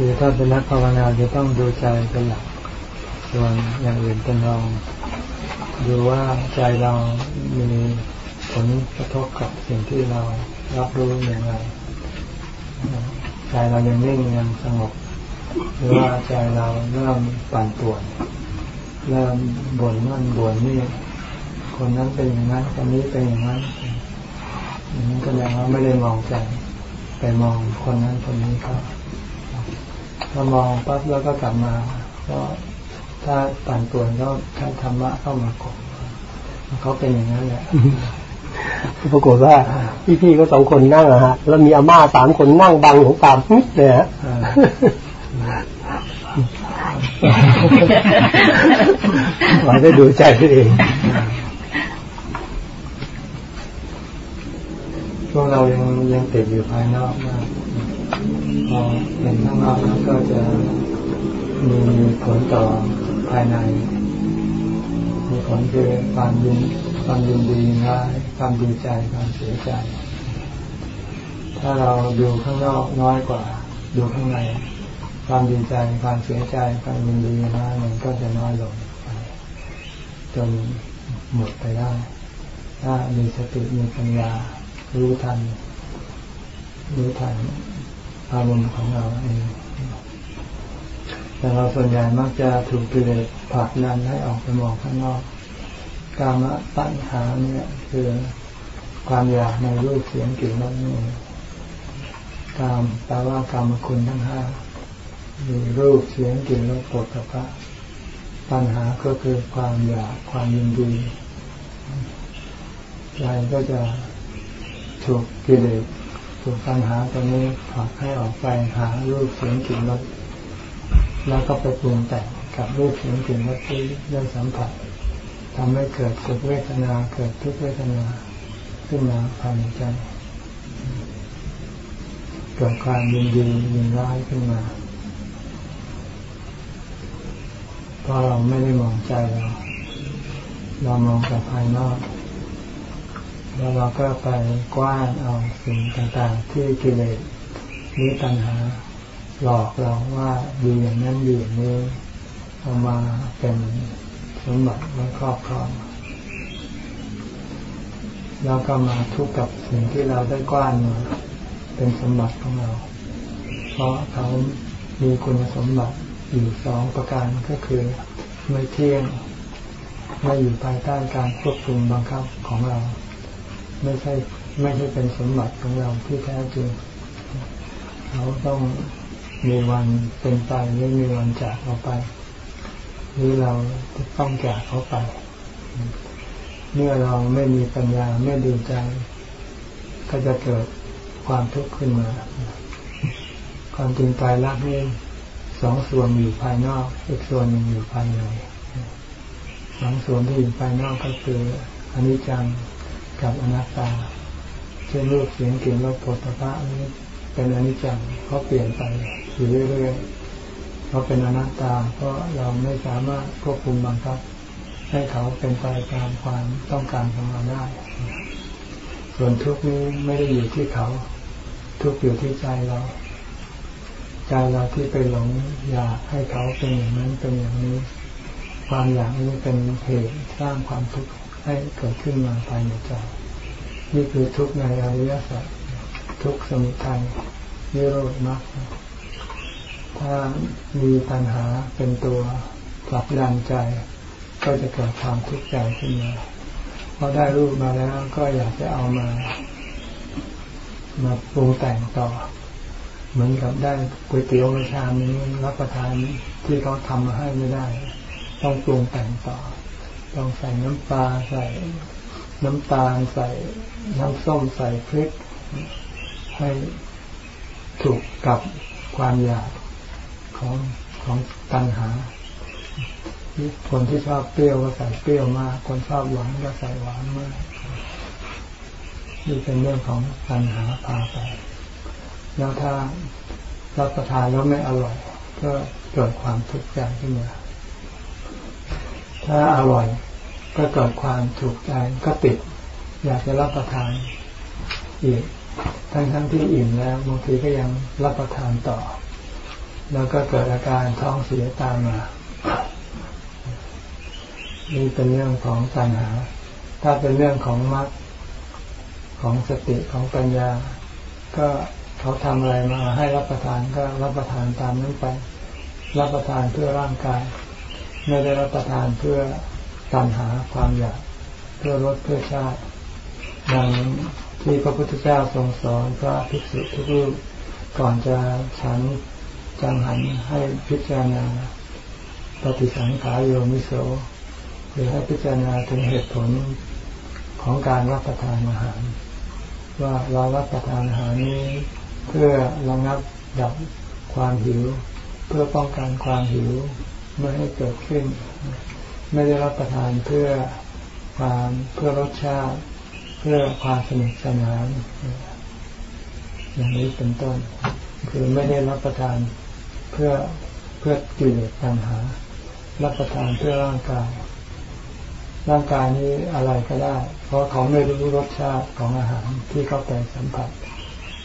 คือถ้าเป็นนักภาวนาจะต้องดูใจเป็นหลัก ส่วนอย่างอื่นเป็นรองดูว่าใจเรามีผลกระทบกับสิ่งที่เรารับรู้อย่างไรใจเรายังนิ่งยังสงบหรือว่าใจเราเริ่มปั่นป่วนเริ่มบ่นนั่นบ่นนี่คนนั้นเป็นอย่างนั้นคนนี้เป็นอย่างนั้นอย่างนั้นก็แสดงว่าไม่ได้มองใจไปมองคนนั้นคนนี้เขา พอมองปั๊บแล้วก็กลับมาก็ถ้าปั่นป่วนก็ใช้ธรรมะเข้ามากดเขาเป็นอย่างนั้นแหละปรากฏว่าพี่ๆก็สองคนนั่งอะฮะ แล้วมีอาม่าสามคนนั่งบังของตามนิดเลยฮะหมายได้ดูใจตัวเองพวกเรายังยังติดอยู่ภายนอกมาก พอเห็นข้างนอกแล้วก็จะมีผลต่อภายใน มีผลคือความยินความยินดีร้ายความดีใจความเสียใจ ถ้าเราดูข้างนอกน้อยกว่า ดูข้างใน ความดีใจความเสียใจความยินดีร้ายมันก็จะน้อยลงจนหมดไปได้ ถ้ามีสติมีปัญญารู้ทันรู้ทัน อารมณ์ของเราเองแต่เราส่วนใหญ่มักจะถูกกิเลสผลักดันให้ออกไปมองข้างนอกกามตัณหาเนี่ยคือความอยากในรูปเสียงกลิ่นรสนี่กามแปลว่ากามคุณทั้งห้ามีรูปเสียงกลิ่นรสปวดกับพะปัญหาก็คือความอยากความยินดีใจก็จะถูกกิเลส ถูกปัญหาตัวนี้ผลักให้ออกไปหารูปเสียงกลิ่นรสแล้วก็ไปปรุงแต่งกับรูปเสียงกลิ่นรสที่ได้สัมผัสทำให้เกิดสุขเวทนาเกิดทุกเวทนาขึ้นมาภายในใจเกิดความยินดียินร้ายขึ้นมาเพราะเราไม่ได้มองใจเราเรามองแต่ภายนอก แล้วเราก็ไปกว้านเอาสิ่งต่างๆ ที่กิเลสนี้ตัณหาหลอกเราว่าดีอย่างนั้นดีอย่างนี้เอามาเป็นสมบัติไว้ครอบครองแล้วก็มาทุกข์กับสิ่งที่เราได้กว้านมาเป็นสมบัติของเรา เพราะเขามีคุณสมบัติอยู่สองประการก็คือไม่เที่ยงไม่อยู่ภายใต้การควบคุมบังคับของเรา ไม่ใช่ไม่ใช่เป็นสมบัติของเราที่แท้จริง เขาต้องมีวันเป็นไปไม่มีวันจากเราไป หรือเราต้องจากเขาไป เมื่อเราไม่มีปัญญาไม่ดูใจ ก็จะเกิดความทุกข์ขึ้นมา ความจริงใจรักนี่สองส่วนอยู่ภายนอก อีกส่วนหนึ่งอยู่ภายในสองส่วนที่อยู่ภายนอกก็คืออนิจจัง กับอนัตตา เช่นรูปเสียงกลิ่นรสผลิภัณฑ์นี้เป็นอนิจจังเขาเปลี่ยนไปอยู่เรื่อยๆเพราเป็นอนัตตา เพราะเราไม่สามารถควบคุมบังคับ ให้เขาเป็นไปตามความต้องการของเราได้ ส่วนทุกข์นี้ไม่ได้อยู่ที่เขา ทุกข์อยู่ที่ใจเราใจเราที่ไปหลงอยากให้เขาเป็นอย่างนั้นเป็นอย่างนี้ ความอยากนี้เป็นเหตุสร้างความทุกข์ ให้เกิดขึ้นมาภายในใจนี่คือทุกข์ในอริยสัจทุกข์สมุทัยนิโรธมรรคถ้ามีปัญหาเป็นตัวผลักดันใจ ก็จะเกิดความทุกข์ใจขึ้นมาพอได้รูปมาแล้วก็อยากจะเอามา มาปรุงแต่งต่อ เหมือนกับได้ก๋วยเตี๋ยวชามนี้รับประทานที่เขาทำมาให้ไม่ได้ ต้องปรุงแต่งต่อ ต้องใส่น้ำปลาใส่น้ำตาลใส่น้ำส้มใส่พริกให้ถูกกับความอยากของของตัณหา คนที่ชอบเปรี้ยวก็ใส่เปรี้ยวมาก คนชอบหวานก็ใส่หวานมาก นี่เป็นเรื่องของตัณหาพาไป แล้วถ้ารับประทานแล้วไม่อร่อย ก็เกิดความทุกข์ใจขึ้นมา ถ้าอร่อยก็เกิดความถูกใจก็ติด อยากจะรับประทานอีกทั้งทั้งที่อิ่มแล้วบางทีก็ยังรับประทานต่อ แล้วก็เกิดอาการท้องเสียตามมานี่เป็นเรื่องของปัญหา ถ้าเป็นเรื่องของมรรคของสติของปัญญา ก็เขาทำอะไรมาให้รับประทานก็รับประทานตามนั้นไป รับประทานเพื่อร่างกาย ไม่ได้รับประทานเพื่อตัณหาความอยากเพื่อลดเพื่อชาติดังที่พระพุทธเจ้าทรงสอนพระภิกษุทุกรูปก่อนจะฉันจังหันให้พิจารณาปฏิสังขารโยมิโสหรือให้พิจารณาถึงเหตุผลของการรับประทานอาหาร ว่าเรารับประทานอาหารนี้เพื่อระงับดับความหิว เพื่อป้องกันความหิว ไม่ให้เกิดขึ้น ไม่ได้รับประทานเพื่อความเพื่อรสชาติ เพื่อความสนุกสนานอย่างนี้เป็นต้น คือไม่ได้รับประทานเพื่อเพื่อกิเลสตัณหา รับประทานเพื่อร่างกาย ร่างกายนี้อะไรก็ได้ เพราะเขาไม่รู้รสชาติของอาหารที่เขาไปสัมผัส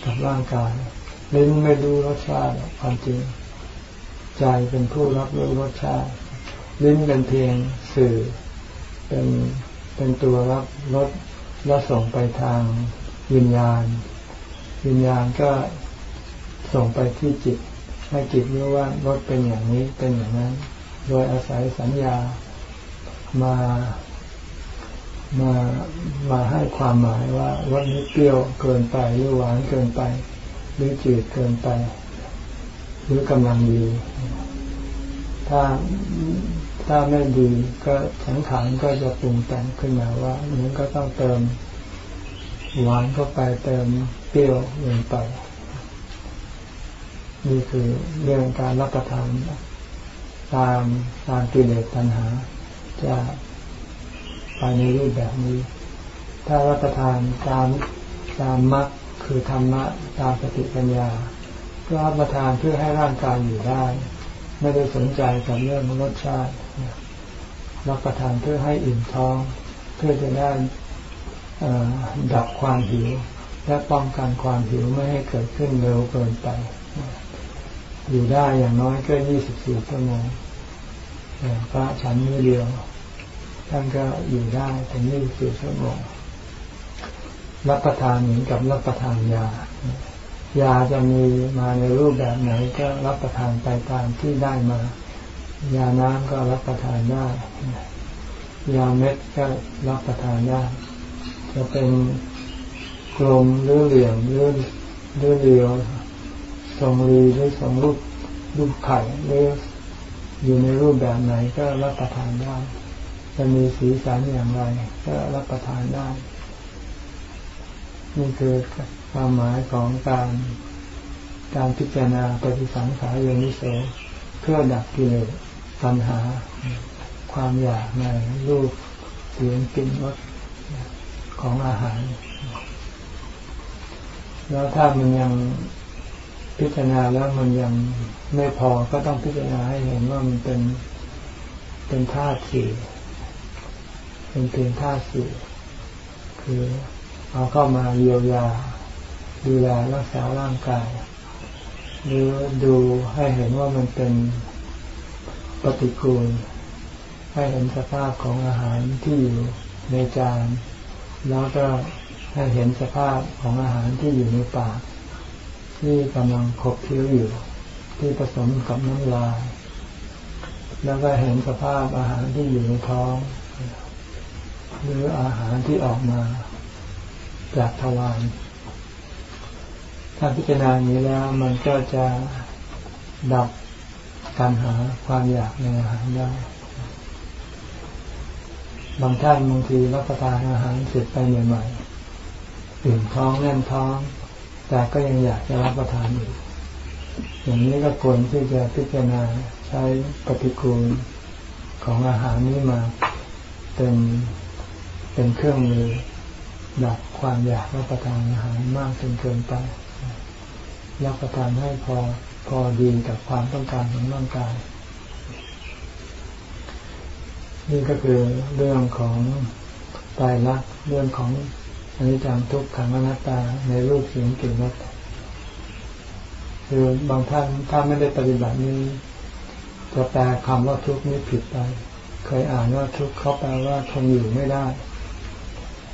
กับร่างกายลิ้นไม่รู้รสชาติความจริง ใจเป็นผู้รับรู้รสชาติ ลิ้นเป็นเพียงสื่อ เป็นเป็นตัวรับรสแล้วส่งไปทางวิญญาณ วิญญาณก็ส่งไปที่จิต ให้จิตรู้ว่ารสเป็นอย่างนี้เป็นอย่างนั้น โดยอาศัยสัญญามามามาให้ความหมายว่ารสนี้เปรี้ยวเกินไปหรือหวานเกินไป หรือจืดเกินไป หรือกำลังดี ถ้าถ้าไม่ดีก็สังขารก็จะปรุงแต่งขึ้นมาว่ามันก็ต้องเติมหวานเข้าไปเติมเปรี้ยวลงไป นี่คือเรื่องการรับประทานตามตามกิเลสตัณหา จะไปในรูปแบบนี้ ถ้ารับประทานตามตามมรรคคือธรรมะตามสติปัญญา ก็รับประทานเพื่อให้ร่างกายอยู่ได้ ไม่ได้สนใจกับเรื่องรสชาติรับประทานเพื่อให้อิ่มท้อง เพื่อจะได้ดับความหิว และป้องกันความหิวไม่ให้เกิดขึ้นเร็วเกินไป อยู่ได้อย่างน้อยก็ยี่สิบสี่ชั่วโมงพระฉันมือเดียวท่านก็อยู่ได้ถึงยี่สิบสี่ชั่วโมงรับประทานเหมือนกับรับประทานยา ยาจะมีมาในรูปแบบไหนก็รับประทานไปตามที่ได้มา ยาน้ำก็รับประทานได้ ยาเม็ดก็รับประทานได้ จะเป็นกลมหรือเหลี่ยมหรือหรือเรียวทรงรีหรือทรงรูปรูปไข่หรืออยู่ในรูปแบบไหนก็รับประทานได้ จะมีสีสันอย่างไร ก็รับประทานได้ นี่คือ ความหมายของการการพิจารณาปฏิสังขารโยนิโสเพื่อดับกิเลสปัญหา ความอยากในรูปเสียงกลิ่นรสของอาหาร แล้วถ้ามันยังพิจารณาแล้วมันยังไม่พอก็ต้องพิจารณาให้เห็นว่ามันเป็นเป็นธาตุสี่เป็นเพียงธาตุสี่คือเอาเข้ามาเยียวยา ดูแลรักษาร่างกาย หรือดูให้เห็นว่ามันเป็นปฏิกูล ให้เห็นสภาพของอาหารที่อยู่ในจาน แล้วก็ให้เห็นสภาพของอาหารที่อยู่ในปาก ที่กำลังขบเคี้ยวอยู่ ที่ผสมกับน้ำลาย แล้วก็เห็นสภาพอาหารที่อยู่ในท้อง หรืออาหารที่ออกมาจากทวาร ถ้าพิจารณาอย่างนี้แล้วมันก็จะดับการหาความอยากในอาหารได้ บางท่านบางทีรับประทานอาหารเสร็จไปใหม่ๆตื่นท้องแน่นท้อง แต่ก็ยังอยากจะรับประทานอยู่อย่างนี้ก็ควรที่จะพิจารณาใช้ปฏิกูลของอาหารนี้มาเป็นเป็นเครื่องมือดับความอยากรับประทานอาหารมากจนเกินไป รับประทานให้พอพอดีกับความต้องการของร่างกาย นี่ก็คือเรื่องของตายรักเรื่องของอนิจจังทุกขังอนัตตาในรูปเสียงกลิ่นรสคือบางท่านถ้าไม่ได้ปฏิบัตินี้จะแปลคำว่าทุกข์นี้ผิดไป เคยอ่านว่าทุกข์เขาแปลว่าทนอยู่ไม่ได้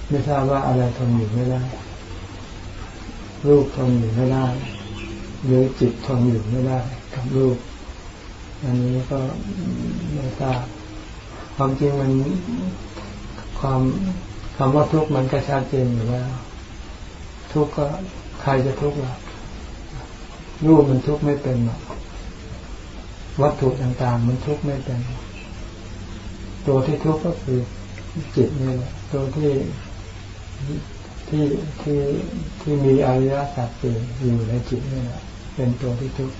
ไม่ทราบว่าอะไรทนอยู่ไม่ได้ รูปทนอยู่ไม่ได้ หรือจิตทนอยู่ไม่ได้กับรูป อันนี้ก็ไม่ทราบความจริงมันความคำว่าทุกข์มันก็ชัดเจนอยู่แล้ว ทุกข์ก็ใครจะทุกข์ล่ะรูปมันทุกข์ไม่เป็นหรอกวัตถุต่างๆ มันทุกข์ไม่เป็น ตัวที่ทุกข์ก็คือจิตนี่แหละตัวที่ ที่ที่ที่มีอริยสัจสี่อยู่ในจิตนี่แหละเป็นตัวที่ทุกข์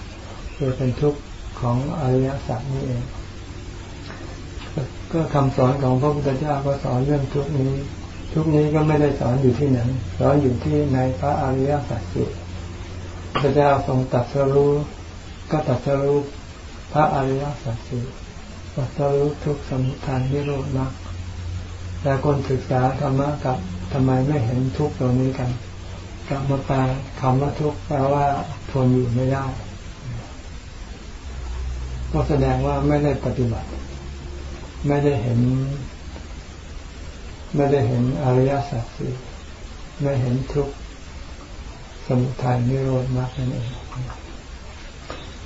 คือเป็นทุกข์ของอริยสัจนี่เอง ก็คำสอนของพระพุทธเจ้าก็สอนเรื่องทุกนี้ ทุกนี้ก็ไม่ได้สอนอยู่ที่ไหนสอนอยู่ที่ในพระอริยสัจสี่พระเจ้าทรงตัดสรู้ก็ตัดสรู้พระอริยสัจสี่ตัดสรู้ทุกสมุทัยนิโรธมรรคแต่คนศึกษาธรรมะกับ ทำไมไม่เห็นทุกตรงนี้กันกลับมาแปคำว่าทุกแปลว่าทนอยู่ไม่ได้ก็แสดงว่าไม่ได้ปฏิบัติ ไม่ได้เห็น ไม่ได้เห็นอริยสัจสี่ไม่เห็นทุกสมุทัยนิโรธมากนั่นเอง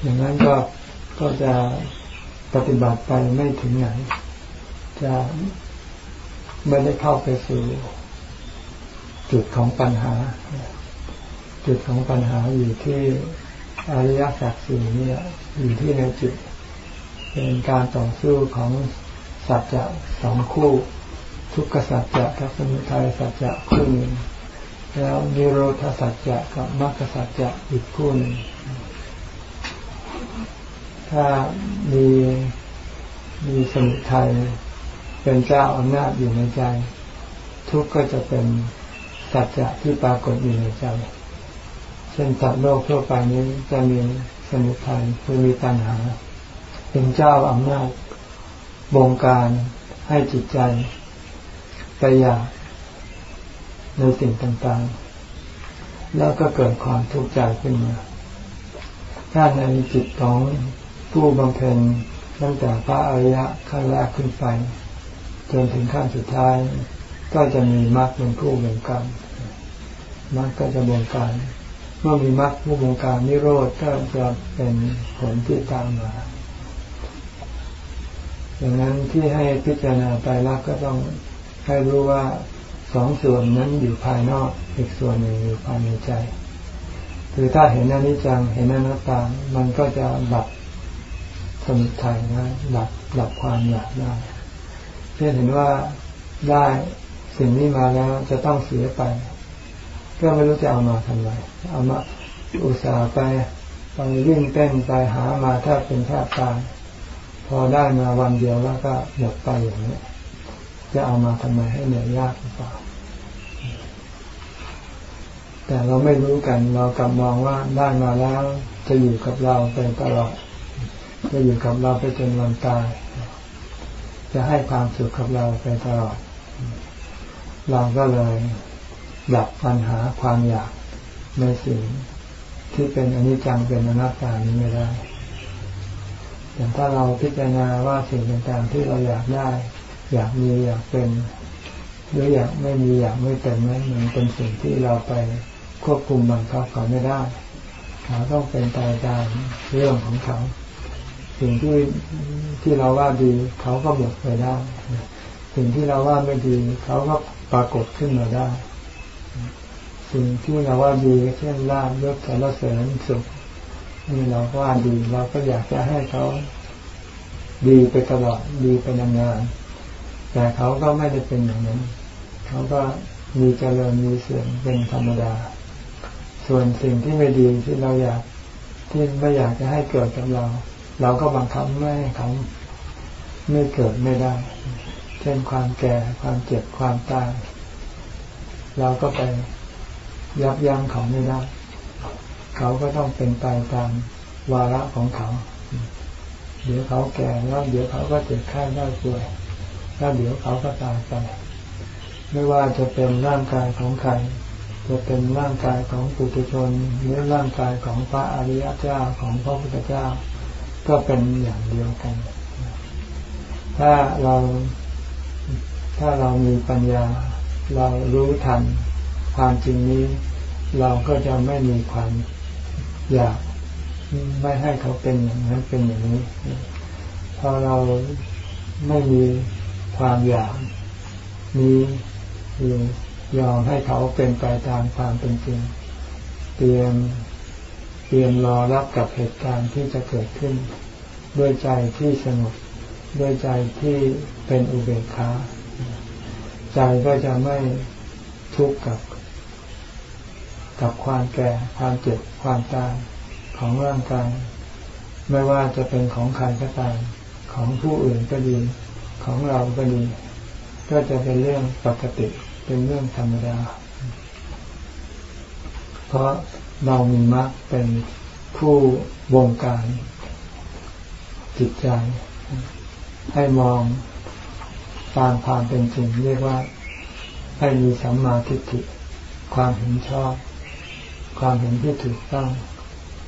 อย่างนั้นก็ก็จะปฏิบัติไปไม่ถึงไหน จะไม่ได้เข้าไปสู่ จุดของปัญหา จุดของปัญหาอยู่ที่อริยสัจสี่นี่อยู่ที่ในจิตเป็นการต่อสู้ของสัจจะสองคู่ ทุกขสัจจะกับสมุทัยสัจจะคู่หนึ่งแล้วนิโรธสัจจะกับมรรคสัจจะอีกคู่หนึ่งถ้ามีมีสมุทัยเป็นเจ้าอำนาจอยู่ในใจ ทุกข์ก็จะเป็น สัจจะที่ปรากฏอยู่ในใจเช่นสัตว์โลกทั่วไปนี้จะมีสมุทัยคือมีตัณหา เป็นเจ้าอำนาจบงการให้จิตใจไปอยากในสิ่งต่างๆ แล้วก็เกิดความทุกข์ใจขึ้นมา ถ้าในจิตของผู้บำเพ็ญตั้งแต่พระอริยะขั้นแรกขึ้นไป จนถึงขั้นสุดท้าย ก็จะมีมรรคเป็นผู้บงการม รรคก็จะบงการ เมื่อมีมรรคผู้บงการนิโรธก็จะเป็นผลที่ตามมาดังนั้นที่ให้พิจารณาไตรลักษณ์ก็ต้องให้รู้ว่าสองส่วนนั้นอยู่ภายนอกอีกส่วนหนึ่งอยู่ภายในใจคือถ้าเห็นอนิจจังเห็นอนัตตา มันก็จะดับสมุทัยได้ดับดับความอยากได้เช่นเห็นว่าได้สิ่งนี้มาแล้วจะต้องเสียไป ก็ไม่รู้จะเอามาทำไมเอามาอุตส่าห์ไปไปวิ่งเต้นไปหามาถ้าเป็นแทบตายพอได้มาวันเดียวแล้วก็หมดไปอย่างนี้จะเอามาทำไมให้เหนื่อยยากหรือเปล่า แต่เราไม่รู้กันเรากลับมองว่าได้มาแล้วจะอยู่กับเราไปตลอดจะอยู่กับเราไปจนวันตาย จะให้ความสุขกับเราไปตลอด เราก็เลย ดับปัญหาความอยากในสิ่งที่เป็นอนิจจังเป็นอนัตตานี้ไม่ได้อย่างถ้าเราพิจารณาว่าสิ่งต่างๆที่เราอยากได้ อยากมีอยากเป็นหรืออยากไม่มีอยากไม่เป็นนั้นมันเป็นสิ่งที่เราไปควบคุมบังคับเขาไม่ได้ เขาต้องเป็นตายตามเรื่องของเขา สิ่งที่ที่เราว่าดี เขาก็หมดไปได้ สิ่งที่เราว่าไม่ดี เขาก็ปรากฏขึ้นมาได้ สิ่งที่เราว่าดีเช่นลาบยศสารเสริญสุขนี่เราก็ว่าดีเราก็อยากจะให้เขาดีไปตลอดดีไปนานๆแต่เขาก็ไม่ได้เป็นอย่างนั้น เขาก็มีเจริญมีเสื่อมเป็นธรรมดา ส่วนสิ่งที่ไม่ดีที่เราอยากที่ไม่อยากจะให้เกิดกับเรา เราก็บังคับไม่ให้เขาไม่เกิดไม่ได้ เช่นความแก่ความเจ็บความตายเราก็ไป ยับยั้งเขาไม่ได้ เขาก็ต้องเป็นไปตามวาระของเขา เดี๋ยวเขาแก่แล้ว เดี๋ยวเขาก็เจ็บไข้ได้ป่วย แล้วเดี๋ยวเขาก็ตายไปไม่ว่าจะเป็นร่างกายของใคร จะเป็นร่างกายของปุถุชนหรือร่างกายของพระอริยเจ้าของพระพุทธเจ้า ก็เป็นอย่างเดียวกัน ถ้าเราถ้าเรามีปัญญาเรารู้ทัน ความจริงนี้ เราก็จะไม่มีความอยากไม่ให้เขาเป็นอย่างนั้นเป็นอย่างนี้ พอเราไม่มีความอยากนี้ยอมให้เขาเป็นไปตามความเป็นจริง เตรียมเตรียมรอรับกับเหตุการณ์ที่จะเกิดขึ้น ด้วยใจที่สงบด้วยใจที่เป็นอุเบกขาใจก็จะไม่ทุกข์กับ กับความแก่ ความเจ็บ ความตายของร่างกาย ไม่ว่าจะเป็นของใครก็ตามของผู้อื่นก็ดี ของเราก็ดี ก็จะเป็นเรื่องปกติ เป็นเรื่องธรรมดา เพราะเรามีมรรคเป็นผู้วงการจิตใจ ให้มองตามความเป็นจริงเรียกว่าให้มีสัมมาทิฏฐิความเห็นชอบ ความเห็นที่ถูกต้อง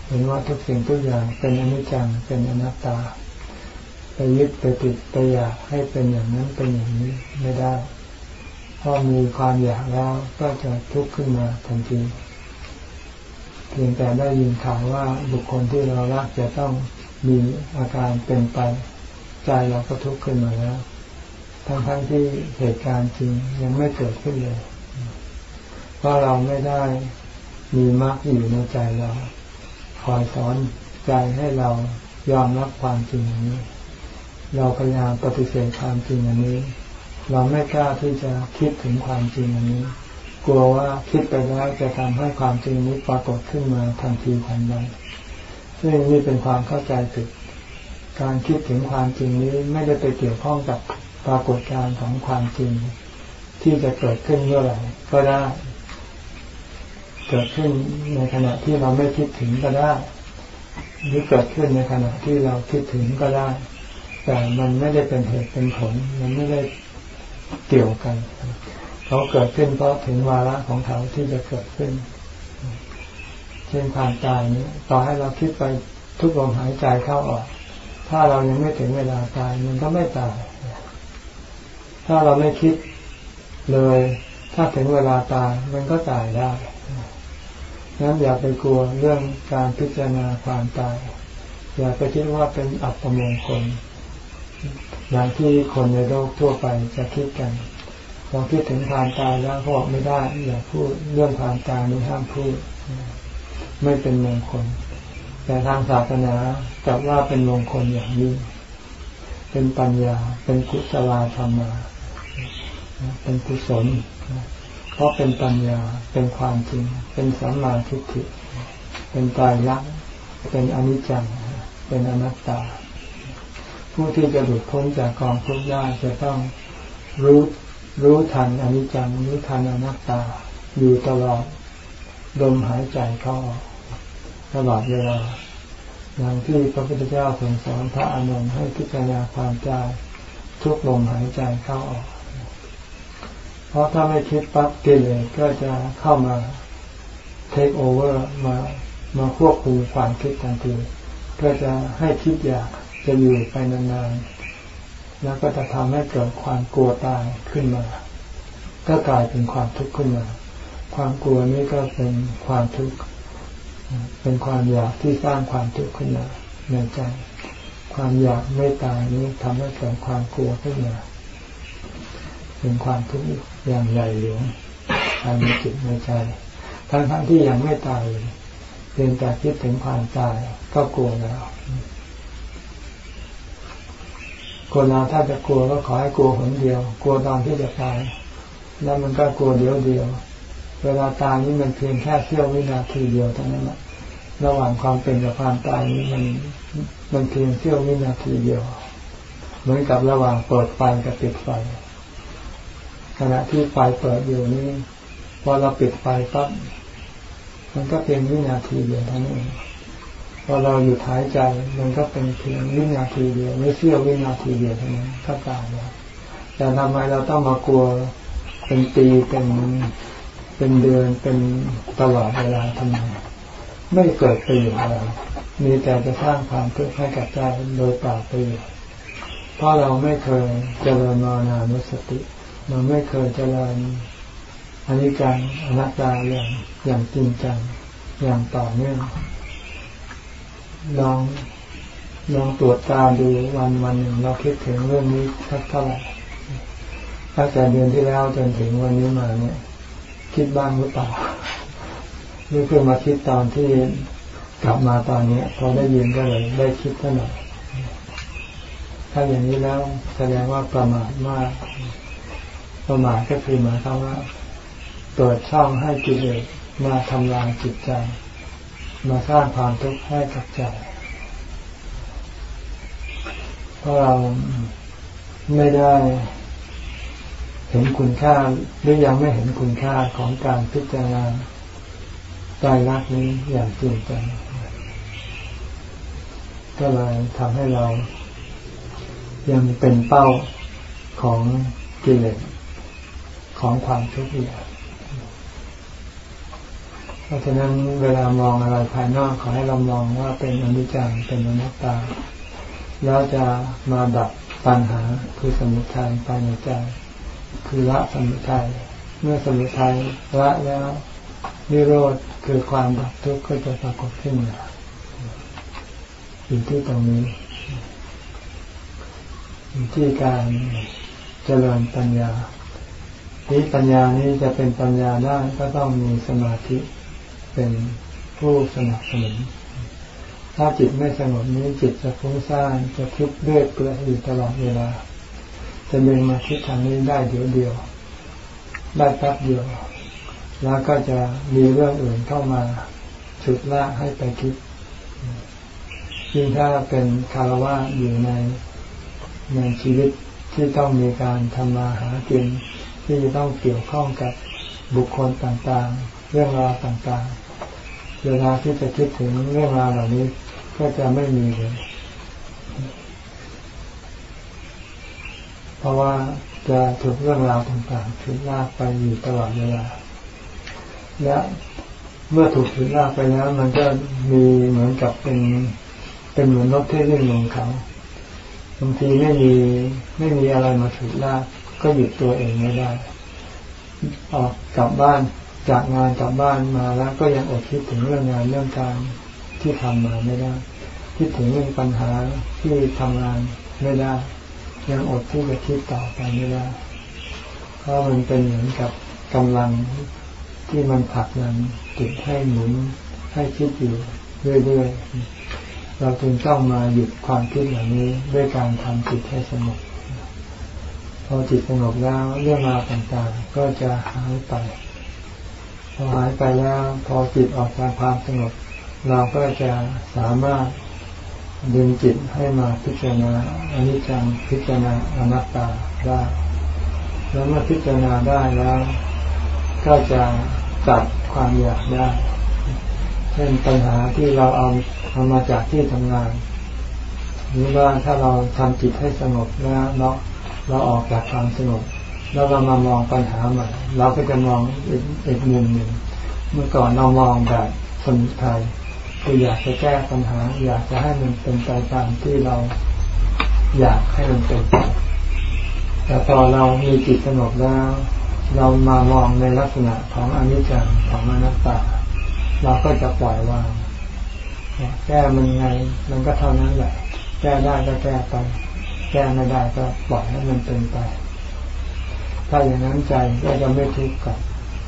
เห็นว่าทุกสิ่งทุกอย่างเป็นอนิจจังเป็นอนัตตา ไปยึดไปติดไปอยากให้เป็นอย่างนั้นเป็นอย่างนี้ไม่ได้พอมีความอยากแล้วก็จะทุกข์ขึ้นมาทันทีเพียงแต่ได้ยินข่าวว่าบุคคลที่เรารักจะต้องมีอาการเป็นไปใจเราก็ทุกข์ขึ้นมาแล้วทั้งๆทที่เหตุการณ์จริงยังไม่เกิดขึ้นเลย เพราะเราไม่ได้ มีมรรคอยู่ในใจเราคอยสอนใจให้เรายอมรับความจริงอย่างนี้ เราพยายามปฏิเสธความจริงอันนี้ เราไม่กล้าที่จะคิดถึงความจริงอันนี้ กลัวว่าคิดไปแล้วจะทำให้ความจริงนี้ปรากฏขึ้นมาทันทีทันใดซึ่งนี่เป็นความเข้าใจผิดการคิดถึงความจริงนี้ไม่ได้ไปเกี่ยวข้องกับปรากฏการณ์ของความจริง ที่จะเกิดขึ้นเมื่อไหร่ก็ได้ เกิดขึ้นในขณะที่เราไม่คิดถึงก็ได้หรือเกิดขึ้นในขณะที่เราคิดถึงก็ได้ แต่มันไม่ได้เป็นเหตุเป็นผล มันไม่ได้เกี่ยวกัน เขาเกิดขึ้นเพราะถึงวาระของเขาที่จะเกิดขึ้น เช่นความตายนี้ ต่อให้เราคิดไปทุกลมหายใจเข้าออก ถ้าเรายังไม่ถึงเวลาตายมันก็ไม่ตาย ถ้าเราไม่คิดเลย ถ้าถึงเวลาตายมันก็ตายได้ นั้นอย่าไปกลัวเรื่องการพิจารณาความตาย อย่าไปคิดว่าเป็นอัปมงคลอย่างที่คนในโลกทั่วไปจะคิดกันพอคิดถึงความตายแล้วก็บอกไม่ได้ อย่าพูดเรื่องความตายนี้ห้ามพูด ไม่เป็นมงคล แต่ทางศาสนาจับว่าเป็นมงคลอย่างยิ่งเป็นปัญญา เป็นกุศลธรรมา เป็นกุศล เพราะเป็นปัญญาเป็นความจริง เป็นสัมมาทิฏฐิเป็นตายรักเป็นอนิจจัง เป็นอนัตตา ผู้ที่จะหลุดพ้นจากกองทุกข์ได้จะต้องรู้รู้ทันอนิจจังรู้ทันอนัตตา อยู่ตลอดลมหายใจเข้าตลอดเวลาอย่างที่พระพุทธเจ้าทรงสอนพระอานนท์ให้พิจารณาความใจทุกลมหายใจเข้าออก ราะถ้าไม่คิดปั๊บกิเลสก็จะเข้ามาเทคโอเวอร์มามาควบคุมความคิดทันทีก็จะให้คิดอยากจะอยู่ไปนานๆแล้วก็จะทำให้เกิดความกลัวตายขึ้นมา ก็กลายเป็นความทุกข์ขึ้นมา ความกลัวนี้ก็เป็นความทุกข์เป็นความอยากที่สร้างความทุกข์ขึ้นมาในใจ ความอยากไม่ตายนี้ทำให้เกิดความกลัวขึ้นมา เป็นความทุกข์อย่างใหญ่หลวงภายในจิตในใจ ทั้งทั้งที่ยังไม่ตายเพียงแต่คิดถึงความตายก็กลัวแล้วคนเราถ้าจะกลัวก็ขอให้กลัวหนเดียว กลัวตอนที่จะตาย แล้วมันก็กลัวเดียวเดียว เวลาตายนี่มันเพียงแค่เสี้ยววินาทีเดียวเท่านั้นแหละระหว่างความเป็นกับความตายนี้มันมันเพียงเสี้ยววินาทีเดียว เหมือนกับระหว่างเปิดไฟกับปิดไฟ ขณะที่ไฟเปิดอยู่นี้พอเราปิดไฟปั๊บมันก็เพียงวินาทีเดียวเท่านั้นพอเราหยุดหายใจมันก็เป็นเพียงวินาทีเดียวไม่เสี้ยววินาทีเดียวเท่านั้นก็ตายแล้วแต่ทำไมเราต้องมากลัวเป็นปีเป็นเป็นเดือนเป็นตลอดเวลาทำไมไม่เกิดประโยชน์อะไรมีแต่จะสร้างความทุกข์ให้กับใจโดยเปล่าประโยชน์เพราะเราไม่เคยเจริญมานานุสติ เราไม่เคยเจริญอนิจจังอนัตตาอย่างอย่างจริงจังอย่างต่อเนื่องลองลองตรวจตาดูวันวันหนึ่งเราคิดถึงเรื่องนี้สักเท่าไหร่ตั้งแต่เดือนที่แล้วจนถึงวันนี้มาเนี่ย คิดบ้างหรือเปล่าหรือเพิ่งมาคิดตอนที่กลับมาตอนนี้พอได้ยินก็เลยได้คิดเท่าไหร่ถ้าอย่างนี้แล้วแสดงว่าประมาทมาก ประมาทก็คือหมายความว่าเปิดช่องให้กิเลสมาทำลายจิตใจ มาสร้างความทุกข์ให้กับใจเพราะเราไม่ได้เห็นคุณค่าหรือยังไม่เห็นคุณค่าของการพิจารณาใจรักนี้อย่างจริงจังก็เลยทำให้เรายังเป็นเป้าของกิเลส ของความทุกข์อยู่เพราะฉะนั้นเวลามองอะไรภายนอกขอให้เรามองว่าเป็นอนิจจังเป็นอนัตตา แล้วจะมาดับปัญหาคือสมุทัยภายในใจคือละสมุทัยเมื่อสมุทัยละแล้วนิโรธคือความดับทุกข์ก็จะปรากฏขึ้นมาอยู่ที่ตรงนี้อยู่ที่การเจริญปัญญา ที่ปัญญานี้จะเป็นปัญญาได้ก็ต้องมีสมาธิเป็นผู้สนับสนุน ถ้าจิตไม่สงบนี้จิตจะฟุ้งซ่านจะคิดเรื่อยเปื่อยอยู่ตลอดเวลา จะเดินมาคิดทางนี้ได้เดียวเดียว ได้แป๊บเดียว แล้วก็จะมีเรื่องอื่นเข้ามาฉุดลากให้ไปคิดยิ่งถ้าเป็นคารวะอยู่ในในชีวิตที่ต้องมีการทำมาหากิน ที่จะต้องเกี่ยวข้องกับบุคคลต่างๆ เรื่องราวต่างๆ เวลาที่จะคิดถึงเรื่องราวเหล่านี้ก็จะไม่มีเลย เพราะว่าจะถูกเรื่องราวต่างๆถูกลากไปอยู่ตลอดเวลา และเมื่อถูกถูกลากไปแล้ว มันก็มีเหมือนกับเป็นเป็นเหมือนรถที่วิ่งลงเขาบางทีไม่มีไม่มีอะไรมาถูกลาก ก็หยุดตัวเองไม่ได้ ออกกลับบ้านจากงานกลับบ้านมาแล้วก็ยังอดคิดถึงเรื่องงานเรื่องการที่ทำมาไม่ได้ คิดถึงเรื่องปัญหาที่ทำงานไม่ได้ ยังอดที่จะคิดต่อไปไม่ได้เพราะมันเป็นเหมือนกับกำลังที่มันผลักนันจิตให้หมุนให้คิดอยู่เรื่อยๆเราจึงต้องมาหยุดความคิดอย่านี้ด้วยการทำจิตให้สงบ พอจิตสงบแล้วเรื่องราวต่างๆ ก็จะหายไป พอหายไปแล้วพอจิตออกจากความสงบ เราก็จะสามารถดึงจิตให้มาพิจารณาอนิจจังพิจารณาอนัตตาได้แล้วเมื่อพิจารณาได้แล้ว ก็จะตัดความอยากได้ เช่นปัญหาที่เราเอาเอามาจากที่ทำงานหรือว่าถ้าเราทำจิตให้สงบแล้วเนาะ เราออกจากความสงบแล้วเรามามองปัญหาใหม่เราก็จะมองอีกอีกมุมหนึ่งเมื่อก่อนเรามองแบบสมุทัยคืออยากจะแก้ปัญหา อยากจะให้มันเป็นไปตามที่เราอยากให้มันเป็นไปแต่พอเรามีจิตสงบแล้ว เรามามองในลักษณะของอนิจจังของอนัตตา เราก็จะปล่อยวางแก้มันไง มันก็เท่านั้นแหละ แก้ได้ก็แก้ไป ก้ไม่ได้ก็ปล่อยให้มันเป็นไป ถ้าอย่างนั้นใจก็จะไม่ทุกข์กับ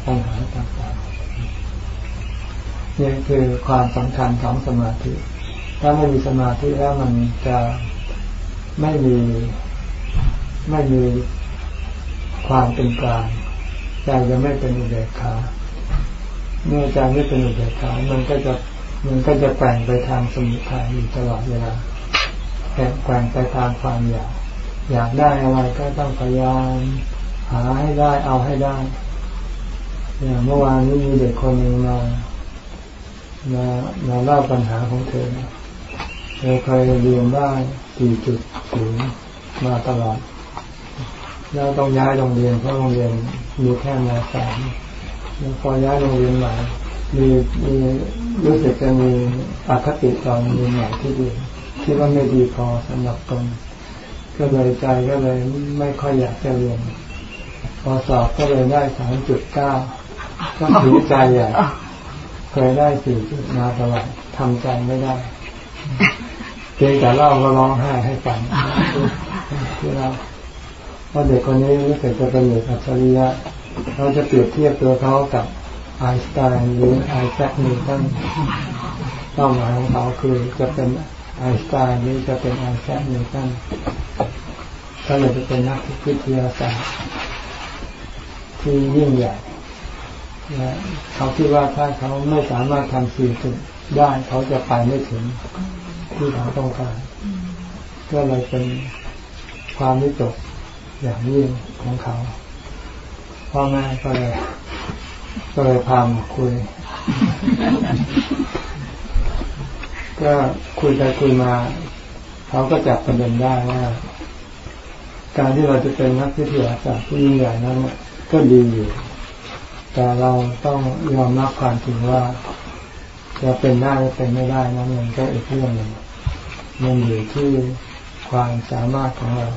ปัญหาต่างๆนี่คือความสำคัญของสมาธิ ถ้าไม่มีสมาธิแล้วมันจะไม่มีไม่มีความเป็นกลางใจจะไม่เป็นอุเบกขาเมื่อใจไม่เป็นอุเบกขามันก็จะมันก็จะแปลงไปทางสมุทัยอยู่ตลอดเวลา แกว่งไปตามความอยาก อยากได้อะไรก็ต้องพยายามหาให้ได้เอาให้ได้ อย่างเมื่อวานนี้มีเด็กคนหนึ่งมามามาเล่าปัญหาของเธอ เธอเคยเรียนได้สี่จุดศูนย์มาตลอด แล้วต้องย้ายโรงเรียนเพราะโรงเรียนมีแค่มสามพอย้ายโรงเรียนใหม่มีมีรู้สึกจะมีอคติตอนมียนใหม่ที่ดี คิดว่าไม่ดีพอสำหรับตนก็เลยใจก็เลยไม่ค่อยอยากจะเรียนพอสอบก็เลยได้สามจุดเก้าก็ถือใจใหญ่เคยได้สี่จุดมาตลอดทำใจไม่ได้เพียงแต่เล่าก็ร้องไห้ให้ฟังที่เราเพราะเด็กคนนี้รู้สึกจะเป็นเด็กอัจฉริยะเราจะเปรียบเทียบตัวเขากับไอน์สไตน์หรือไอแซคนิวตันเป้าหมายของเขาคือจะเป็น ไอสไตน์หรือจะเป็นไอแซคนิวตันเขาเลยจะเป็นนักวิทยาศาสตร์ที่ยิ่งใหญ่และเขาคิดว่าถ้าเขาไม่สามารถทำสิ่งสุดได้เขาจะไปไม่ถึงที่เขาต้องการ ก็เลยเป็นความวิตกอย่างยิ่งของเขาพ่อแม่ก็เลยก็เลยพามาคุย ก็คุยไปคุยมา เขาก็จับประเด็นได้ว่า การที่เราจะเป็นนักวิทยาศาสตร์ที่ยิ่งใหญ่นั้นก็ดีอยู่ แต่เราต้องยอมรับความจริงว่าจะเป็นได้หรือเป็นไม่ได้นั้นมันก็อีกเรื่องหนึ่งมันอยู่ที่ความสามารถของเรา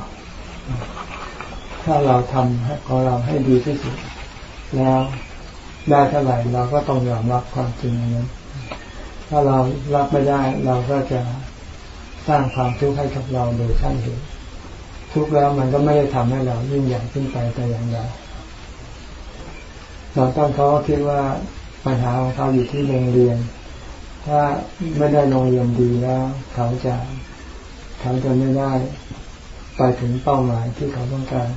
ถ้าเราทำของเราให้ดีที่สุด แล้วได้เท่าไหร่เราก็ต้องยอมรับความจริงนั้น ถ้าเรารับไม่ได้เราก็จะสร้างความทุกข์ให้กับเราโดยขั้นเหตุทุกข์แล้วมันก็ไม่ได้ทำให้เรายิ่งใหญ่ขึ้นไปแต่อย่างใดตอนต้นเขาคิดว่าปัญหาของเขาอยู่ที่โรงเรียน ถ้าไม่ได้โรงเรียนดีแล้ว เขาจะเขาจะไม่ได้ไปถึงเป้าหมายที่เขาต้องการ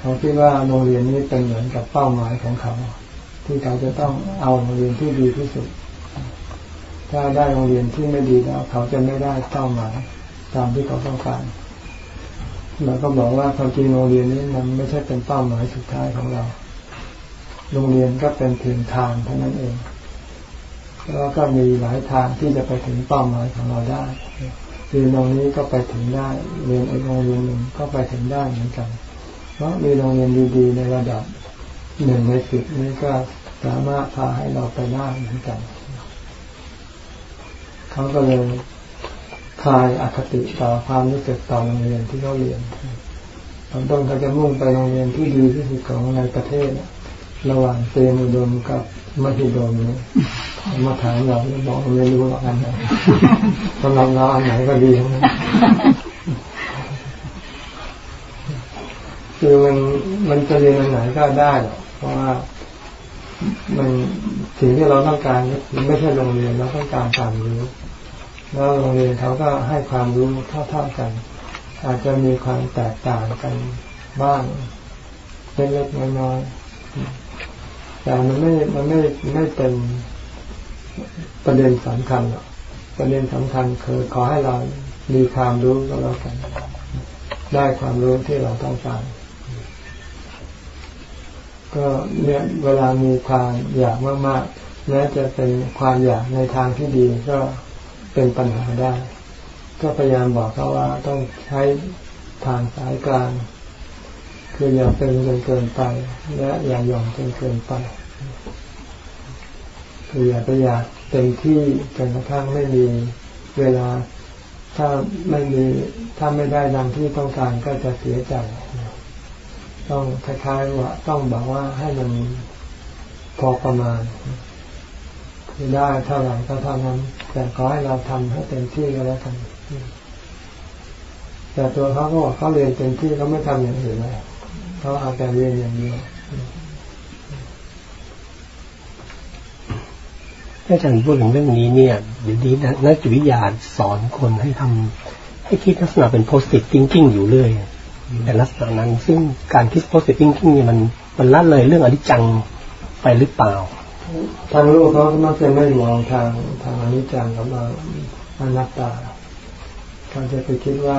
เขาคิดว่าโรงเรียนนี้เป็นเหมือนกับเป้าหมายของเขา ที่เขาจะต้องเอาโรงเรียนที่ดีที่สุด ถ้าได้โรงเรียนที่ไม่ดีแล้ว เขาจะไม่ได้เป้าหมายตามที่เขาต้องการเราก็บอกว่าความจริงโรงเรียนนี้มันไม่ใช่เป็นเป้าหมายสุดท้ายของเรา โรงเรียนก็เป็นเพียงทางเท่านั้นเอง แล้วก็มีหลายทางที่จะไปถึงเป้าหมายของเราได้เรียนตรงนี้ก็ไปถึงได้เรียนอีกโรงเรียนหนึ่งก็ไปถึงได้เหมือนกัน เพราะมีโรงเรียนดีๆในระดับหนึ่งในสิบนี้ก็สามารถพาให้เราไปได้เหมือนกัน เขาก็เลยคลายอคติต่อความรู้สึกต่อโรงเรียนที่เขาเรียนตอนต้นเขาจะมุ่งไปโรงเรียนที่ดีที่สุดของในประเทศ ระหว่างเตรียมอุดมกับมัธยมเนี้มาถามเราบอกไม่รู้หรอกอันไหนสำหรับเราอันไหนก็ดีทั้งนั้นคือมันมันจะเรียนอันไหนก็ได้ เพราะว่ามันสิ่งที่เราต้องการไม่ใช่โรงเรียนเราต้องการความรู้ แล้วโรงเรียนเขาก็ให้ความรู้เท่าๆกัน อาจจะมีความแตกต่างกันบ้างเล็กๆน้อยๆแต่มันไม่มันไม่ไม่เป็นประเด็นสำคัญหรอกประเด็นสำคัญคือขอให้เรามีความรู้ก็แล้วกัน ได้ความรู้ที่เราต้องการก็เนี่ยเวลามีความอยากมากๆแม้จะเป็นความอยากในทางที่ดีก็ เป็นปัญหาได้ ก็พยายามบอกเขาว่าต้องใช้ทางสายกลาง คืออย่าเป็นจนเกินไป และอย่าหย่อนจนเกินไป คืออย่าไปอยากเต็มที่จนกระทั่งไม่มีเวลา ถ้าไม่มีถ้าไม่ได้ดังที่ต้องการก็จะเสียใจ ต้องคล้ายๆว่าต้องบอกว่าให้มันพอประมาณคือได้เท่าไหร่ก็เท่านั้น แต่ขอให้เราทำให้เต็มที่ก็แล้วกันแต่ตัวเขาก็บอกเขาเรียนเต็มที่เขาไม่ทำอย่างอื่นเลยเขาเอาแต่เรียนอย่างเดียวอาจารย์พูดถึงเรื่องนี้เนี่ยเดี๋ยวนี้นักจิตวิทยาสอนคนให้ทำให้คิดลักษณะเป็น positive thinking อยู่เรื่อยแต่ลักษณะนั้นซึ่งการคิด positive thinking เนี่ยมันมันละเลยเรื่องอนิจจังไปหรือเปล่า ทางโลกเขามักจะไม่มองทางทางอนิจจังกับอนัตตาเขาจะไปคิดว่า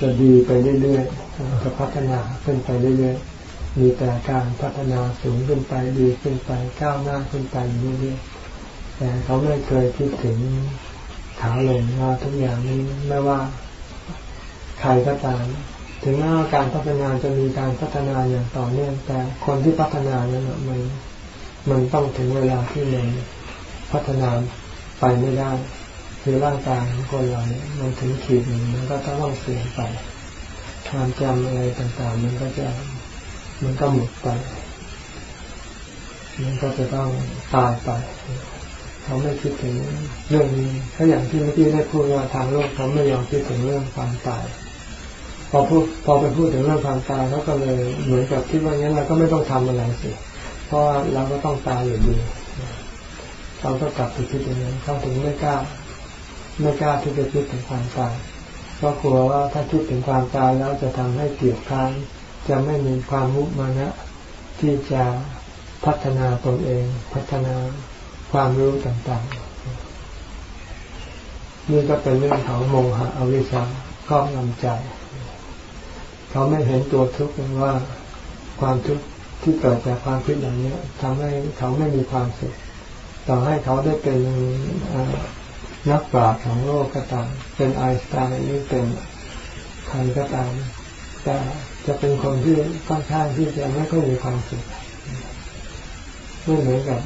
จะดีไปเรื่อยๆจะพัฒนาขึ้นไปเรื่อยๆ มีแต่การพัฒนาสูงขึ้นไปดีขึ้นไปก้าวหน้าขึ้นไปเรื่อยๆ แต่เขาไม่เคยคิดถึงขาลงว่าทุกอย่างนี้ไม่ว่าใครก็ตาม ถึงแม้ว่าการพัฒนาจะมีการพัฒนาอย่างต่อเนื่องแต่คนที่พัฒนานั้นมัน มันต้องถึงเวลาที่มันพัฒนาไปไม่ได้คือร่างกายของคนเราเนี่ยมันถึงขีดหนึ่งมันก็ต้องเสื่อมไปความจำอะไรต่างๆ มันก็จะมันก็หมดไป มันก็จะต้องตายไป เขาไม่คิดถึงเรื่องนี้ถ้าอย่างที่เมื่อกี้ได้พูดว่าทางโลกเขาไม่ยอมคิดถึงเรื่องความตาย พอพูดพอไปพูดถึงเรื่องความตายเขาก็เลยเหมือนกับคิดว่างั้นเราก็ไม่ต้องทำอะไรสิเเพราะเราก็ต้องตายอยู่ดีเขาก็กลับไปคิดอย่างนั้นเขาถึงไม่กล้าไม่กล้าที่จะคิดถึงความตายเพราะกลัวว่าถ้าคิดถึงความตายแล้วจะทำให้เกี่ยวข้างจะไม่มีความมุมานะที่จะพัฒนาตนเอง พัฒนาความรู้ต่างๆ นี่ก็เป็นเรื่องของโมหะอวิชชาครอบงำใจ เขาไม่เห็นตัวทุกข์ว่าความทุกข์ ที่เกิดจากความคิดอย่างนี้ทำให้เขาไม่มีความสุข ต่อให้เขาได้เป็นนักปราชญ์ของโลกก็ตามเป็นไอน์สไตน์หรือเป็นใครก็ตามแต่จะเป็นคนที่ค่อนข้างที่จะไม่ค่อยมีความสุขไม่เหมือนกับ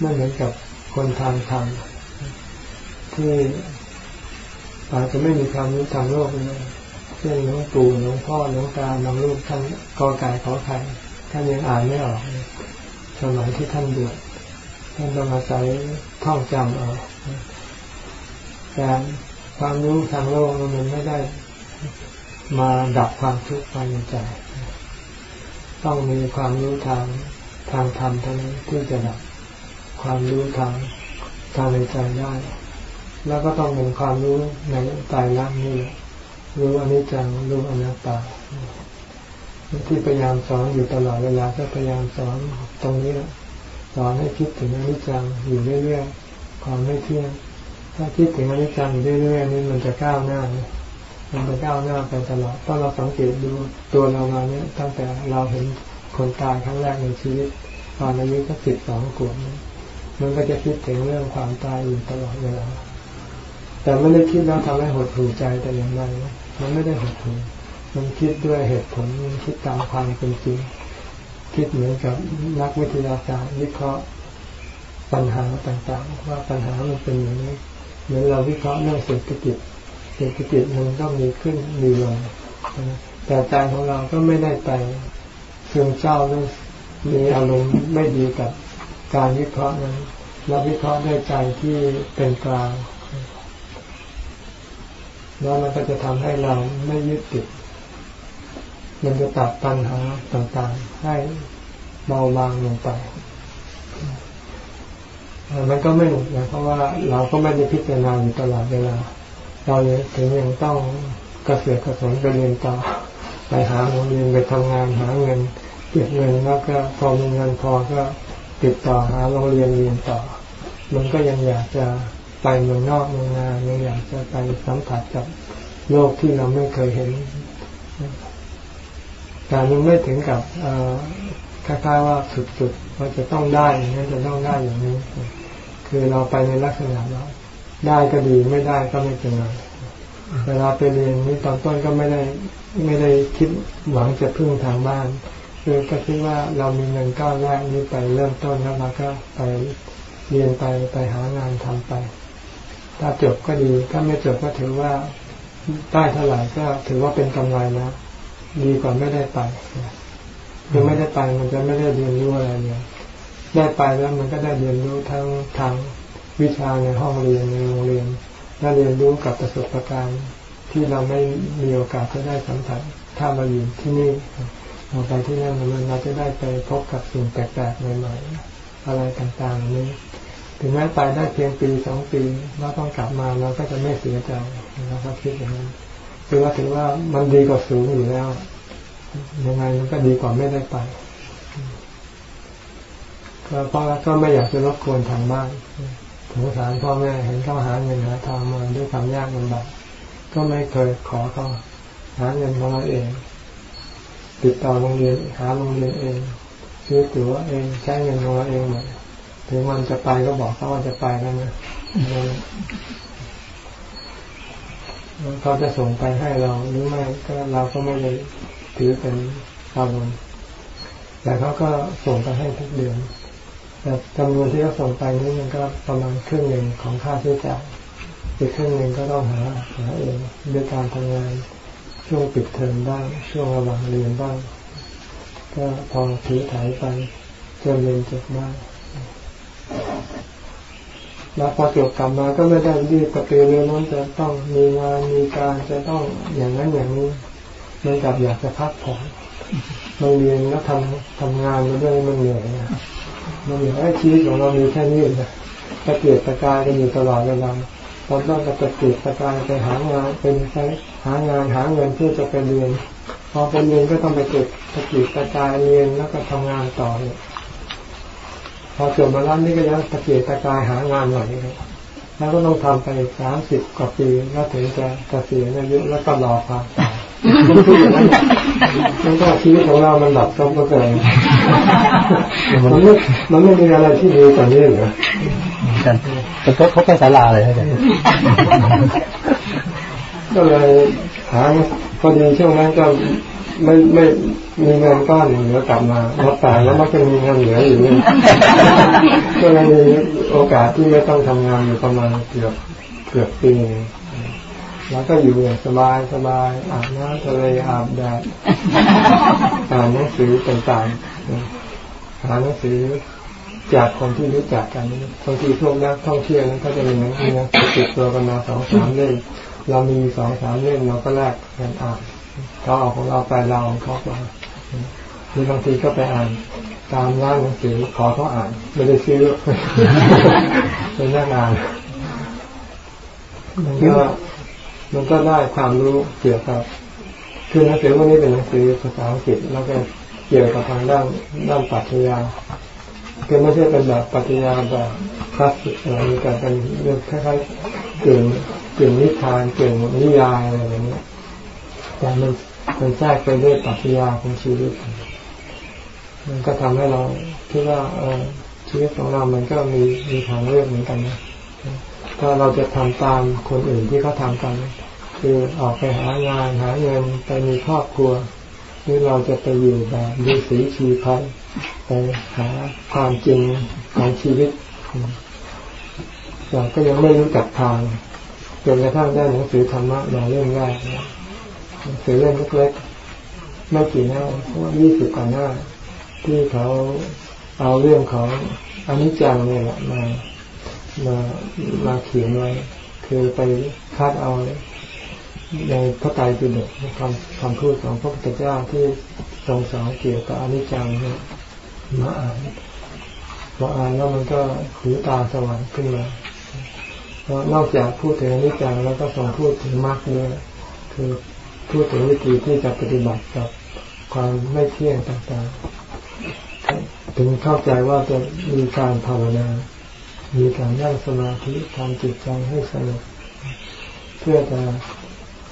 ไม่เหมือนกับคนทางธรรมที่อาจจะไม่มีความรู้ทางโลกเลยเช่นหลวงปู่หลวงพ่อหลวงตาบางรูปท่านกอไก่ขอไข่ ท่านยังอ่านไม่ออกสมัยที่ท่านบวชท่านต้องอาศัยท่องจำเอาแต่ความรู้ทางโลกมันไม่ได้มาดับความทุกข์ภายในใจ ต้องมีความรู้ทางทางธรรมเท่านั้นที่จะดับความรู้ทางทางในใจได้ แล้วก็ต้องมีความรู้ในตายรักนี่รู้อนิจจังรู้อนัตตา ที่พยายามสอนอยู่ตลอดเวลาก็พยายามสอนตรงนี้แหละสอนให้คิดถึงอนิจจังอยู่เรื่อยๆความไม่เที่ยง ถ้าคิดถึงอนิจจังอยู่เรื่อยๆนี่มันจะก้าวหน้ามันจะก้าวหน้าไปตลอดถ้าเราสังเกตดูตัวเรามาเนี่ยตั้งแต่เราเห็นคนตายครั้งแรกในชีวิตตอนอายุก็สิบสองขวบมันก็จะคิดถึงเรื่องความตายอยู่ตลอดเวลาแต่ไม่ได้คิดแล้วทำให้หดหูใจแต่อย่างใดมันไม่ได้หดหู่ มันคิดด้วยเหตุผลมันคิดตามความเป็นจริง คิดเหมือนกับนักวิทยาศาสตร์วิเคราะห์ปัญหาต่างๆ ว่าปัญหามันเป็นอย่างนี้เหมือนเราวิเคราะห์เรื่องเศรษฐกิจเศรษฐกิจมันก็มีขึ้นมีลงแต่ใจของเราก็ไม่ได้ไปเสื่อมเศร้าหรือมีอารมณ์ไม่ดีกับการวิเคราะห์นั้นเราวิเคราะห์ด้วยใจที่เป็นกลางแล้วมันก็จะทำให้เราไม่ยึดติด มันจะตัดปัญหาต่างๆ ให้เบาบางลงไปมันก็ไม่หนุกนะเพราะว่าเราก็ไม่ได้พิจารณาอยู่ตลอดเวลา เราถึงยังต้องกระเสือกกระสนไปเรียนต่อไปหาโรงเรียนไปทำงานหาเงินเก็บเงินแล้วก็พอมีเงินพอก็ติดต่อหาโรงเรียนเรียนต่อ มันก็ยังอยากจะไปเมืองนอกเมืองนายังอยากจะไปสัมผัสกับโลกที่เราไม่เคยเห็น แต่ยังไม่ถึงกับคล้ายๆว่าสุดๆว่าจะต้องได้อย่างนี้จะต้องได้อย่างนี้ คือเราไปในลักษณะว่าได้ก็ดีไม่ได้ก็ไม่เป็นไรเวลาไปเรียนนี่ตอนต้นก็ไม่ได้ไม่ได้คิดหวังจะพึ่งทางบ้านคือก็คิดว่าเรามีเงินก้อนแรกนี้ไปเริ่มต้นแล้วเราก็ไปเรียนไปไปหางานทำไป ถ้าจบก็ดี ถ้าไม่จบก็ถือว่าได้เท่าไหร่ก็ถือว่าเป็นกำไรนะ ดีกว่าไม่ได้ไปคือไม่ได้ไปมันจะไม่ได้เรียนรู้อะไรเลยได้ไปแล้วมันก็ได้เรียนรู้ทั้งทางวิชาในห้องเรียนในโรงเรียนได้เรียนรู้กับประสบการณ์ที่เราไม่มีโอกาสจะได้สัมผัสถ้ามาอยู่ที่นี่เราไปที่นั่นเราจะได้ไปพบกับสิ่งแปลกๆใหม่ๆอะไรต่างๆนี้ถึงแม้ไปได้เพียงปีสองปีเราต้องกลับมาเราก็จะไม่เสียใจเราก็คิดอย่างนั้น คือว่าถือว่ามันดีกว่าสูงอยู่แล้ว ยังไงมันก็ดีกว่าไม่ได้ไป ก็เพราะก็ไม่อยากจะรบกวนทางบ้านสงสารพ่อแม่เห็นเขาหาเงินหาทางมาด้วยความยากลำบากก็ไม่เคยขอเขาหาเงินของเราเอง ติดต่อโรงเรียนหาโรงเรียนเองซื้อตั๋วเองใช้เงินของเราเองหมดถึงวันจะไปก็บอกเขาว่าจะไปแล้วนะ เขาจะส่งไปให้เราหรือไม่ก็เราก็ไม่ได้ถือเป็นอารมณ์แต่เขาก็ส่งไปให้ทุกเดือนแต่จำนวนที่เขาส่งไปนี่มันก็ประมาณครึ่งหนึ่งของค่าใช้จ่ายอีกครึ่งหนึ่งก็ต้องหาหาเองด้วยการทำงานช่วงปิดเทอมบ้างช่วงระหว่างเรียนบ้าง ก็พอถือถ่ายไปจนเรียนจบบ้าง แล้วพอจบกลับมาก็ไม่ได้รีบกระตือรือร้นจะต้องมีงานมีการจะต้องอย่างนั้นอย่างนี้มันกลับอยากจะพักผ่อนมันเรียนแล้วทำทำงานมาด้วยมันเหนื่อยนะมันเหนื่อยชีวิตของเรามีแค่นี้นะตะเกียกตะกายกันอยู่ตลอดเวลาเราต้องกระตะเกียกตะกายไปหางานเป็นใช้หางานหาเงินเพื่อจะไปเรียนพอไปเรียนก็ต้องไปเก็บตะเกียกตะกายเรียนแล้วก็ทำงานต่อเนี่ย อจบมาแล้วนี่ก็ยังตะเกียกตะกายหางานหน่อยแล้วก็ต้องทำไปสามสิบกว่าปีแล้วถึงจะเกษียณอายุแล้วก็รอความตายมันก็ชีวิตของเรามันหลับซบก็เกินมันไม่มันไม่มีอะไรที่ดีกว่านี้เหรอกันเป็นเขาไปศาลาเลยอาจารย์ก็เลยหาพอดีช่วงนั้นก็ ไม่ไม่มีเงินก้อนเหลือกลับมารับตายแล้วมันก็มีเงินเหลืออยู่นี่ก็เลยมีโอกาสที่ไม่ต้องทำงานอยู่ประมาณเกือบเกือบปีนึงแล้วก็อยู่อย่างสบายสบายอาบน้ำทะเลอาบแดดอ่านหนังสือต่างๆหาหนังสือจากคนที่รู้จักกันบางทีพวกนักท่องเที่ยวนั้นเขาจะมีหนังสือติดตัวกันมาสองสามเล่มเรามีสองสามเล่มเราก็แลกกันอ่าน เขาเอาของเราไปเราเขาไปหรือบางทีก็ไปอ่านตามร้านหนังสือขอเขาอ่าน ไม่ได้ซื้อเป็นนั่งอ่านมันก็มันก็ได้ความรู้เกี่ยวกับคือหนังสือพวกนี้เป็นหนังสือภาษาอังกฤษแล้วก็เกี่ยวกับทางด้านด้านปรัชญาคือไม่ใช่เป็นแบบปรัชญาแบบคลาสสิกอะไรแต่เป็นเรื่องคล้ายๆเกี่ยวเกี่ยวนิทานเกี่ยวนิยายอะไรอย่างเงี้ยแต่มัน มันแทรกไปด้วยปรัชญาของชีวิต มันก็ทำให้เราคิดว่าเออชีวิตของเรามันก็มีมีทางเลือกเหมือนกันนะถ้าเราจะทำตามคนอื่นที่เขาทากัน คือออกไปหางานหาเงินไปมีครอบครัวหรือเราจะไปอยู่แบบดูสีชีพันไปหาความจริงของชีวิตเราก็ยังไม่รู้จักทางจนกระทั่งได้หนังสือธรรมะมาเรื่องแรก หนังสือเล่มเล็กๆไม่กี่หน้าว่ายี่สิบกว่าหน้า ที่เขาเอาเรื่องของอนิจจังเนี่ยมามามาเขียนไว้คือไปคาดเอาในพระไตรปิฎกคำคำพูดของพระพุทธเจ้าที่ทรงสอนเกี่ยวกับอนิจจังเนี่ยมาอ่านพออ่านแล้วมันก็หูตาสว่างขึ้นมาเพราะนอกจากพูดถึงอนิจจังแล้วก็ทรงพูดถึงมรรคด้วยคือ พูดถึงวิธีที่จะปฏิบัติกับความไม่เที่ยงต่างๆ ถึงเข้าใจว่าจะมีการภาวนา มีการนั่งสมาธิทำจิตใจให้สงบเพื่อจะ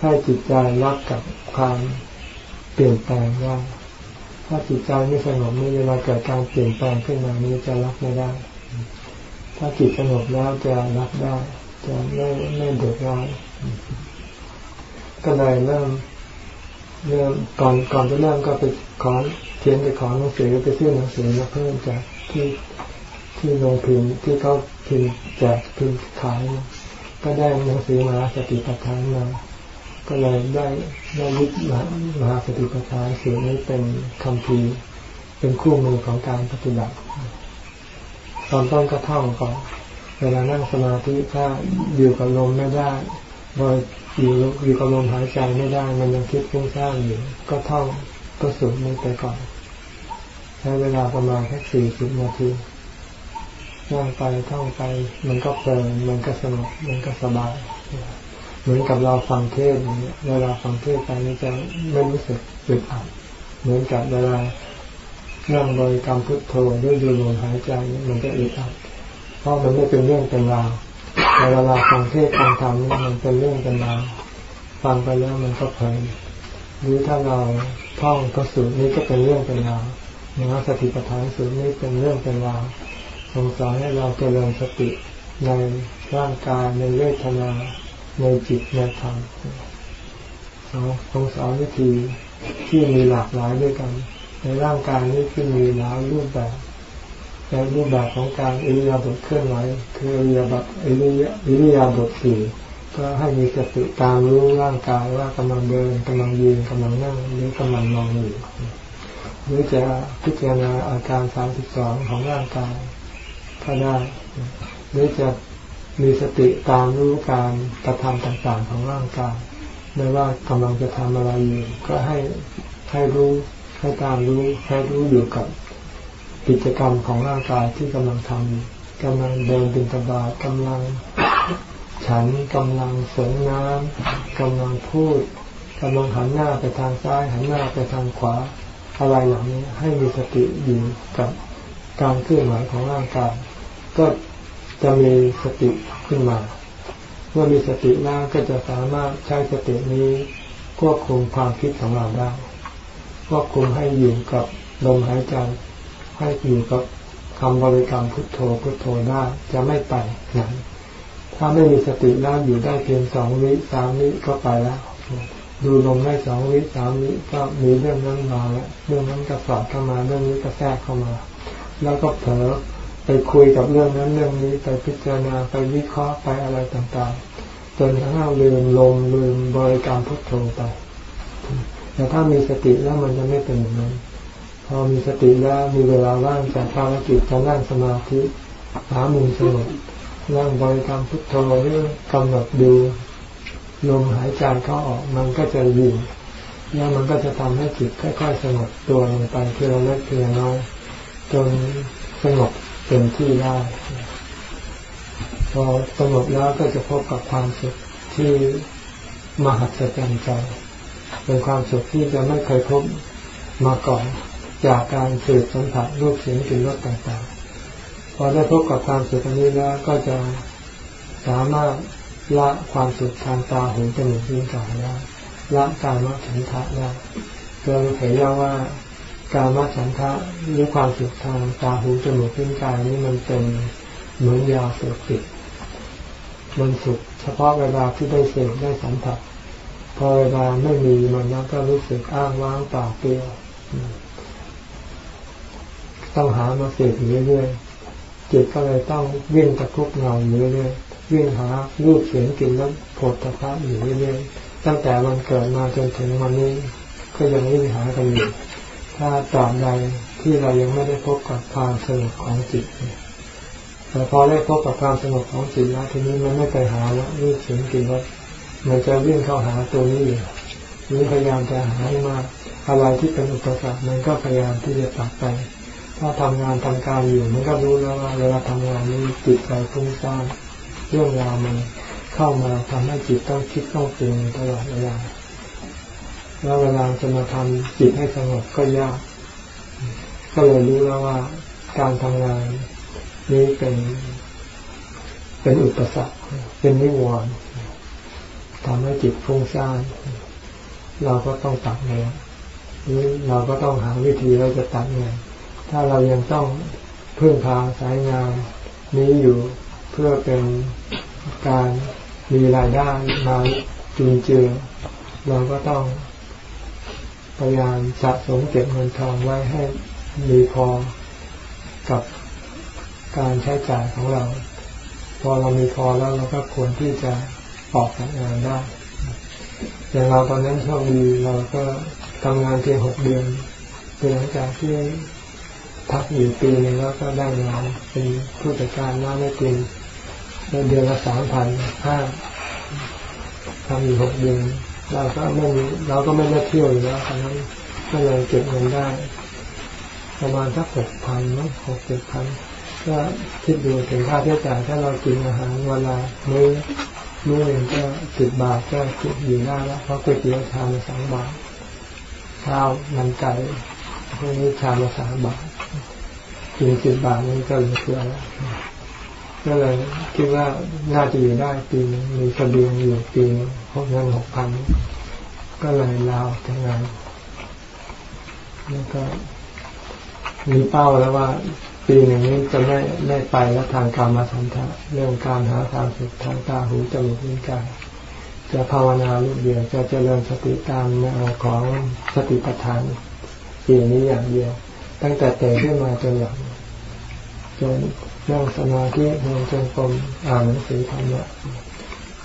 ให้จิตใจรับกับความเปลี่ยนแปลงว่า ถ้าจิตใจไม่สงบนี่เวลาเกิดการเปลี่ยนแปลงขึ้นมานี้จะรับไม่ได้ ถ้าจิตสงบแล้วจะรับได้ จะไม่ไม่เดือดร้อนก็เลยเริ่ม เริ่มก่อนก่อนจะเริ่มก็ไปขอเขียนไปขอหนังสือไปซื้อหนังสือมาเพิ่มจากที่ที่โรงพิมพ์ที่เขาพิมพ์แจกพิมพ์ขายก็ได้หนังสือมาสติปัฏฐานมาก็เลยได้ได้ยึดมามหาสติปัฏฐานเสียนี้เป็นคำพีเป็นคู่มือของการปฏิบัติตอนต้นก็ท่องก่อนเวลานั่งสมาธิถ้าอยู่กับลมไม่ได้โดย อยู่อยู่กับลมหายใจไม่ได้ มันยังคิดฟุ้งซ่านอยู่ ก็ท่องก็สูดมันไปก่อน ใช้เวลาประมาณแค่สี่สิบนาทีนั่งไปท่องไป มันก็เพลินมันก็สนุกมันก็สบาย เหมือนกับเราฟังเทศอย่างเงี้ยเวลาฟังเทศไปนี่จะไม่รู้สึกอึดอัดเหมือนกับเวลานั่งโดยกรรมพุทโธด้วยดูลมหายใจมันจะอึดอัดเพราะมันไม่เป็นเรื่องเป็นราว เวลาฟังเทศฟังธรรมนี่มันเป็นเรื่องเป็นราวฟังไปแล้วมันก็เพลินหรือถ้าเราท่องก็สูตรนี้ก็เป็นเรื่องเป็นราวอย่างสติปัฏฐานสูตรนี้เป็นเรื่องเป็นราวทรงสอนให้เราเจริญสติในร่างกายในเวทนาในในจิตในธรรมทรงสอนวิธีที่มีหลากหลายด้วยกัน ในร่างกายนี้ที่มีหลายรูปแบบ ในรูปแบบของการอิริยาบถเคลื่อนไหวคืออิริยาบถอิริยอิริยาบถสี่ก็ให้มีสติตามรู้ร่างกายว่ากำลังเดินกำลังยืนกำลังนั่งหรือกำลังนอนอยู่หรือจะพิจารณาอาการสามสิบสองของร่างกายก็ได้หรือจะมีสติตามรู้การกระทำต่างๆของร่างกายไม่ว่ากำลังจะทำอะไรอยู่ก็ให้ให้รู้ให้ตามรู้ให้รู้อยู่กับ กิจกรรมของร่างกายที่กำลังทำกำลังเดินบินตบาทกำลังฉันกำลังสริมน้ำกำลังพูดกำลังหันหน้าไปทางซ้าย หันหน้าไปทางขวา อะไรเหล่านี้ให้มีสติอยู่กับการเคลื่อนไหวของร่างกายก็จะมีสติขึ้นมา เมื่อมีสติแล้วก็จะสามารถใช้สตินี้ควบคุมความคิดของเราได้ควบคุมให้อยู่กับลมหายใจ ให้อยู่กับคำบริกรรมพุทโธพุทโธได้จะไม่ไปไหนถ้าไม่มีสติแล้วอยู่ได้เพียงสองวิสามวิก็ไปแล้ว ดูลมได้สองวิสามวิก็มีเรื่องนั้นมาแล้วเรื่องนั้นก็สอดเข้ามาเรื่องนี้ก็แทกเข้ามา แล้วก็เผลอไปคุยกับเรื่องนั้นเรื่องนี้ไปพิจารณาไปวิเคราะห์ไปอะไรต่างๆ จนทั้งเราลืมลมลืมบริกรรมพุทโธไปแต่ถ้ามีสติแล้วมันจะไม่เป็นอย่างนั้น พอมีสติแล้วมีเวลาว่างจากภารกิจจะนั่งสมาธิหามุมสงบนั่งบริกรรมพุทโธหรือกำหนดดูลมหายใจเข้าออกมันก็จะยิ่แล้วมันก็จะทำให้จิตค่อยๆสงบตัวลงไปเพื่อเล็กเพื่อน้อยจนสงบเต็มที่ได้พอสงบแล้วก็จะพบกับความสุขที่มหัศจรรย์ใจเป็นความสุขที่จะไม่เคยพบมาก่อน จากการสืบสัมผัสรูปเสียงกลิ่นรสต่างๆ พอได้พบกับความสุขนี้แล้วก็จะสามารถละความสุขทางตาหูจมูกลิ้นกายได้ละการมฉันทะได้เราเห็นแล้วว่าการมฉันทะหรือความสุขทางตาหูจมูกลิ้นกายนี้มันเป็นเหมือนยาเสพติดมันสุขเฉพาะเวลาที่ได้เสพได้สัมผัสพอเวลาไม่มีมันแล้วก็รู้สึกอ้างว้างเปล่าเปลี่ยว ต้องหามาเสพอยู่เรื่อยๆจิตก็เลยต้องวิ่งตะคุบเงาอยู่เรื่อยๆวิ่งหารูปเสียงกลิ่นรสโผฏฐัพพะอยู่เรื่อยๆตั้งแต่วันเกิดมาจนถึงวันนี้ ก็ยังวิ่งหากันอยู่ถ้าตาบใดที่เรายังไม่ได้พบกับความสงบของจิตแต่พอได้พบกับความสงบของจิตแล้วทีนี้มันไม่ไปหาแล้วนี่เสียงกินว่ามันจะวิ่งเข้าหาตัวนี้อยู่นี่พยายามจะหาให้มากอะไรที่เป็นอุปสรรคมันก็พยายามที่จะตัดไป ถ้าทำงานทำการอยู่มันก็รู้แล้วว่าเวลาทำงานนี้จิตใจฟุ้งซ่านเรื่องราวมันเข้ามาทำให้จิตต้องคิดต้องปรุงตลอดเวลาแล้วเวลาจะมาทำจิตให้สงบก็ยาก ก็เลยรู้แล้วว่า การทำงานนี้เป็นเป็นอุปสรรค เป็นนิวรณ์ทำให้จิตฟุ้งซ่านเราก็ต้องตัดเงี้ยเราก็ต้องหาวิธีเราจะตัดเงี้ย ถ้าเรายังต้องพึ่งพาสายงานนี้อยู่เพื่อเป็นการมีรายได้มาจุนเจือ เราก็ต้องพยายามสะสมเก็บเงินทองไว้ให้มีพอกับการใช้จ่ายของเรา พอเรามีพอแล้วเราก็ควรที่จะออกจากงานได้ อย่างเราตอนนั้นโชคดีเราก็ทำงานเพียงหกเดือนหลังจากที่ พักอยู่ปีนึงแล้วก็ได้งานเป็นผู้จัดการร้านไอติมในเดือนละสามพันห้าทำอยู่หกเดือนเราก็ไม่เราก็ไม่ได้เที่ยวอยู่แล้วตอนนั้นก็เลยเก็บเงินได้ ประมาณสักหกพันมั้งหกเจ็ดพันก็คิดดูถึงค่าใช้จ่ายถ้าเรากินอาหารเวลามื้อมื้อหนึ่งก็สิบบาทก็คิดอยู่ได้แล้วเพราะก๋วยเตี๋ยวชามละสองบาทข้าวมันไก่พวกนี้ชามละสามบาท กินสิบบาทนี่ก็เหลือเฟือแล้วก็เลยคิดว่าน่าจะอยู่ได้ปีนึงมีสเบียงอยู่ปีหกเงินหกพันก็เลยลาวทำงานแล้วก็มีเป้าแล้วว่า ปีหนึ่งนี้จะไม่ไม่ไปแล้วทางการมาสัมผัสเรื่องการหาทางสุขทางตาหูจมูกลิ้นกายจะภาวนาลูกเดียวจะเจริญสติตามแนวของสติปัฏฐานสี่นี้อย่างเดียว ตั้งแต่เตะขึ้นมาจนหลัง จนนั่งสมาธิเดินจงกรมอ่านหนังสือธรรมะ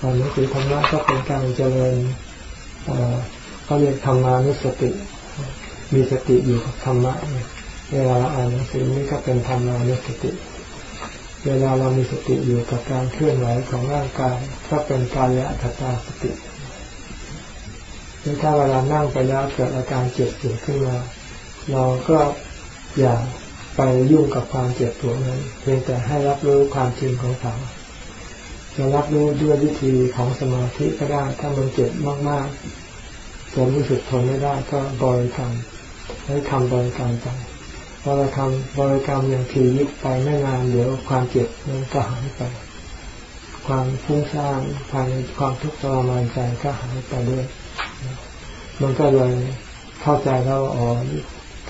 อ่านหนังสือธรรมะก็เป็นการเจริญเขาเรียกธรรมานุสติ มีสติอยู่กับธรรมะเวลาอ่านหนังสือนี้ก็เป็นธรรมานุสติ เวลาเรามีสติอยู่กับการเคลื่อนไหวของร่างกายก็เป็นกายะคตาสติหรือถ้าเวลานั่งไปแล้วเกิดอาการเจ็บปวดขึ้นมา เราก็อย่า ไปยุ่งกับความเจ็บปวดนั้น เพียงแต่ให้รับรู้ความจริงของเขาจะรับรู้ด้วยวิธีของสมาธิก็ได้ ถ้ามันเจ็บมากๆจนรู้สึกทนไม่ได้ก็บริกรรมให้คำบริกรรมไปพอเราทำบริกรรมอย่างทียิบไปไม่นานเดี๋ยวความเจ็บนั้นก็หายไป ความฟุ้งซ่านภายในความทุกข์ทรมานใจก็หายไปด้วย มันก็เลยเข้าใจแล้วอ๋อ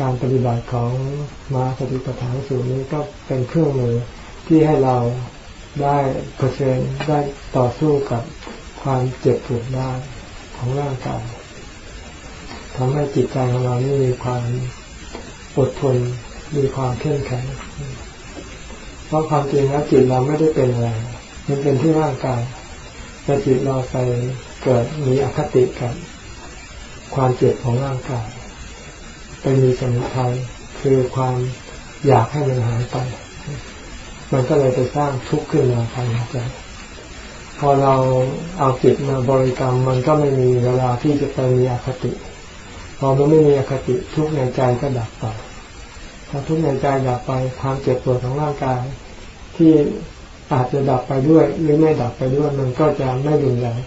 การปฏิบัติของมาสติปัฏฐานสูตรนี้ก็เป็นเครื่องมือที่ให้เราได้เผชิญได้ต่อสู้กับความเจ็บปวดได้ของร่างกายทำให้จิตใจของเรานี่มีความอดทนมีความเข้มแข็งเพราะความจริงแล้วจิตเราไม่ได้เป็นอะไรมันเป็นที่ร่างกายแต่จิตเราไปเกิดมีอคติกับความเจ็บของร่างกาย ไปมีสมุทัยคือความอยากให้มันหายไป มันก็เลยไปสร้างทุกข์ขึ้นมาภายในใจพอเราเอาจิตมาบริกรรม มันก็ไม่มีเวลาที่จะไปมีอคติ พอมันไม่มีอคติทุกข์ในใจก็ดับไปพอทุกข์ในใจดับไปความเจ็บปวดของร่างกาย ที่อาจจะดับไปด้วย หรือไม่ดับไปด้วยมันก็จะไม่รุนแรง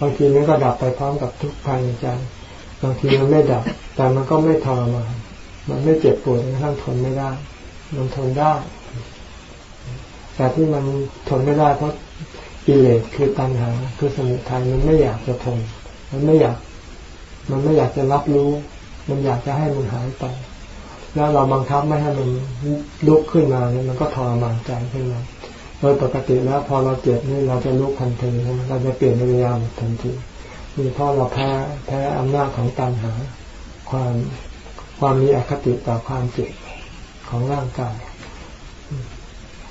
บางทีมันก็ดับไปพร้อมกับทุกข์ภายในใจ บางทีมันไม่ดับ แต่มันก็ไม่ทรมานมันไม่เจ็บปวดกระทั่งทนไม่ได้ มันทนได้ แต่ที่มันทนไม่ได้เพราะกิเลสคือตัณหา คือสมุทัยมันไม่อยากจะทน มันไม่อยาก มันไม่อยากจะรับรู้ มันอยากจะให้มันหายไป แล้วเราบังคับไม่ให้มันลุกขึ้นมาเนี่ยมันก็ทรมานใจขึ้นมาโดยปกติแล้วพอเราเจ็บนี่เราจะลุกทันทีเราจะเปลี่ยนวิญญาณทันที มีเพราะเราแพ้แพ้อำนาจของตัณหา ความความมีอคติต่อความเจ็บของร่างกาย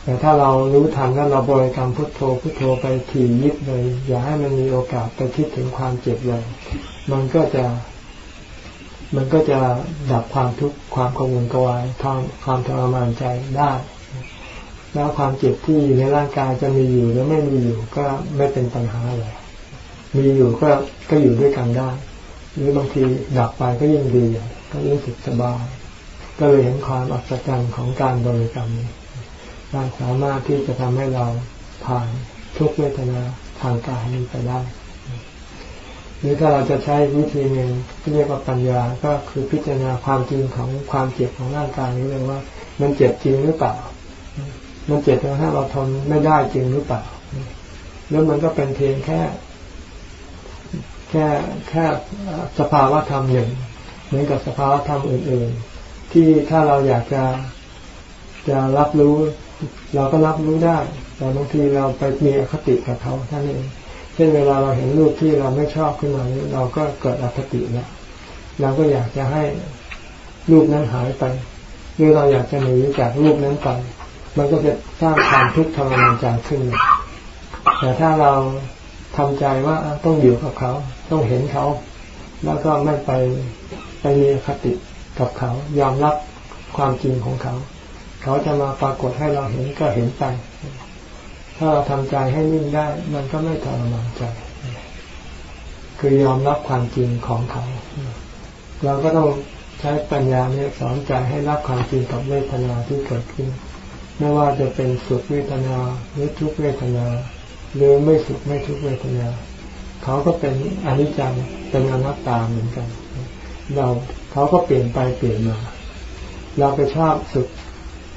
แต่ถ้าเรารู้ทันแล้วเราบริกรรมพุทโธพุทโธไปถี่ยิบเลย อย่าให้มันมีโอกาสไปคิดถึงความเจ็บเลย มันก็จะ มันก็จะดับความทุกข์ความกังวลกวายทางความทรมานใจได้ แล้วความเจ็บที่อยู่ในร่างกายจะมีอยู่หรือไม่มีอยู่ก็ไม่เป็นปัญหาเลย มีอยู่ก็ก็อยู่ด้วยกันได้ หรือบางทีดับไปก็ยิ่งดีก็รู้สึกสบาย ก็เลยเห็นความอัศจรรย์ของการบริกรรมการสามารถที่จะทำให้เราผ่านทุกเวทนาทางกายนี้ไปได้ หรือถ้าเราจะใช้วิธีหนึ่งที่เรียกว่าปัญญาก็คือพิจารณาความจริงของความเจ็บของร่างกายนี้เลยว่า มันเจ็บจริงหรือเปล่า มันเจ็บถ้าเราทนไม่ได้จริงหรือเปล่า แล้วมันก็เป็นเพียงแค่ แค่แค่สภาวะธรรมหนึ่งเหมือนกับสภาวะธรรมอื่น ๆ ที่ถ้าเราอยากจะจะรับรู้ เราก็รับรู้ได้ แต่บางทีเราไปมีอคติกับเขาท่านเองเช่นเวลาเราเห็นรูปที่เราไม่ชอบขึ้นมาเราก็เกิดอคติแล้วเราก็อยากจะให้รูปนั้นหายไปหรือเราอยากจะหนีจากรูปนั้นไปมันก็จะสร้างความทุกข์ทรมานใจขึ้น แต่ถ้าเราทำใจว่าต้องอยู่กับเขา ต้องเห็นเขา แล้วก็ไม่ไปไปมีคติกับเขา ยอมรับความจริงของเขา เขาจะมาปรากฏให้เราเห็นก็เห็นไป ถ้าเราทำใจให้นิ่งได้ มันก็ไม่ทรมานใจ คือยอมรับความจริงของเขา เราก็ต้องใช้ปัญญาเนี่ยสอนใจให้รับความจริงกับเวทนาที่เกิดขึ้น ไม่ว่าจะเป็นสุขเวทนาหรือทุกเวทนา หรือไม่สุขไม่ทุกเวทนา เขาก็เป็นอนิจจังเป็นอนัตตาเหมือนกัน เราเขาก็เปลี่ยนไปเปลี่ยนมา เราไปชอบสุข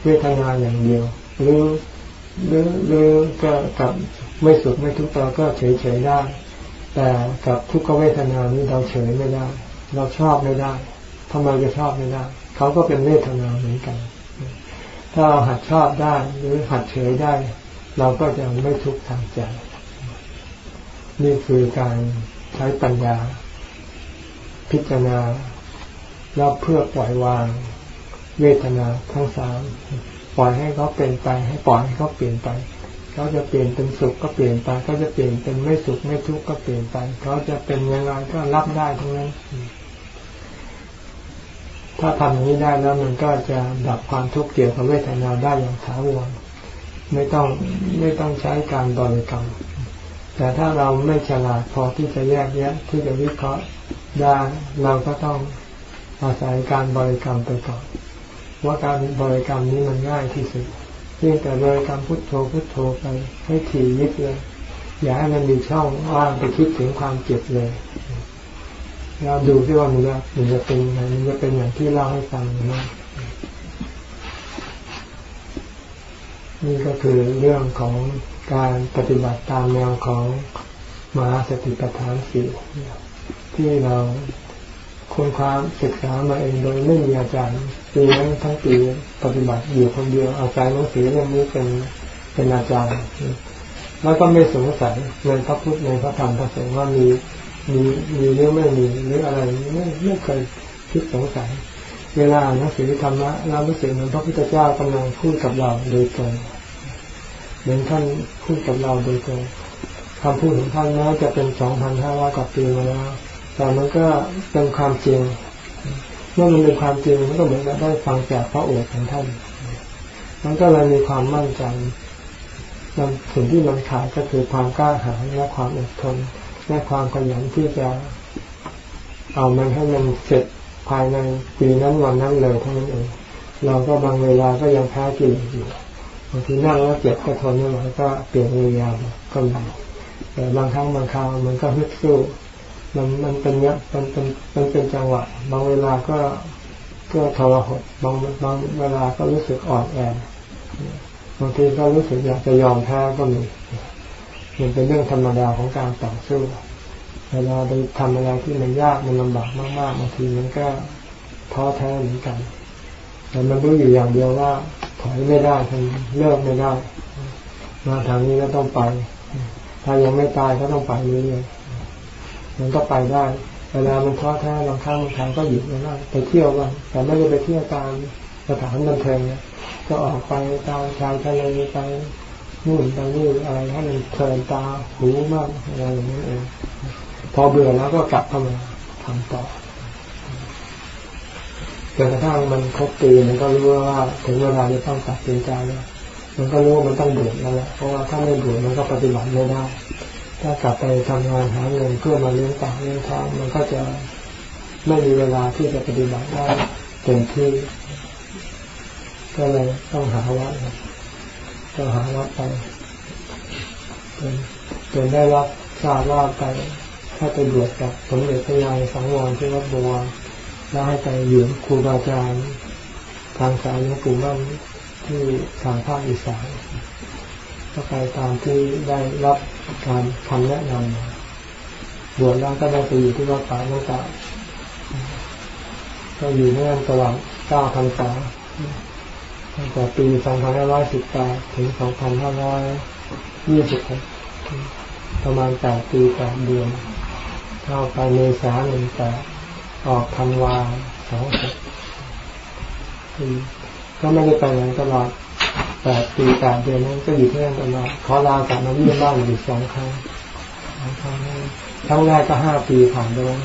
เวทนาอย่างเดียว หรือหรือหรือก็กับไม่สุขไม่ทุกข์เราก็เฉยเฉยได้ แต่กับทุกขเวทนานี้เราเฉยไม่ได้ เราชอบไม่ได้ทำไมจะชอบไม่ได้ เขาก็เป็นเวทนาเหมือนกัน ถ้าเราหัดชอบได้หรือหัดเฉยได้ เราก็จะไม่ทุกข์ทางใจ นี่คือการใช้ปัญญา พิจารณาแล้วเพื่อปล่อยวาง เวทนาทั้งสามปล่อยให้เขาเป็นไป ให้ปล่อยให้เขาเปลี่ยนไปเขาจะเปลี่ยนเป็นสุขก็เปลี่ยนไปเขาจะเปลี่ยนเป็นไม่สุขไม่ทุกข์ก็เปลี่ยนไปเขาจะเป็นยังไงก็รับได้ทั้งนั้น ถ้าทำอย่างนี้ได้แล้วมันก็จะดับความทุกข์เกี่ยวกับเวทนาได้อย่างถาวรไม่ต้องไม่ต้องใช้การบริกรรม แต่ถ้าเราไม่ฉลาดพอที่จะแยกแยะที่จะวิเคราะห์ได้เราก็ต้องอาศัยการบริกรรมไปก่อนว่าการบริกรรมนี้มันง่ายที่สุดเพียงแต่บริกรรมพุทโธพุทโธไปให้ถี่ยิบเลย อย่าให้มันมีช่องว่างไปคิดถึงความเจ็บเลยเราดูที่ว่ามันจะมันจะเป็นยังไงมันจะเป็นอย่างที่เล่าให้ฟังหรือไม่นี่ก็คือเรื่องของ การปฏิบัติตามแนวของมหาสติปัฏฐานสี่ที่เราค้นคว้าศึกษามาเองโดยไม่มีอาจารย์ปีนั้นทั้งปีปฏิบัติอยู่คนเดียวอาศัยหนังสือเรื่องนี้เป็นเป็นอาจารย์ แล้วก็ไม่สงสัยในพระพุทธในพระธรรมพระสงฆ์ว่ามีมีมีหรือไม่มีหรืออะไรไม่ไม่เคยคิดสงสัย เวลาหนังสือธรรมะเรารู้สึกเหมือนพระพุทธเจ้ากำลังพูดกับเราโดยตรง เหมือนท่านพูดกับเราโดยตรงคำพูดของท่านแม้จะเป็นสองพันห้าร้อยกว่าปีมาแล้วแต่มันก็เป็นความจริง เมื่อมันเป็นความจริงมันก็เหมือนกับได้ฟังจากพระโอษฐ์ของท่าน มันก็เลยมีความมั่นใจมันสิ่งที่มันขาดก็คือความกล้าหาญและความอดทนและความขยันที่จะเอามันให้มันเสร็จภายในปีนั้นวันนั้นเลยเท่านั้นเอง เราก็บางเวลาก็ยังแพ้กิเลสอยู่ บางทีนั่งแล้วเจ็บก็ทนไม่ไหวก็เปลี่ยนเรียาก็มีแต่บางครั้งบางคราวมันก็ฮึดสู้มันมันเป็นเนี้ยมันเป็นมันเป็นจังหวะบางเวลาก็ก็ทรหดบางบางเวลาก็รู้สึกอ่อนแอบางทีก็รู้สึกอยากจะยอมแพ้ก็มีมันเป็นเรื่องธรรมดาของการต่อสู้เวลาไปทำอะไรที่มันยากมันลำบากมากๆบางทีมันก็ท้อแท้เหมือนกัน แต่มันรู้อยู่อย่างเดียวว่า ถอยไม่ได้ทำเลิกไม่ได้มาทางนี้ก็ต้องไป ถ้ายังไม่ตายก็ต้องไปเรื่อยๆมันก็ไปได้เวลามันท้อแท้บางครั้งบางครั้งก็หยุดไม่ได้ไปเที่ยวบ้างแต่ไม่ได้ไปเที่ยวตามสถานบันเทิงก็ออกไปตามชายทะเลไปนู่นไปนี่อะไรให้มันเพลินตาหูมากอะไรอย่างนี้เองพอเบื่อแล้วก็กลับเข้ามาทำต่อ นกระทั่งมันครบปีมันก็รู้ว่าถึงเวลาจะต้องตัดสินใจแล้วมันก็รู้ว่ามันต้องเบื่อแล้วเพราะว่าถ้าไม่เบื่อมันก็ปฏิบัติไม่ได้ ถ้ากลับไปทำงานหาเงินเพื่อมาเลี้ยงปากเลี้ยงท้องมันก็จะไม่มีเวลาที่จะปฏิบัติได้เต็มที่ ก็เลยต้องหาวัดก็หาวัดไปจนได้รับทราบว่าไปถ้าไปบวชกับสมเด็จพระยาสังวรที่วัดบัว แล้วให้ไปอยู่ครูบาอาจารย์ทางสายหลวงปู่มั่นที่ทางภาคอีสานก็ไปตามที่ได้รับการคำแนะนำบวชแล้วก็ได้ไปอยู่ที่วัดป่าโลกาก็อยู่นั่นตลอดเก้าพรรษาตั้งแต่ปี2518ถึง2526ประมาณ8ปี8เดือนเข้าไปเมษาหนึ่งแปด ออกธันวาสองหกก็ไม่ได้ไปไหนตลอดแปดปีแปดเดือนนั้นก็อยู่ที่นั่นตลอดขอลากลับมาเยี่ยมบ้านอยู่สองครั้งสองครั้งครั้งแรกก็ห้าปีผ่านไปแล้ว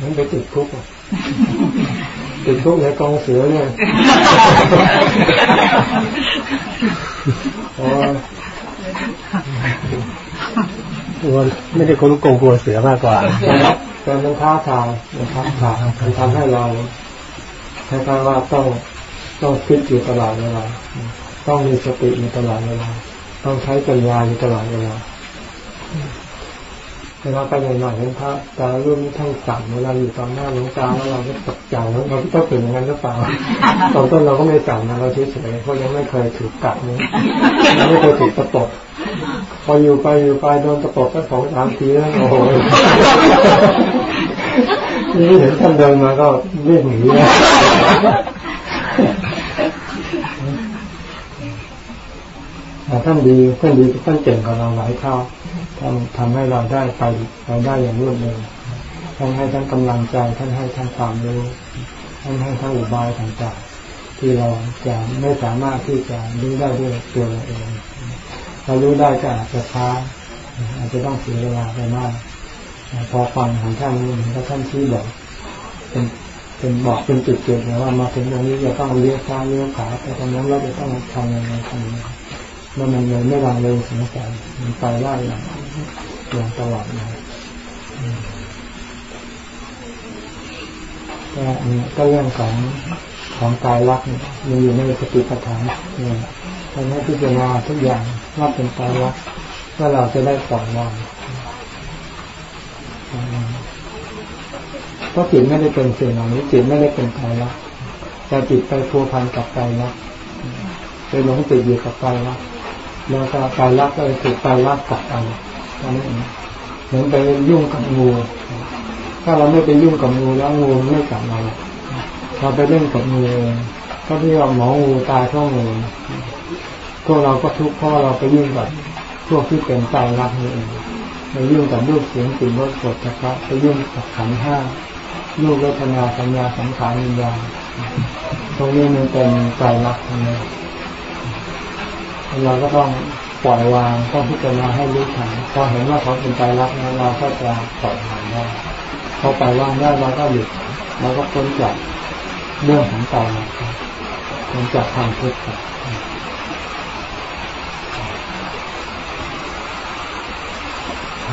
มันไปติดคุกอะติดคุกในกองเสือเนี่ยโอ้ ตัวไม่ได้คนกงกลัวเสือมากกว่าแต่มันท้าทายมันท้าทายมันทำให้เราใช้คำว่าต้องต้องคิดอยู่ตลอดเวลาต้องมีสติอยู่ตลอดเวลาต้องใช้ปัญญาอยู่ตลอดเวลา เวลาไปหน่อยๆเห็นพระตารุ่นท่านสั่งเวลาอยู่ตอนหน้าหลวงตาแล้วเราก็ตกใจแล้วเราต้องเป็นอย่างนั้นหรือเปล่าตอนต้นเราก็ไม่สั่งนะเราเฉยๆเพราะยังไม่เคยถูกกัดนี้ยังไม่เคยถูกตะปบพออยู่ไปอยู่ไปโดนตะปบสักสองสามทีแล้วโอ้โหนี่เห็นท่านเดินมาก็วิ่งหนีแล้วแต่ท่านดีท่านดีท่านเก่งกว่าเราหลายเท่า ท่านทำให้เราได้ไปเราได้อย่างรวดเร็วท่านให้ทั้งกำลังใจท่านให้ทั้งความรู้ท่านให้ทั้งอุบายต่างๆที่เราจะไม่สามารถที่จะรู้ได้ด้วยตัวเราเองเรารู้ได้ก็อาจจะช้าอาจจะต้องเสียเวลาไปมากพอฟังของท่านนี้ถ้าท่านชี้บอกเป็นเป็นบอกเป็นจุดๆนะว่ามาถึงตรงนี้จะต้องเลี้ยวซ้ายเลี้ยวขวาแต่ตรงนั้นเราจะต้องทำยังไงทำยังไง แล้วมันเลยไม่วางเลยสงสัยมันไปได้อย่างอย่างตลอดเลยก็นี่ก็เรื่องของของกายรักเนี่ยมันอยู่ในสติปัฏฐานเนี่ยทำให้พิจารณาทุกอย่างว่าเป็นกายรักว่าเราจะได้ปล่อยวางเพราะจิตไม่ได้เป็นสิ่งเหล่านี้จิตไม่ได้เป็นกายรักแต่จิตไปพัวพันกับกายรักไปหลงติดอยู่กับกายรัก แล้วก็กายรักก็เลยถูกกายรักกัดเอาอันนี้เหมือนไปยุ่งกับงูถ้าเราไม่ไปยุ่งกับงูแล้วงูไม่กัดเราเราไปเล่นกับงูก็ที่เราหมองูตายเพราะงูพวกเราก็ทุกข์เพราะเราไปยุ่งกับพวกที่เป็นใจรักนี่เองไปยุ่งกับรูปเสียงกลิ่นรสกดนะครับไปยุ่งกับขันห้ารูปเวทนาสัญญาสังขารวิญญาณตรงนี้มันเป็นใจรักทั้งนั้น เราก็ต้องปล่อยวางต้องพิจารณาให้รู้ทันพอเห็นว่าเขาเป็นใจรักนะเราก็จะปล่อยวางได้พอปล่อยวางได้เราก็หยุดเราก็พ้นจากเรื่องของใจพ้นจากความทุกข์อ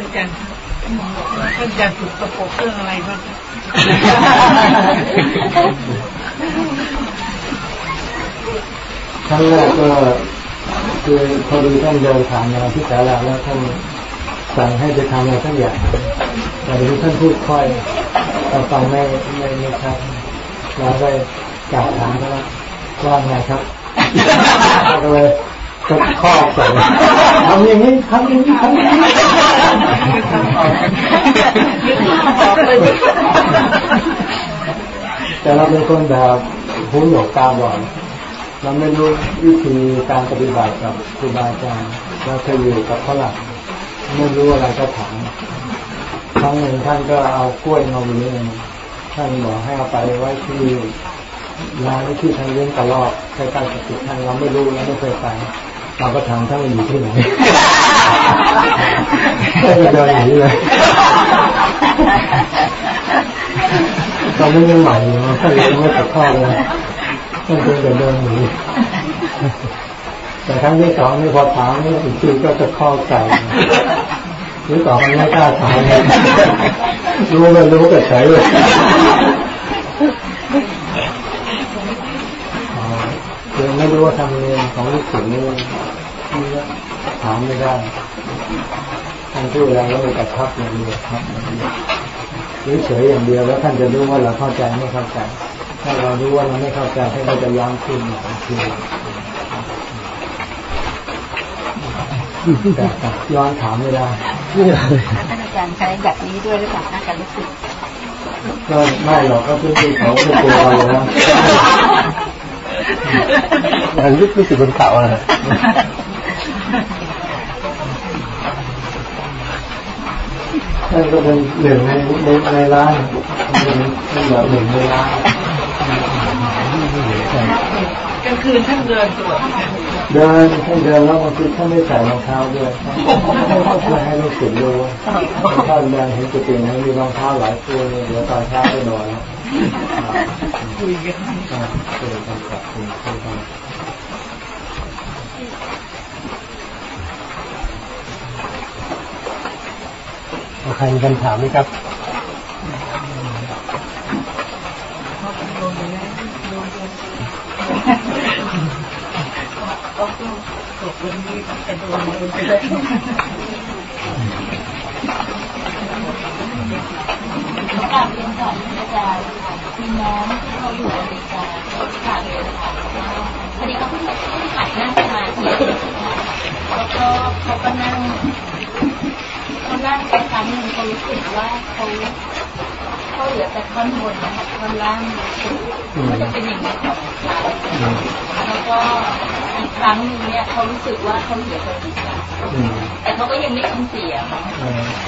าจารย์ ท่านอาจารย์ถูกประกบเรื่องอะไรบ้างครั้งแรกก็คือพอดีท่านเดินผ่านมาที่ศาลาแล้วท่านสั่งให้ไปทำอะไรทั้งอย่างแต่ที่ท่านพูดค่อยเราฟังไม่ไม่ไม่ชัดเราไปกล่าวถามเขาว่าไงครับก็เลย ก็ข้อใส่ทำอย่างนี้ทำอย่างนี้ทำอย่างนี้แต่เราเป็นคนแบบหูหนวกตาบอดเราไม่รู้วิธีการปฏิบัติกับครูบาอาจารย์เราเคยอยู่กับฝรั่งไม่รู้อะไรก็ถามครั้งหนึ่งท่านก็เอากล้วยมาวีนึงท่านบอกให้เอาไปไว้ที่ร้านที่ท่านเลี้ยงกระรอกใกล้ๆกับติท่านเราไม่รู้เราไม่เคยไป เราก็ถามท่านอยู่ที่ไหนท่านก็เดินหนีเลยตอนนี้ยังใหม่อยู่ท่านยังไม่ตัดข้อเลยท่านเพิ่งจะเดินหนีแต่ครั้งที่สองนี่พอถามนี่อีกทีก็จะข้อใจหรือต่อไปไม่กล้าถามรู้ไม่รู้ก็ใช้เลยคือ ไม่รู้ว่าทำเรียนของลูกศิษย์นี่ถามไม่ได้ท่านพูดอะไรแล้วมันกระทับอย่างเดียวครับหรือเฉยอย่างเดียวแล้วท่านจะรู้ว่าเราเข้าใจไม่เข้าใจ ถ้าเรารู้ว่าเราไม่เข้าใจท่านก็จะย้ำขึ้นหนึ่งทีแต่ย้อนถามไม่ได้ท่านอาจารย์ใช้แบบนี้ด้วยหรือเปล่าอาการรู้สึกก็ไม่หรอกก็เพื่อนเขาจะกลัวเราแล้ว มันรู้รู้สึกบนเขาอะท่านก็เป็นหนึ่งในในในร้านเป็นเป็นแบบหนึ่งในร้านกลางคืนท่านเดินตรวจเดินท่านเดินแล้วบางทีท่านไม่ใส่รองเท้าด้วยเพื่อให้ลูกศิษย์รู้ถ้าเดินเห็นจุดนั้นมีรองเท้าหลายตัวเดี๋ยวตอนเช้าไปนอนแล้ว คุยกันคุยกันกับคุณคุยกันใครมีคำถามไหมครับ การเลยกลับเรียนก่อนอาจารย์มีน้องที่เขาอยู่อเมริกาเขาฝากเรียนถามว่ะพอดีเขาเพิ่งเพิ่งหัดนั่งสมาธิแล้วก็เขาก็นั่งเขานั่งไปครั้งหนึ่งเขารู้สึกว่าเขา ก็เหลือแต่ท่อนบนนะคะท่อนล่างก็จะเป็นอย่างนี้ของขาแล้วก็อีกครั้งนึงเนี่ยเขารู้สึกว่าเขาเสียใจดีแต่เขาก็ยังไม่คุ้นเสีย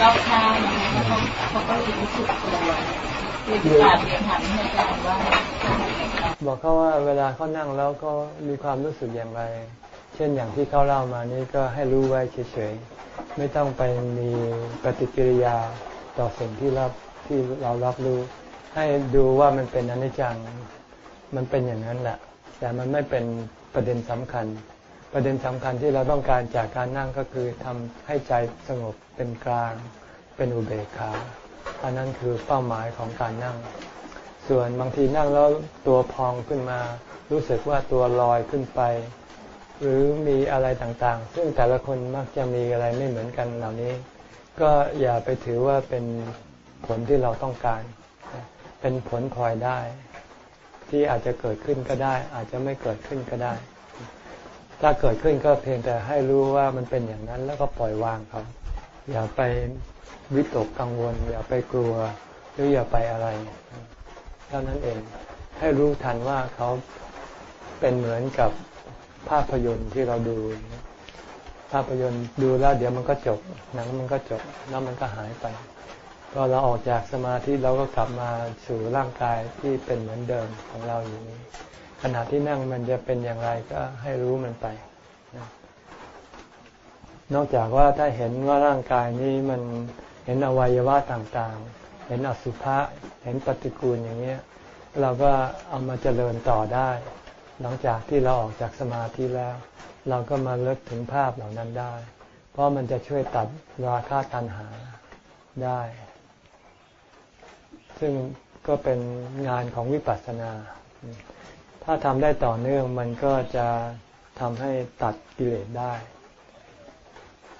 รอบข้างแล้วเขาเขาก็เลยรู้สึกกลัวเลยกราเรียนถามอาจารย์ว่าบอกเขาว่าเวลาเขานั่งแล้วก็มีความรู้สึกอย่างไร เช่นอย่างที่เขาเล่ามานี้ก็ให้รู้ไว้เฉยๆ ไม่ต้องไปมีปฏิกิริยาต่อสิ่งที่รับ ที่เรารับรู้ ให้ดูว่ามันเป็นอนิจจัง มันเป็นอย่างนั้นแหละ แต่มันไม่เป็นประเด็นสำคัญ ประเด็นสำคัญที่เราต้องการจากการนั่งก็คือทำให้ใจสงบเป็นกลาง เป็นอุเบกขา อันนั้นคือเป้าหมายของการนั่ง ส่วนบางทีนั่งแล้วตัวพองขึ้นมา รู้สึกว่าตัวลอยขึ้นไปหรือมีอะไรต่างๆ ซึ่งแต่ละคนมักจะมีอะไรไม่เหมือนกันเหล่านี้ ก็อย่าไปถือว่าเป็น ผลที่เราต้องการ เป็นผลพลอยได้ ที่อาจจะเกิดขึ้นก็ได้ อาจจะไม่เกิดขึ้นก็ได้ ถ้าเกิดขึ้นก็เพียงแต่ให้รู้ว่ามันเป็นอย่างนั้นแล้วก็ปล่อยวางเขาอย่าไปวิตกกังวล อย่าไปกลัวหรืออย่าไปอะไรเท่านั้นเอง ให้รู้ทันว่าเขาเป็นเหมือนกับภาพยนตร์ที่เราดูภาพยนตร์ดูแล้วเดี๋ยวมันก็จบ หนังมันก็จบแล้วมันก็หายไป พอเราออกจากสมาธิเราก็กลับมาสู่ร่างกายที่เป็นเหมือนเดิมของเราอยู่นี้ขณะที่นั่งมันจะเป็นอย่างไรก็ให้รู้มันไป นอกจากว่าถ้าเห็นว่าร่างกายนี้มันเห็นอวัยวะต่างๆ เห็นอสุภะ เห็นปฏิกูลอย่างเนี้ย เราก็เอามาเจริญต่อได้ หลังจากที่เราออกจากสมาธิแล้ว เราก็มาเลิกถึงภาพเหล่านั้นได้ เพราะมันจะช่วยตัดราคะตัณหาได้ ซึ่งก็เป็นงานของวิปัสสนา ถ้าทำได้ต่อเนื่องมันก็จะทำให้ตัดกิเลสได้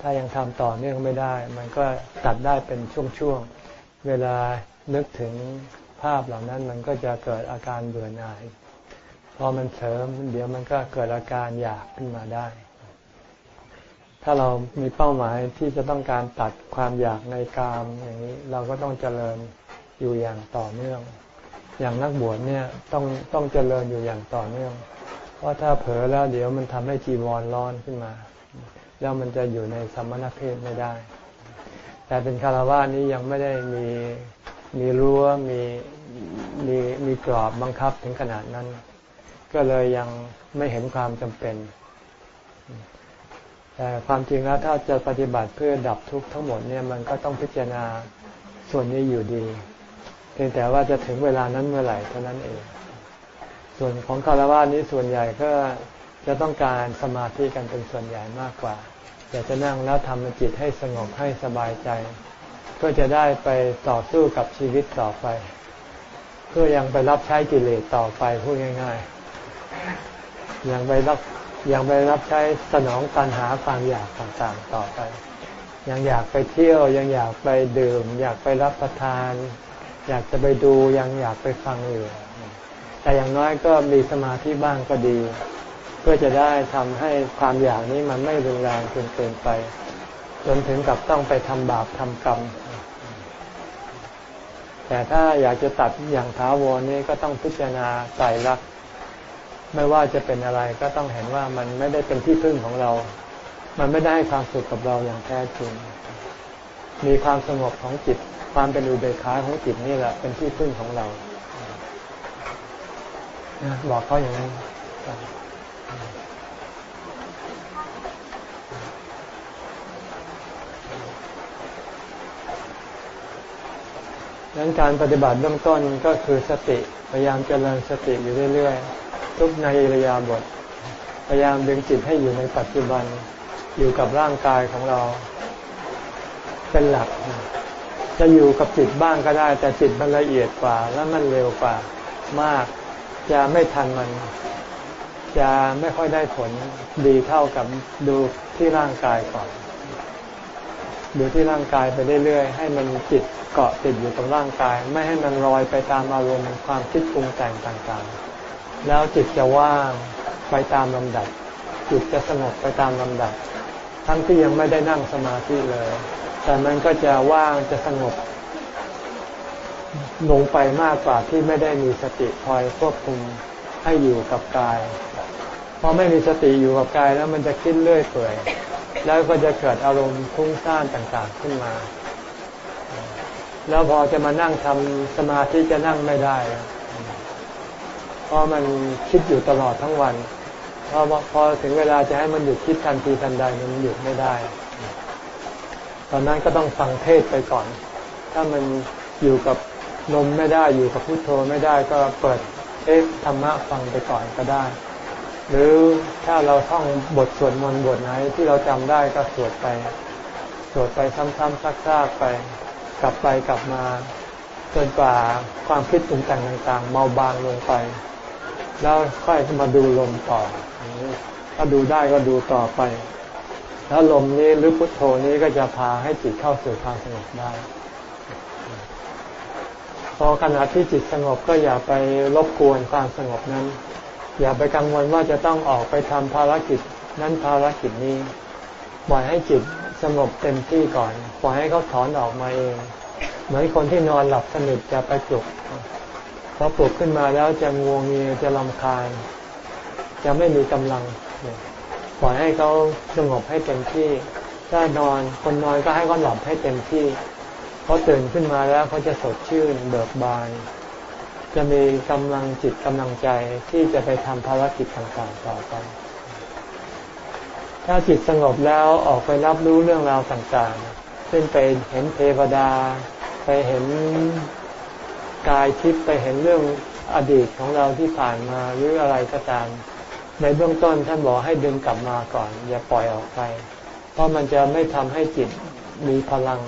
ถ้ายังทำต่อเนื่องไม่ได้ มันก็ตัดได้เป็นช่วงๆ เวลานึกถึงภาพเหล่านั้นมันก็จะเกิดอาการเบื่อหน่าย พอมันเสริมเดี๋ยวมันก็เกิดอาการอยากขึ้นมาได้ ถ้าเรามีเป้าหมายที่จะต้องการตัดความอยากในกามอย่างนี้ เราก็ต้องเจริญ อยู่อย่างต่อเนื่อง อย่างนักบวชเนี่ยต้องต้องเจริญอยู่อย่างต่อเนื่อง เพราะถ้าเผลอแล้วเดี๋ยวมันทำให้จีวรร้อนขึ้นมา แล้วมันจะอยู่ในสมณเพศไม่ได้ แต่เป็นคารวะนี้ยังไม่ได้มีมีรั้วมีมีมีกรอบบังคับถึงขนาดนั้น ก็เลยยังไม่เห็นความจำเป็น แต่ความจริงแล้วถ้าจะปฏิบัติเพื่อดับทุกข์ทั้งหมดเนี่ยมันก็ต้องพิจารณาส่วนนี้อยู่ดี พียงแต่ว่าจะถึงเวลานั้นเมื่อไหร่เท่านั้นเอง ส่วนของคารวะนี้ส่วนใหญ่ก็จะต้องการสมาธิกันเป็นส่วนใหญ่มากกว่าอยากจะนั่งแล้วทำจิตให้สงบให้สบายใจก็จะได้ไปต่อสู้กับชีวิตต่อไป เพื่อยังไปรับใช้กิเลสต่อไปพูดง่าย ๆ ยังไปรับยังไปรับใช้สนองตันหาความอยากต่างๆต่อไป ยังอยากไปเที่ยวยังอยากไปดื่ม อยากไปรับประทาน อยากจะไปดูยังอยากไปฟังอยู่ แต่อย่างน้อยก็มีสมาธิบ้างก็ดี เพื่อจะได้ทำให้ความอยากนี้มันไม่รุนแรงเกินไป จนถึงกับต้องไปทำบาปทำกรรม แต่ถ้าอยากจะตัดอย่างท้าวรนี่ก็ต้องพิจารณาใส่รักไม่ว่าจะเป็นอะไรก็ต้องเห็นว่ามันไม่ได้เป็นที่พึ่งของเรา มันไม่ได้ความสุขกับเราอย่างแท้จริง มีความสงบของจิต ความเป็นอุเบกขาของจิตนี่แหละเป็นที่พึ่งของเราบอกเขาอย่างนี้ดังการปฏิบัติเบื้องต้นก็คือสติ พยายามเจริญสติอยู่เรื่อยๆ ทุกในอิริยาบถพยายามดึงจิตให้อยู่ในปัจจุบันอยู่กับร่างกายของเรา เป็นหลัก จะอยู่กับจิตบ้างก็ได้ แต่จิตมันละเอียดกว่า และมันเร็วกว่ามาก จะไม่ทันมัน จะไม่ค่อยได้ผลดีเท่ากับดูที่ร่างกายก่อน ดูที่ร่างกายไปเรื่อยๆ ให้มันจิตเกาะติดอยู่กับร่างกาย ไม่ให้มันลอยไปตามอารมณ์ความคิดปรุงแต่งต่างๆ แล้วจิตจะว่างไปตามลำดับจิตจะสงบไปตามลำดับ ทั้งที่ยังไม่ได้นั่งสมาธิเลย แต่มันก็จะว่างจะสงบ ลงไปมากกว่าที่ไม่ได้มีสติคอยควบคุมให้อยู่กับกายพอไม่มีสติอยู่กับกายแล้วมันจะคิดเรื่อยเปื่อย แล้วก็จะเกิดอารมณ์ฟุ้งซ่านต่างๆขึ้นมา แล้วพอจะมานั่งทำสมาธิจะนั่งไม่ได้ เพราะมันคิดอยู่ตลอดทั้งวันพอพอถึงเวลาจะให้มันหยุดคิดทันทีทันใดมันหยุดไม่ได้ ตอนนั้นก็ต้องฟังเทศไปก่อน ถ้ามันอยู่กับลมไม่ได้อยู่กับพุโทโธไม่ได้ก็เปิดเทศธรรมะฟังไปก่อนก็ได้ หรือถ้าเราท่องบทสวดมนต์บทไหนที่เราจำได้ก็สวดไป สวดไปซ้ำๆซักๆไป กลับไปกลับมาจนกว่าความคิดปรุงแต่งต่างๆเมาบางลงไป แล้วค่อยมาดูลมต่อถ้าดูได้ก็ดูต่อไป แล้วลมนี้หรือพุทโธนี้ก็จะพาให้จิตเข้าสู่ความสงบได้ พอขณะที่จิตสงบก็อย่าไปรบกวนความสงบนั้น อย่าไปกังวลว่าจะต้องออกไปทำภารกิจนั้นภารกิจนี้ปล่อยให้จิตสงบเต็มที่ก่อนปล่อยให้เขาถอนออกมาเอง เหมือนคนที่นอนหลับสนิทจะไปปลุกพอปลุกขึ้นมาแล้วจะงวงเงียจะลำคาญ จะไม่มีกำลัง ปล่อยให้เขาสงบให้เต็มที่ ถ้านอนคนนอนก็ให้เขาหลับให้เต็มที่เขาตื่นขึ้นมาแล้วเขาจะสดชื่นเบิกบาน จะมีกำลังจิตกำลังใจที่จะไปทำภารกิจต่างๆต่อไปถ้าจิตสงบแล้วออกไปรับรู้เรื่องราวต่างๆ เช่นไปเห็นเทวดา ไปเห็นกายทิพย์ไปเห็นเรื่องอดีตของเราที่ผ่านมาหรืออะไรก็ตาม ในเบื้องต้นท่านบอกให้ดึงกลับมาก่อน อย่าปล่อยออกไป เพราะมันจะไม่ทำให้จิตมีพลัง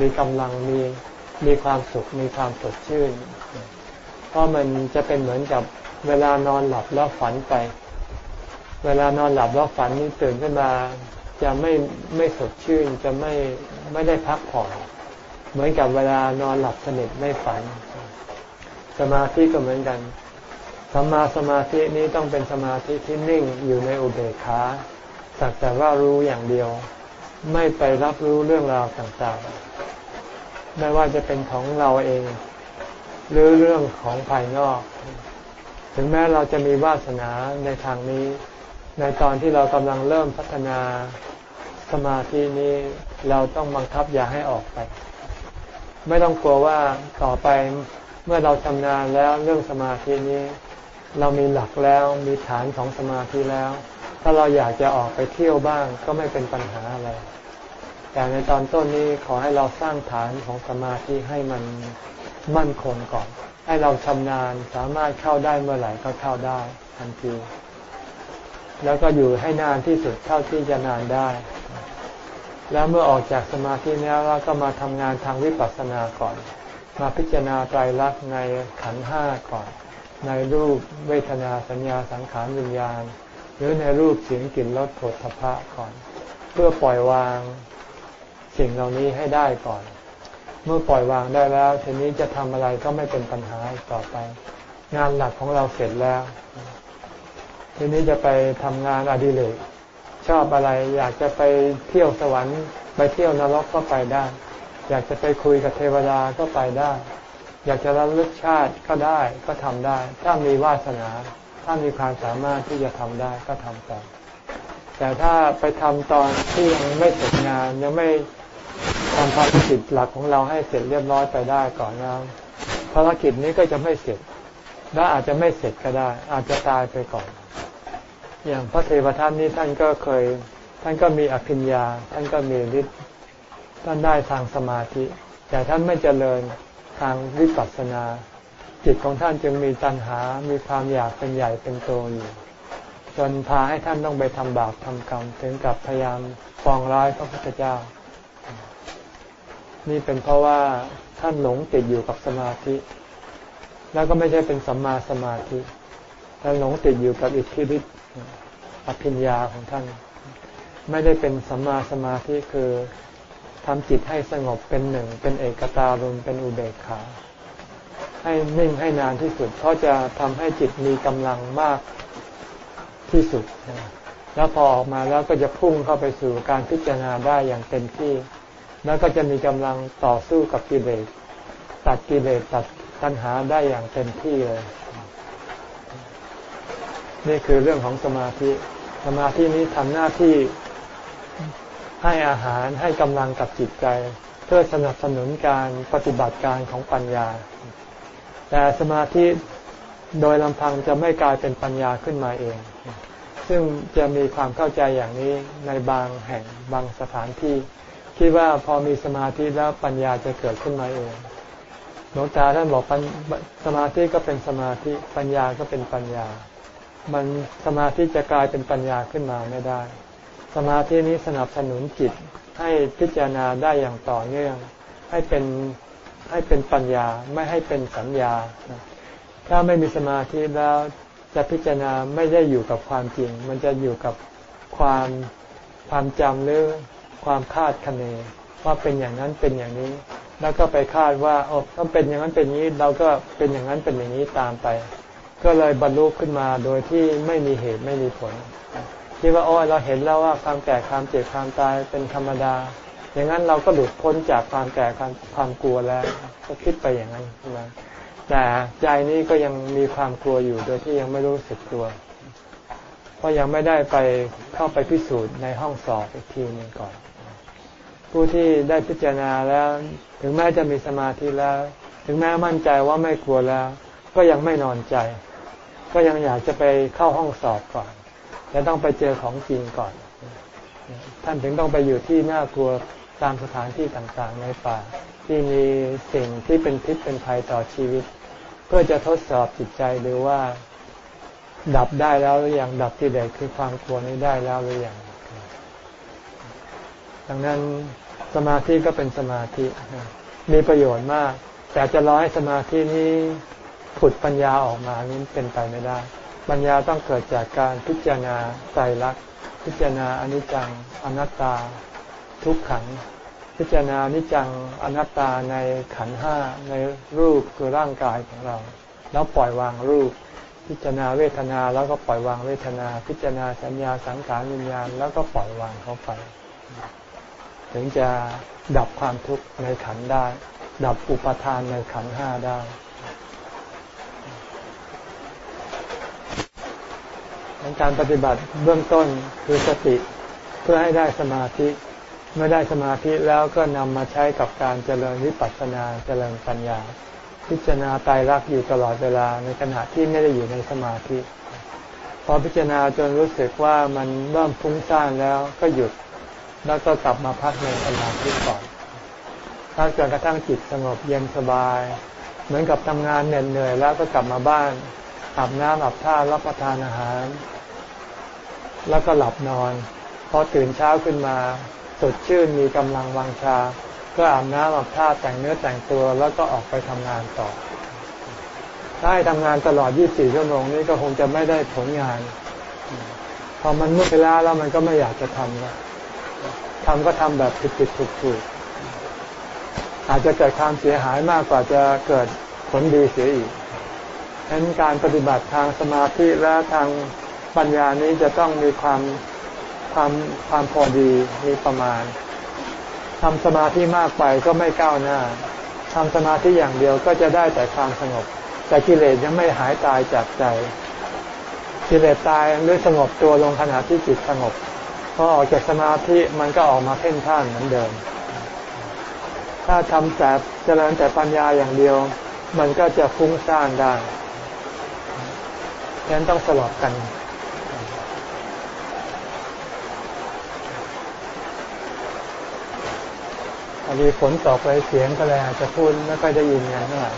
มีกำลังมีมีความสุข มีความสดชื่น เพราะมันจะเป็นเหมือนกับเวลานอนหลับแล้วฝันไป เวลานอนหลับแล้วฝันนี่ตื่นขึ้นมา จะไม่ไม่สดชื่นจะไม่ไม่ได้พักผ่อนเหมือนกับเวลานอนหลับสนิทไม่ฝัน สมาธิก็เหมือนกัน สัมมาสมาธินี้ต้องเป็นสมาธิที่นิ่งอยู่ในอุเบกขาสักแต่ว่ารู้อย่างเดียว ไม่ไปรับรู้เรื่องราวต่างๆ ไม่ว่าจะเป็นของเราเอง หรือเรื่องของภายนอก ถึงแม้เราจะมีวาสนาในทางนี้ ในตอนที่เรากำลังเริ่มพัฒนาสมาธินี้เราต้องบังคับอย่าให้ออกไป ไม่ต้องกลัวว่าต่อไปเมื่อเราชำนาญแล้วเรื่องสมาธินี้ เรามีหลักแล้วมีฐานของสมาธิแล้ว ถ้าเราอยากจะออกไปเที่ยวบ้างก็ไม่เป็นปัญหาอะไร แต่ในตอนต้นนี้ขอให้เราสร้างฐานของสมาธิให้มันมั่นคงก่อน ให้เราชำนาญสามารถเข้าได้เมื่อไหร่ก็เข้าได้ทันทีแล้วก็อยู่ให้นานที่สุดเท่าที่จะนานได้ แล้วเมื่อออกจากสมาธิแล้วเราก็มาทำงานทางวิปัสสนาก่อน มาพิจารณาไตรลักษณ์ในขันห้าก่อน ในรูปเวทนาสัญญาสังขารวิญญาณ หรือในรูปเสียงกลิ่นรสผลทพะก่อน เพื่อปล่อยวางสิ่งเหล่านี้ให้ได้ก่อน เมื่อปล่อยวางได้แล้วทีนี้จะทำอะไรก็ไม่เป็นปัญหาต่อไป งานหลักของเราเสร็จแล้ว ทีนี้จะไปทำงานอดิเรกชอบอะไร อยากจะไปเที่ยวสวรรค์ ไปเที่ยวนรกก็ไปได้ อยากจะไปคุยกับเทวดาก็ไปได้ อยากจะระลึกชาติก็ได้ก็ทำได้ ถ้ามีวาสนา ถ้ามีความสามารถที่จะทำได้ก็ทำต่อแต่ถ้าไปทำตอนที่ยังไม่เสร็จงานยังไม่ทำภารกิจหลักของเราให้เสร็จเรียบร้อยไปได้ก่อนแล้วภารกิจนี้ก็จะไม่เสร็จและอาจจะไม่เสร็จก็ได้ อาจจะตายไปก่อน อย่างพระเทวทัตนี้ท่านก็เคย ท่านก็มีอภิญญา ท่านก็มีฤทธิ์ท่านได้ทางสมาธิ แต่ท่านไม่เจริญ ทางวิปัสสนา จิตของท่านจึงมีตัณหา มีความอยากเป็นใหญ่เป็นโตอยู่จนพาให้ท่านต้องไปทำบาปทำกรรมถึงกับพยายามฟองร้ายพระพุทธเจ้า นี่เป็นเพราะว่าท่านหลงติดอยู่กับสมาธิ แล้วก็ไม่ใช่เป็นสัมมาสมาธิแต่หลงติดอยู่กับอิทธิฤทธิ์อภิญญาของท่าน ไม่ได้เป็นสัมมาสมาธิคือ ทำจิตให้สงบเป็นหนึ่ง เป็นเอกตารมเป็นอุเบกขา ให้นิ่งให้นานที่สุด เพราะจะทำให้จิตมีกำลังมากที่สุด แล้วพอออกมาแล้วก็จะพุ่งเข้าไปสู่การพิจารณาได้อย่างเต็มที่ แล้วก็จะมีกำลังต่อสู้กับกิเลสตัดกิเลสตัดตัณหาได้อย่างเต็มที่เลย นี่คือเรื่องของสมาธิ สมาธินี้ทำหน้าที่ ให้อาหารให้กำลังกับจิตใจ เพื่อสนับสนุนการปฏิบัติการของปัญญา แต่สมาธิโดยลำพังจะไม่กลายเป็นปัญญาขึ้นมาเอง ซึ่งจะมีความเข้าใจอย่างนี้ในบางแห่งบางสถานที่ คิดว่าพอมีสมาธิแล้วปัญญาจะเกิดขึ้นมาเองหลวงตาท่านบอกสมาธิก็เป็นสมาธิปัญญาก็เป็นปัญญา มันสมาธิจะกลายเป็นปัญญาขึ้นมาไม่ได้ สมาธินี้สนับสนุนจิตให้พิจารณาได้อย่างต่อเนื่อง ให้เป็นให้เป็นปัญญาไม่ให้เป็นสัญญา ถ้าไม่มีสมาธิแล้วจะพิจารณาไม่ได้อยู่กับความจริง มันจะอยู่กับความความจำหรือความคาดคะเนว่าเป็นอย่างนั้นเป็นอย่างนี้ แล้วก็ไปคาดว่าโอ้ถ้าเป็นอย่างนั้นเป็นอย่างนี้ เราก็เป็นอย่างนั้นเป็นอย่างนี้ตามไป ก็เลยบรรลุขึ้นมาโดยที่ไม่มีเหตุไม่มีผล คิดว่าโอ้ยเราเห็นแล้วว่าความแก่ความเจ็บความตายเป็นธรรมดา อย่างนั้นเราก็หลุดพ้นจากความแก่ความความกลัวแล้ว ก็คิดไปอย่างนั้นนะแต่ใจนี้ก็ยังมีความกลัวอยู่โดยที่ยังไม่รู้สึกตัว เพราะยังไม่ได้ไปเข้าไปพิสูจน์ในห้องสอบอีกทีหนึ่งก่อน ผู้ที่ได้พิจารณาแล้ว ถึงแม้จะมีสมาธิแล้ว ถึงแม้มั่นใจว่าไม่กลัวแล้ว ก็ยังไม่นอนใจ ก็ยังอยากจะไปเข้าห้องสอบก่อน จะต้องไปเจอของจริงก่อน ท่านถึงต้องไปอยู่ที่น่ากลัวตามสถานที่ต่างๆ ในป่า ที่มีสิ่งที่เป็นพิษเป็นภัยต่อชีวิต เพื่อจะทดสอบจิตใจหรือว่าดับได้แล้วหรือยังดับที่เด็กคือความกลัวนี้ได้แล้วหรือยังดังนั้นสมาธิก็เป็นสมาธิ มีประโยชน์มาก แต่จะร้อให้สมาธินี้ผุดปัญญาออกมานี้เป็นไปไม่ได้ ปัญญาต้องเกิดจากการพิจารณาใจรักพิจารณาอนิจจังอนัตตา ทุกขัง พิจารณาอนิจจังอนัตตาในขันห้าในรูปคือร่างกายของเรา แล้วปล่อยวางรูป พิจารณาเวทนาแล้วก็ปล่อยวางเวทนา พิจารณาสัญญาสังขารวิญญาณแล้วก็ปล่อยวางเขาไป ถึงจะดับความทุกข์ในขันได้ ดับอุปทานในขันห้าได้ การปฏิบัติเบื้องต้นคือสติเพื่อให้ได้สมาธิเมื่อได้สมาธิแล้วก็นำมาใช้กับการเจริญวิปัสสนาเจริญปัญญา พิจารณาตายรักอยู่ตลอดเวลาในขณะที่ไม่ได้อยู่ในสมาธิ พอพิจารณาจนรู้สึกว่ามันเริ่มฟุ้งซ่านแล้วก็หยุดแล้วก็กลับมาพักในสมาธิก่อนพักจนกระทั่งจิตสงบเย็นสบาย เหมือนกับทำงานเหนื่อยๆแล้วก็กลับมาบ้านอาบน้ำอาบท่ารับประทานอาหาร แล้วก็หลับนอนพอตื่นเช้าขึ้นมาสดชื่นมีกำลังวังชา ก็อาบน้ำอาบท่าแต่งเนื้อแต่งตัวแล้วก็ออกไปทำงานต่อ ถ้าให้ทำงานตลอด 24 ชั่วโมงนี้ก็คงจะไม่ได้ผลงาน พอมันมืดไปแล้วแล้วมันก็ไม่อยากจะทำแล้วทำก็ทำแบบผิดๆถูกๆ อาจจะเกิดความเสียหายมากกว่าจะเกิดผลดีเสียอีกฉะนั้นการปฏิบัติทางสมาธิและทาง ปัญญานี้จะต้องมีความความความพอดีมีประมาณทำสมาธิมากไปก็ไม่ก้าวหน้าทำสมาธิอย่างเดียวก็จะได้แต่ความสงบ แต่กิเลสยังไม่หายตายจากใจกิเลสตายด้วยสงบตัวลงขณะที่จิตสงบพอออกจากสมาธิมันก็ออกมาเพ่นพ่านเหมือนเดิม ถ้าทำแต่เจริญแต่ปัญญาอย่างเดียว มันก็จะฟุ้งซ่านได้ฉะนั้นต้องสลับกัน พอดีฝนตกไปเสียงก็เลยอาจจะพูดไม่ค่อยได้ยินกันเท่าไหร่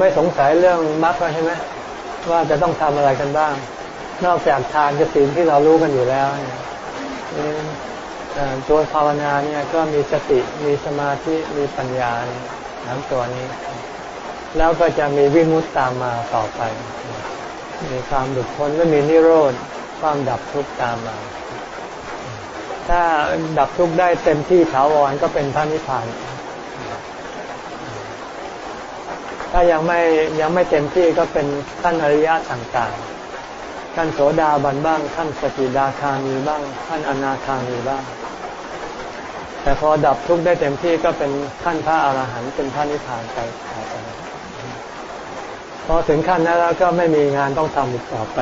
ไม่สงสัยเรื่องมรรคใช่ไหมว่าจะต้องทำอะไรกันบ้าง นอกจากทานกับศีลที่เรารู้กันอยู่แล้วตัวภาวนาเนี่ยก็มีสติมีสมาธิมีปัญญาทั้งตัวนี้ แล้วก็จะมีวิมุตตามมาต่อไป มีความหลุดพ้นไม่มีนิโรธความดับทุกข์ตามมา ถ้าดับทุกข์ได้เต็มที่ถาวรก็เป็นพระนิพพาน ถ้ายังไม่ยังไม่เต็มที่ก็เป็นขั้นอริยะต่างๆขั้นโสดาบันบ้างขั้นสกิดาคามีบ้างขั้นอนาคามีบ้าง แต่พอดับทุกข์ได้เต็มที่ก็เป็นขั้นพระอรหันต์เป็นพระนิพพานไปพอถึงขั้นนั้นแล้วก็ไม่มีงานต้องทำอีกต่อไป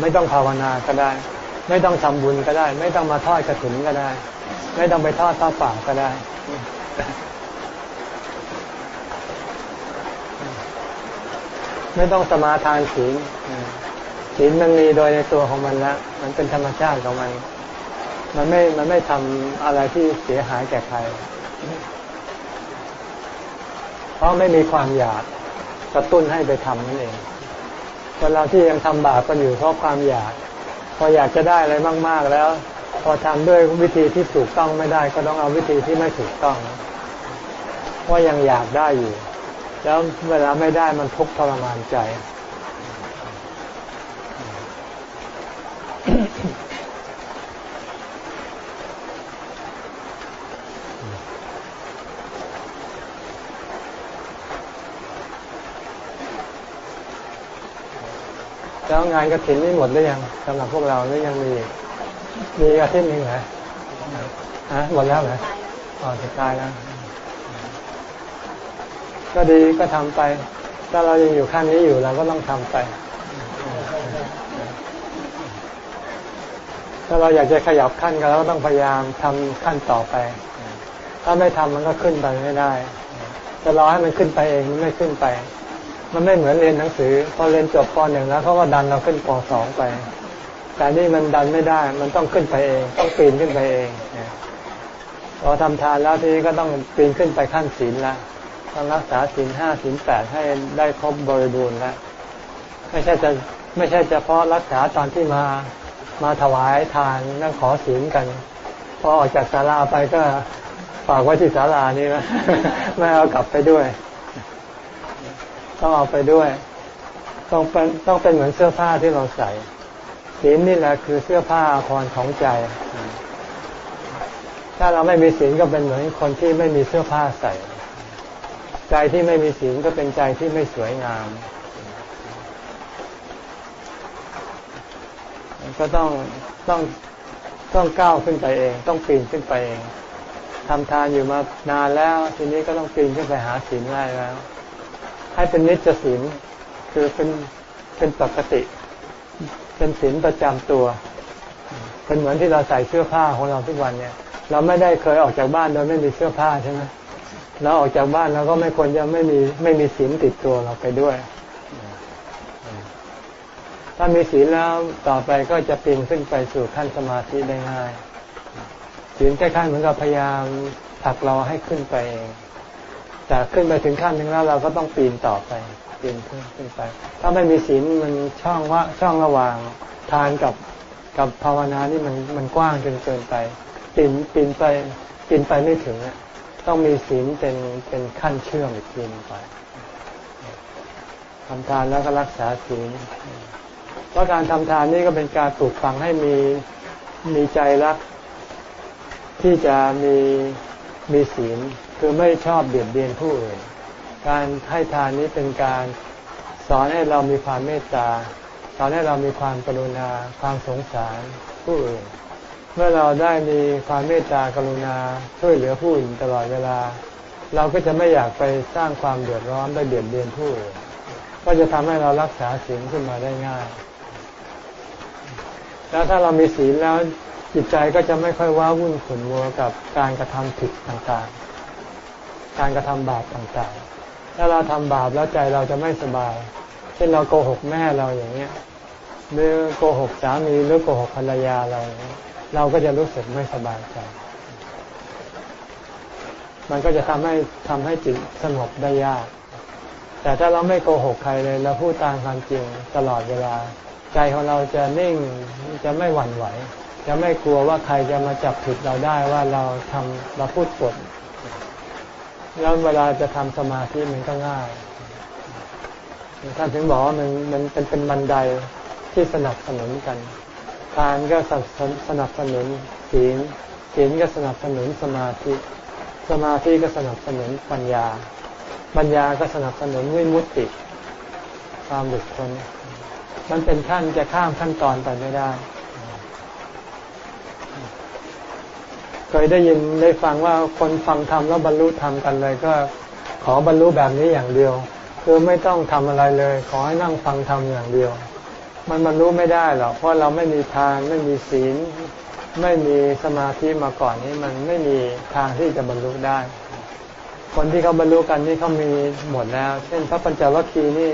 ไม่ต้องภาวนาก็ได้ ไม่ต้องทำบุญก็ได้ ไม่ต้องมาทอดกระถิ่นก็ได้ ไม่ต้องไปทอดผ้าป่าก็ได้ ไม่ต้องสมาทานศีลศีลมันมีโดยในตัวของมันแล้วมันเป็นธรรมชาติของมัน มันไม่มันไม่ทำอะไรที่เสียหายแก่ใครเพราะไม่มีความอยากกระตุ้นให้ไปทำนั่นเองคนเราที่ยังทำบาปกันอยู่เพราะความอยาก พออยากจะได้อะไรมาก ๆ แล้ว พอทำด้วยวิธีที่ถูกต้องไม่ได้ ก็ต้องเอาวิธีที่ไม่ถูกต้องเพราะยังอยากได้อยู่ แล้วเวลาไม่ได้มันทุกข์ทรมานใจ แล้วงานกระถินนี่หมดหรือยังสำหรับพวกเราหรือยังมี มีอาทิตย์หนึ่งเหรอฮะหมดแล้วเหรออ๋อจะตายแล้ว ก็ดีก็ทำไป ถ้าเรายังอยู่ขั้นนี้อยู่เราก็ต้องทำไป ถ้าเราอยากจะขยับขั้นก็เราต้องพยายามทำขั้นต่อไป ถ้าไม่ทำมันก็ขึ้นไปไม่ได้จะรอให้มันขึ้นไปเองมันไม่ขึ้นไป มันไม่เหมือนเรียนหนังสือ พอเรียนจบปหนึ่งแล้วเขาก็ดันเราขึ้นปสองไป แต่นี่มันดันไม่ได้ มันต้องขึ้นไปเอง ต้องปีนขึ้นไปเองพอทำทานแล้วทีนี้ก็ต้องปีนขึ้นไปขั้นศีลละ ต้องรักษาศีลห้าศีลแปดให้ได้ครบบริบูรณ์แล้วไม่ใช่จะไม่ใช่เฉพาะรักษาตอนที่มามาถวายทานนั่งขอศีลกัน พอออกจากศาลาไปก็ฝากไว้ที่ศาลานี่นะไม่เอากลับไปด้วย ต้องเอาไปด้วย ต้องเป็นต้องเป็นเหมือนเสื้อผ้าที่เราใส่ศีลนี่แหละคือเสื้อผ้าพรของใจ ถ้าเราไม่มีศีลก็เป็นเหมือนคนที่ไม่มีเสื้อผ้าใส่ ใจที่ไม่มีศีลก็เป็นใจที่ไม่สวยงาม ก็ต้องต้องต้องก้าวขึ้นไปเอง ต้องปีนขึ้นไปเองทำทานอยู่มานานแล้ว ทีนี้ก็ต้องปีนขึ้นไปหาศีลได้แล้ว ให้เป็นนิจศีลคือเป็นเป็นปกติ เป็นศีลประจำตัว เป็นเหมือนที่เราใส่เสื้อผ้าของเราทุกวันเนี่ย เราไม่ได้เคยออกจากบ้านโดยไม่มีเสื้อผ้าใช่ไหม เราออกจากบ้านเราก็ไม่ควรจะไม่มีไม่มีศีลติดตัวเราไปด้วย ถ้ามีศีลแล้วต่อไปก็จะปีนขึ้นไปสู่ขั้นสมาธิได้ง่ายศีลคล้ายๆเหมือนกับพยายามผลักเราให้ขึ้นไปเองแต่ขึ้นไปถึงขั้นหนึ่งแล้วเราก็ต้องปีนต่อไปปีนขึ้นขึ้นไป ถ้าไม่มีศีลมันช่องว่าช่องระหว่างทานกับกับภาวนานี่มันมันกว้างจนเกินไปปีนปีนไปปีนไปไม่ถึง ต้องมีศีลเป็นเป็นขั้นเชื่อมอีกทีนไปทำทานแล้วก็รักษาศีลเพราะการทำทานนี่ก็เป็นการปลูกฝังให้มีมีใจรัก ที่จะมีมีศีลคือไม่ชอบเบียดเบียนผู้อื่น การให้ทานนี้เป็นการสอนให้เรามีความเมตตา สอนให้เรามีความกรุณาความสงสารผู้อื่น มื่อเราได้มีความเมตตากรุณาช่วยเหลือผู้อื่นตลอดเวลา เราก็จะไม่อยากไปสร้างความเดือดร้อนไปเบียดเบียนผู้อื่นก็จะทำให้เรารักษาศีลขึ้นมาได้ง่าย แล้วถ้าเรามีศีลแล้วจิตใจก็จะไม่ค่อยว้าวุ่นขุ่นมัวกับการกระทำผิดต่างๆ การกระทำบาปต่างๆ ถ้าเราทำบาปแล้วใจเราจะไม่สบาย เช่นเราโกหกแม่เราอย่างเงี้ยหรือโกหกสามีหรือโกหกภรรยาเราเเราก็จะรู้สึกไม่สบายใจ มันก็จะทำให้ทำให้จิตสงบได้ยาก แต่ถ้าเราไม่โกหกใครเลย เราพูดตามความจริงตลอดเวลา ใจของเราจะนิ่งจะไม่หวั่นไหว จะไม่กลัวว่าใครจะมาจับผิดเราได้ว่าเราทำเราพูดปดแล้วเวลาจะทำสมาธิมันก็ง่ายท่านถึงบอกว่ามันมันเป็นเป็นบันไดที่สนับสนุนกันานก็สนับสนุนศีลศีลก็สนับสนุนสมาธิ สมาธิก็สนับสนุนปัญญา ปัญญาก็สนับสนุนวิมุตติความหลุดพ้นมันเป็นขั้นจะข้ามขั้นตอนไปไม่ได้ เคยได้ยินได้ฟังว่าคนฟังธรรมแล้วบรรลุธรรมกันเลย ก็ขอบรรลุแบบนี้อย่างเดียว คือไม่ต้องทำอะไรเลย ขอให้นั่งฟังธรรมอย่างเดียว มันบรรลุไม่ได้หรอกเพราะเราไม่มีทานไม่มีศีล ไม่มีสมาธิมาก่อนนี้มันไม่มีทางที่จะบรรลุได้ คนที่เขาบรรลุกันนี่เขามีหมดแล้ว เช่น พระปัญจวัคคีย์นี่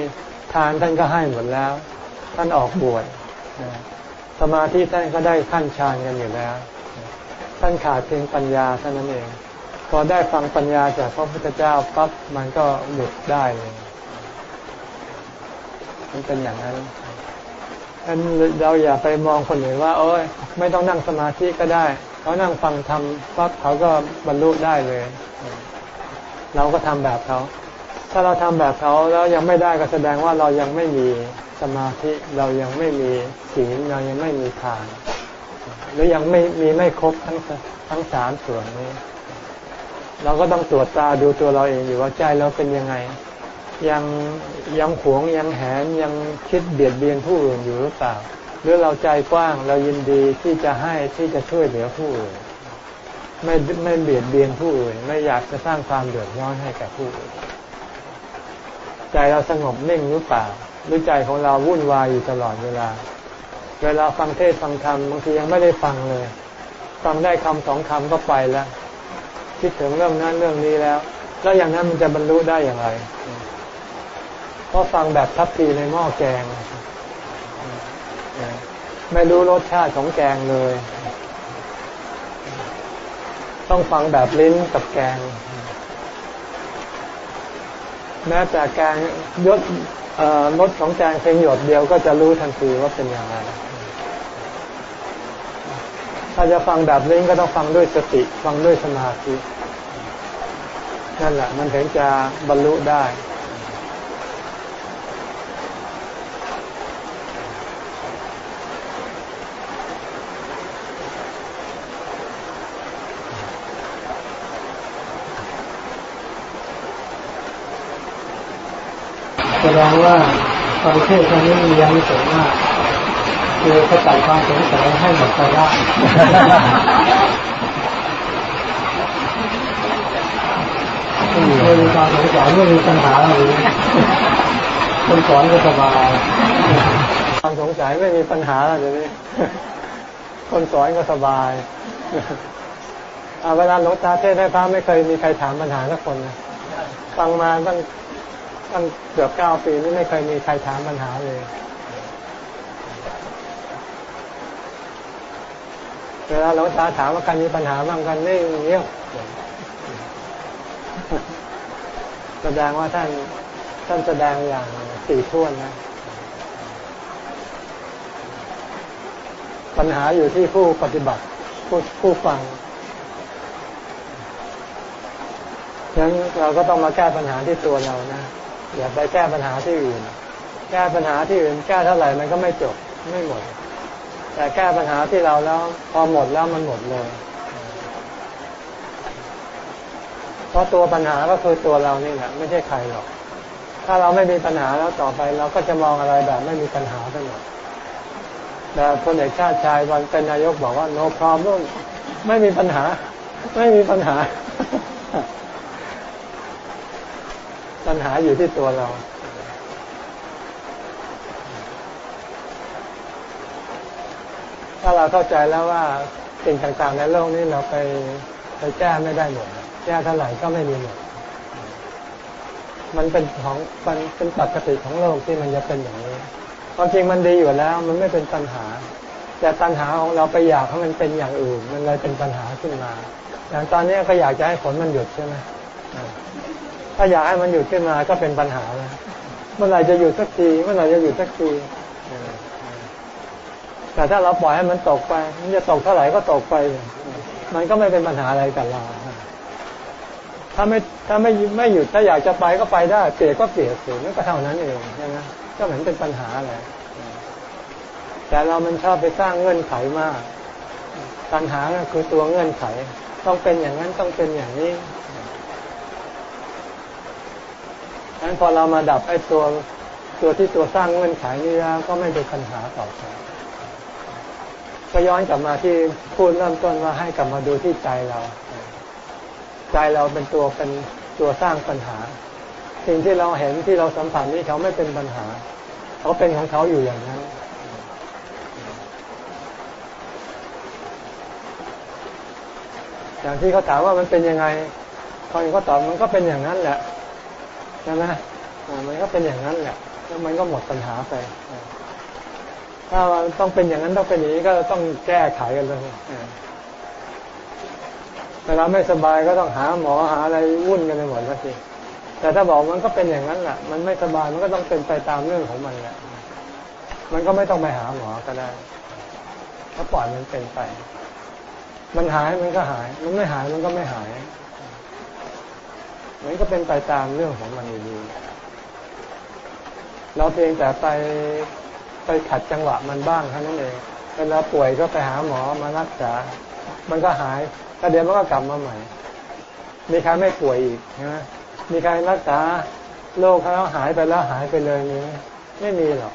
ทานท่านก็ให้หมดแล้ว ท่านออกบวชสมาธิท่านก็ได้ขั้นฌานกันอยู่แล้ว ท่านขาดเพียงปัญญาเท่านั้นเอง พอได้ฟังปัญญาจากพระพุทธเจ้าปั๊บมันก็หลุดได้เลยมันเป็นอย่างนั้น อันเราอย่าไปมองคนอื่นว่า โอ้ยไม่ต้องนั่งสมาธิก็ได้เขานั่งฟังทำปั๊บเขาก็บรรลุได้เลย เราก็ทำแบบเขาถ้าเราทำแบบเขาแล้วยังไม่ได้ก็แสดงว่าเรายังไม่มีสมาธิเรายังไม่มีศีลเรายังไม่มีทานหรือยังไม่มีไม่ครบทั้งทั้งสามส่วนนี้ เราก็ต้องตรวจตาดูตัวเราเองอยู่ว่าใจเราเป็นยังไง ยังยังหวงยังแหนยังคิดเบียดเบียนผู้อื่นอยู่หรือเปล่า หรือเราใจกว้างเรายินดีที่จะให้ที่จะช่วยเหลือผู้อื่นไม่ไม่เบียดเบียนผู้อื่น ไม่อยากจะสร้างความเดือดร้อนให้กับผู้อื่นใจเราสงบนิ่งหรือเปล่าหรือใจของเราวุ่นวายอยู่ตลอดเวลา เวลาฟังเทศฟังธรรมบางทียังไม่ได้ฟังเลย ฟังได้คำสองคำก็ไปแล้วคิดถึงเรื่องนั้นเรื่องนี้แล้ว แล้วอย่างนั้นมันจะบรรลุได้อย่างไร เพราะฟังแบบทัพพีในหม้อแกง ไม่รู้รสชาติของแกงเลย ต้องฟังแบบลิ้นกับแกง แม้แต่แกงยศรสของแกงเพียงหยดเดียวก็จะรู้ทันทีว่าเป็นอย่างไรถ้าจะฟังแบบลิ้นก็ต้องฟังด้วยสติ ฟังด้วยสมาธินั่นแหละ มันถึงจะบรรลุได้ ดงว่าประเทศตอนนี้มียังมีสงมากคือเขาตัดความสงสัยให้หมดไปได้ไม่มีความสงสัยไม่มีปัญหาอะไรคนสอนก็สบายความสงสัยไม่มีปัญหาอะไรเลยคนสอนก็สบายเวลาหลวงตาเทศให้พระไม่เคยมีใครถามปัญหาสักคนนะฟังมาตั้ง ตั้งเกือบเก้าปีนี่ไม่เคยมีใครถามปัญหาเลย เวลาหลวงตาถามว่าใครมีปัญหาบ้างกันนี่เงียบแสดงว่าท่านท่านแสดงอย่างสี่ท่วนนะ ปัญหาอยู่ที่ผู้ปฏิบัติผู้ผู้ฟังฉะนั้นเราก็ต้องมาแก้ปัญหาที่ตัวเรานะ อย่าไปแก้ปัญหาที่อื่น แก้ปัญหาที่อื่น แก้เท่าไหร่มันก็ไม่จบไม่หมด แต่แก้ปัญหาที่เราแล้ว พอหมดแล้วมันหมดเลยเพราะตัวปัญหาก็คือตัวเรานี่แหละไม่ใช่ใครหรอก ถ้าเราไม่มีปัญหาแล้วต่อไปเราก็จะมองอะไรแบบไม่มีปัญหาทั้งหมดแต่พลเอกชาติชายวันเป็นนายกบอกว่า no problem ไม่มีปัญหา ไม่มีปัญหา ปัญหาอยู่ที่ตัวเราถ้าเราเข้าใจแล้วว่าสิ่งต่างๆในโลกนี้เราไปไปแก้ไม่ได้หมดแก้เท่าไหร่ก็ไม่มีหมดมันเป็นของมันเป็นปกติของโลกที่มันจะเป็นอย่างนี้ความจริงมันดีอยู่แล้ว มันไม่เป็นปัญหา แต่ปัญหาของเราไปอยากให้มันเป็นอย่างอื่น มันเลยเป็นปัญหาขึ้นมา อย่างตอนนี้ก็อยากจะให้ฝนมันหยุดใช่ไหม ถ้าอยากให้มันหยุดขึ้นมาก็เป็นปัญหาแล้วเมื่อไหร่จะหยุดสักทีเมื่อไหร่จะหยุดสักทีแต่ถ้าเราปล่อยให้มันตกไป มันจะตกเท่าไหร่ก็ตกไป มันก็ไม่เป็นปัญหาอะไรกับเรา ถ้าไม่ถ้าไม่ไม่หยุดถ้าอยากจะไปก็ไปได้เปียก็เสียนสินั่นก็เท่านั้นเองใช่ไหมก็เหมือนเป็นปัญหาอะไรแต่เรามันชอบไปสร้างเงื่อนไขมาก ปัญหาคือตัวเงื่อนไข ต้องเป็นอย่างนั้นต้องเป็นอย่างนี้ดั งนั้นพอเรามาดับไอ้ตัวตัวที่ตัวสร้างเงื่อนไขนี้แล้วก็ไม่เป็นปัญหาต่อไปก็ย้อนกลับมาที่พูดเริ่มต้นว่าให้กลับมาดูที่ใจเรา ใจเราเป็นตัวเป็นตัวสร้างปัญหา สิ่งที่เราเห็นที่เราสัมผัสนี้เขาไม่เป็นปัญหา เขาเป็นของเขาอยู่อย่างนั้นอย่างที่เขาถามว่ามันเป็นยังไงเขาก็ตอบมันก็เป็นอย่างนั้นแหละ ใช่ไหมมันก็เป็นอย่างนั้นแหละแล้วมันก็หมดปัญหาไป ถ้าต้องเป็นอย่างนั้นต้องเป็นอย่างนี้ก็ต้องแก้ไขกันเลยเวลาไม่สบายก็ต้องหาหมอหาอะไรวุ่นกันไปหมดแล้วสิแต่ถ้าบอกมันก็เป็นอย่างนั้นแหละมันไม่สบายมันก็ต้องเป็นไปตามเรื่องของมันแหละมันก็ไม่ต้องไปหาหมอก็ได้ถ้าปล่อยมันเป็นไป มันหายมันก็หาย มันไม่หายมันก็ไม่หาย มันก็เป็นไปตามเรื่องของมันดีเราเพียงแต่ไปไปขัดจังหวะมันบ้างเท่านั้นเองเวลาป่วยก็ไปหาหมอมารักษา มันก็หายแต่เดี๋ยวมันก็กลับมาใหม่ มีใครไม่ป่วยอีกนะมีใครรักษาโรคเขาหายไปแล้วหายไปเลยนี้ไม่มีหรอก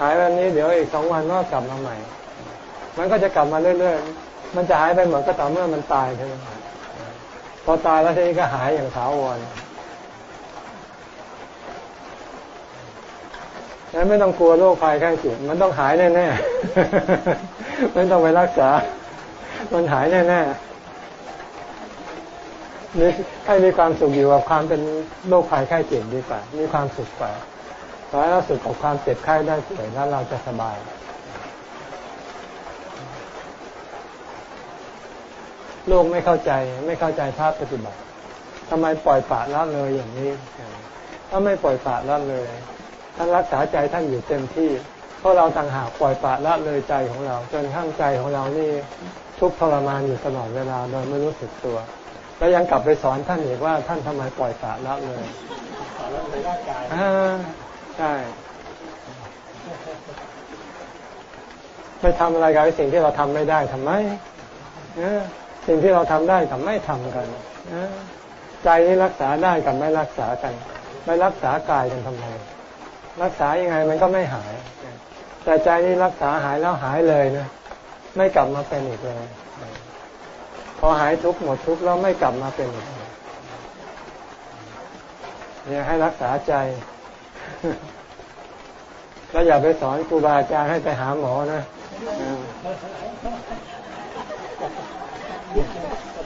หายวันนี้เดี๋ยวอีกสองวันก็กลับมาใหม่ มันก็จะกลับมาเรื่อยๆ มันจะหายไปเหมดก็ต่อเมื่อมันตายใช่ไหม พอตายแล้วทีนี้ก็หายอย่างถาวรนั้นไม่ต้องกลัวโรคภัยไข้เจ็บมันต้องหายแน่ๆไม่ต้องไปรักษา มันหายแน่ๆนี่ให้มีความสุขอยู่กับความเป็นโรคภัยไข้เจ็บดีกว่า มีความสุขกว่าขอให้เราสุขกับความเจ็บไข้ได้ป่วยแล้วเราจะสบาย ลกไม่เข้าใจ ไม่เข้าใจภาพปฏิบัติทำไมปล่อยปละละเลยอย่างนี้ ถ้าไม่ปล่อยปละละเลยท่านรักษาใจท่านอยู่เต็มที่ เพราะเราต่างหากปล่อยปละละเลยใจของเรา จนข้างใจของเรานี่ทุกทรมานอยู่ตลอดเวลาโดยไม่รู้สึกตัวแล้วยังกลับไปสอนท่านอีกว่าท่านทำไมปล่อยปละละเลยปละละเลยร่างกายอ่าใช่ไปทำอะไรกับสิ่งที่เราทำไม่ได้ทำไม สิ่งที่เราทำได้กับไม่ทำกันใจนี้รักษาได้กับไม่รักษากัน ไม่รักษากายกันทำไมรักษายังไงมันก็ไม่หาย แต่ใจนี้รักษาหายแล้วหายเลยนะไม่กลับมาเป็นอีกเลยพอหายทุกหมดทุกแล้วไม่กลับมาเป็นอีกเนี่ยให้รักษาใจแล้วอย่าไปสอนครูบาอาจารย์ให้ไปหาหมอนะ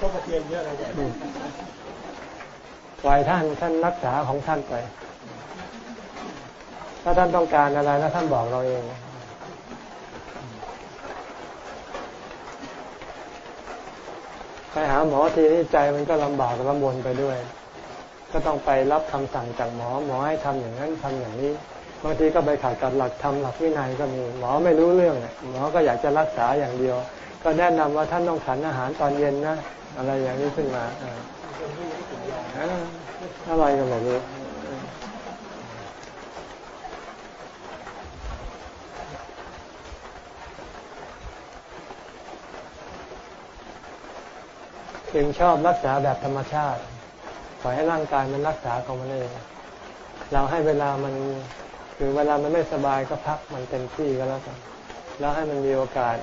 ต้องมาเรียนเยอะเลยปล่อยท่านท่านรักษาของท่านไป ถ้าท่านต้องการอะไรแล้วท่านบอกเราเองไปหาหมอทีนี้ใจมันก็ลำบากลำบนไปด้วย ก็ต้องไปรับคำสั่งจากหมอ หมอให้ทำอย่างนั้นทำอย่างนี้บางทีก็ไปขาดกับหลักธรรมหลักวินัยก็มี หมอไม่รู้เรื่องหมอก็อยากจะรักษาอย่างเดียว ก็แนะนำว่าท่านต้องฉันอาหารตอนเย็นนะ อะไรอย่างนี้ขึ้นมาอะไรกันแบบนี้จึงชอบรักษาแบบธรรมชาติ ปล่อยให้ร่างกายมันรักษาของมันเอง เราให้เวลามันคือเวลามันไม่สบายก็พักมันเต็มที่ก็แล้วกัน แล้วให้มันมีโอกาส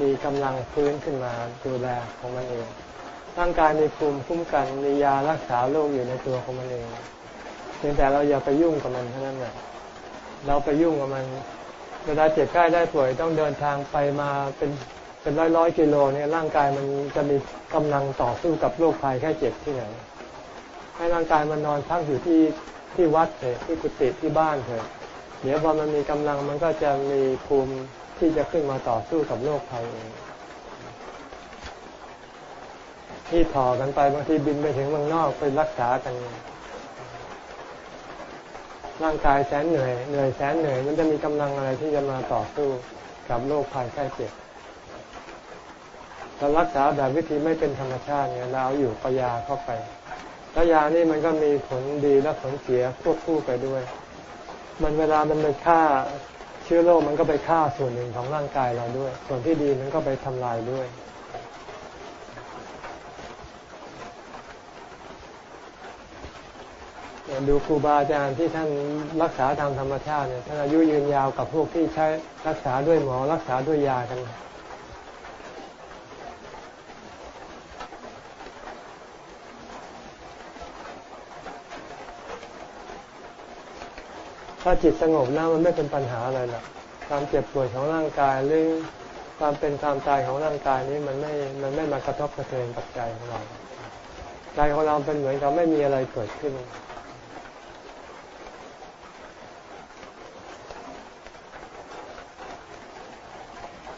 มีกำลังฟื้นขึ้นมาดูแลของมันเอง ร่างกายมีภูมิคุ้มกันมียารักษาโรคอยู่ในตัวของมันเองเพียงแต่เราอย่าไปยุ่งกับมันเท่านั้นแหละเราไปยุ่งกับมัน เวลาเจ็บไข้ได้ป่วยต้องเดินทางไปมาเป็นเป็นร้อยร้อยกิโลเนี่ยร่างกายมันจะมีกำลังต่อสู้กับโรคภัยแค่เจ็บที่ไหนให้ร่างกายมันนอนพักอยู่ที่ที่วัดเถอะที่กุฏิที่บ้านเถอะเดี๋ยวพอมันมีกำลังมันก็จะมีภูมิ ที่จะขึ้นมาต่อสู้กับโรคภัยเองที่ถอกันไปบางทีบินไปถึงเมืองนอกไปรักษากัน ร่างกายแสนเหนื่อยเหนื่อยแสนเหนื่อย มันจะมีกำลังอะไรที่จะมาต่อสู้กับโรคภัยแค่เจ็บเรารักษาแบบวิธีไม่เป็นธรรมชาติเนี่ยเราเอาอยู่ปยาเข้าไปแล้วยานี่มันก็มีผลดีและผลเสียควบคู่ไปด้วย มันเวลามันไปฆ่า ชื้อโรคมันก็ไปฆ่าส่วนหนึ่งของร่างกายเราด้วย ส่วนที่ดีมันก็ไปทำลายด้วย ดูครูบาอาจารย์ที่ท่านรักษาตามธรรมชาติเนี่ยท่านอายุยืนยาวกับพวกที่ใช้รักษาด้วยหมอรักษาด้วยยากัน ถ้าจิตสงบแล้วมันไม่เป็นปัญหาอะไรหรอกความเจ็บป่วยของร่างกายหรือความเป็นความตายของร่างกายนี้มันไม่ มันไม่มากระทบกระเทือนกับใจของเราใจของเราเป็นเหมือนกับไม่มีอะไรเกิดขึ้น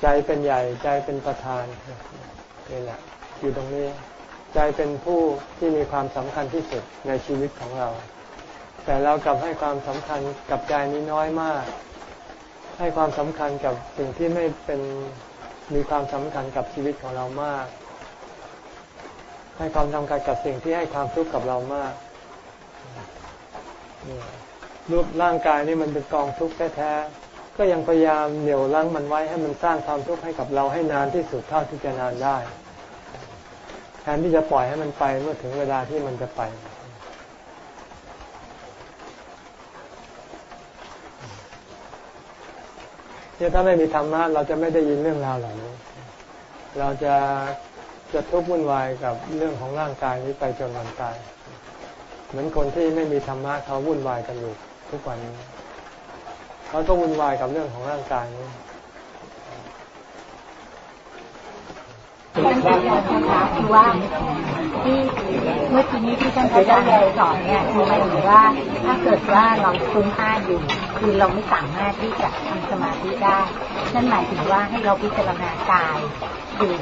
ใจเป็นใหญ่ใจเป็นประธานนี่แหละอยู่ตรงนี้ ใจเป็นผู้ที่มีความสำคัญที่สุดในชีวิตของเรา แต่เรากลับให้ความสำคัญกับใจนี้น้อยมาก ให้ความสำคัญกับสิ่งที่ไม่เป็นมีความสำคัญกับชีวิตของเรามาก ให้ความสำคัญกับสิ่งที่ให้ความทุกข์กับเรามากรูปร่างกายนี่มันเป็นกองทุกข์แท้ๆ ก็ยังพยายามเหนี่ยวรั้งมันไว้ให้มันสร้างความทุกข์ให้กับเราให้นานที่สุดเท่าที่จะนานได้ แทนที่จะปล่อยให้มันไปเมื่อถึงเวลาที่มันจะไป เนี่ยถ้าไม่มีธรรมะเราจะไม่ได้ยินเรื่องราวเหล่านี้ เราจะจะทุกข์วุ่นวายกับเรื่องของร่างกายนี้ไปจนวันตาย เหมือนคนที่ไม่มีธรรมะเขาวุ่นวายกันอยู่ทุกวันนี้เขาต้องวุ่นวายกับเรื่องของร่างกายนี้ท่านอาจารย์คะคือว่าที่เมื่อกี้นี้ที่ท่านอาจารย์สอนเนี่ยคือหมายถึงว่าถ้าเกิดว่าเราฟุ้งซ่าอยู่ คือเราไม่สามารถที่จะทำสมาธิได้ นั่นหมายถึงว่าให้เราพิจารณากายอยู่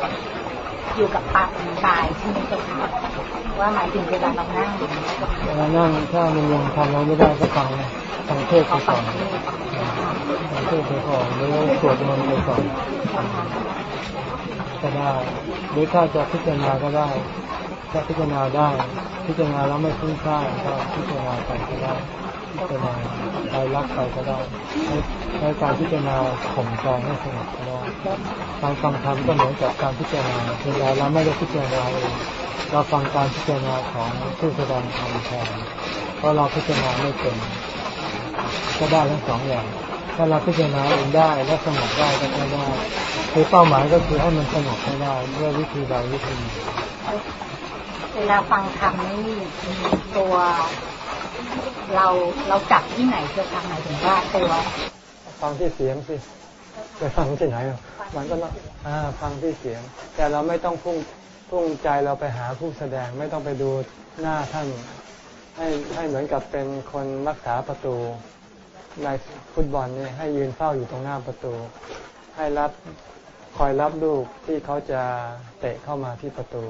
อยู่กับปากกายใช่ไหมเจ้าคะว่าหมายถึงเวลาเรานั่งเวลานั่งถ้ามันยังทำอะไรไม่ได้ก็ฟังฟังเทศไปก่อนเทศไปก่อนหรือสวดมนต์ไปก่อนก็ได้หรือถ้าจะพิจารณาก็ได้ถ้าพิจารณาได้ พิจารณาแล้วไม่ฟุ้งซ่านก็พิจารณาไปก็ได้ พิจารณาไปรักไปก็ได้ใช้การพิจารณาข่มใจให้สงบก็ได้การฟังธรรมก็เหมือนกับการพิจารณาเวลาเราไม่ได้พิจารณาเองเราฟังการพิจารณาของผู้แสดงธรรมแทนเพราะเราพิจารณาไม่เป็นก็ได้ทั้งสองอย่าง ถ้าเราพิจารณาเองได้และสงบได้ก็ได้คือเป้าหมายก็คือให้มันสงบให้ได้ด้วยวิธีใดวิธีหนึ่งเวลาฟังธรรมนี่ตัว เราเราจับที่ไหนจะทำหมายถึงว่าตัวฟังที่เสียงสิไปฟังที่ไหนมันก็อ่าฟังที่เสียง แต่เราไม่ต้องพุ่งพุ่งใจเราไปหาผู้แสดงไม่ต้องไปดูหน้าท่าน ให้ให้เหมือนกับเป็นคนรักษาประตูในฟุตบอลเนี่ยให้ยืนเฝ้าอยู่ตรงหน้าประตู ให้รับคอยรับลูกที่เขาจะเตะเข้ามาที่ประตู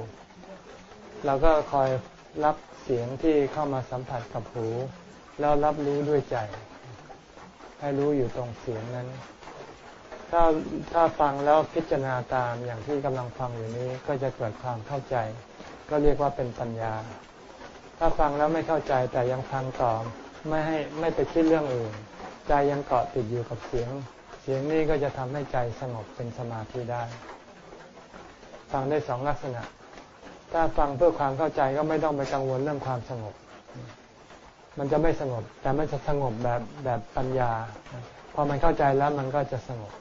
เราก็คอยรับ สียงที่เข้ามาสัมผัสกับหู แล้วรับรู้ด้วยใจ ให้รู้อยู่ตรงเสียงนั้น ถ้าถ้าฟังแล้วพิจารณาตามอย่างที่กำลังฟังอยู่นี้ก็จะเกิดความเข้าใจ ก็เรียกว่าเป็นปัญญา ถ้าฟังแล้วไม่เข้าใจแต่ยังฟังต่อไม่ให้ไม่ไปคิดเรื่องอื่น ใจยังเกาะติดอยู่กับเสียง เสียงนี้ก็จะทำให้ใจสงบเป็นสมาธิได้ ฟังได้สองลักษณะ ถ้าฟังเพื่อความเข้าใจก็ไม่ต้องไปกังวลเรื่องความสงบ มันจะไม่สงบ แต่มันจะสงบแบบแบบปัญญา พอมันเข้าใจแล้วมันก็จะสงบ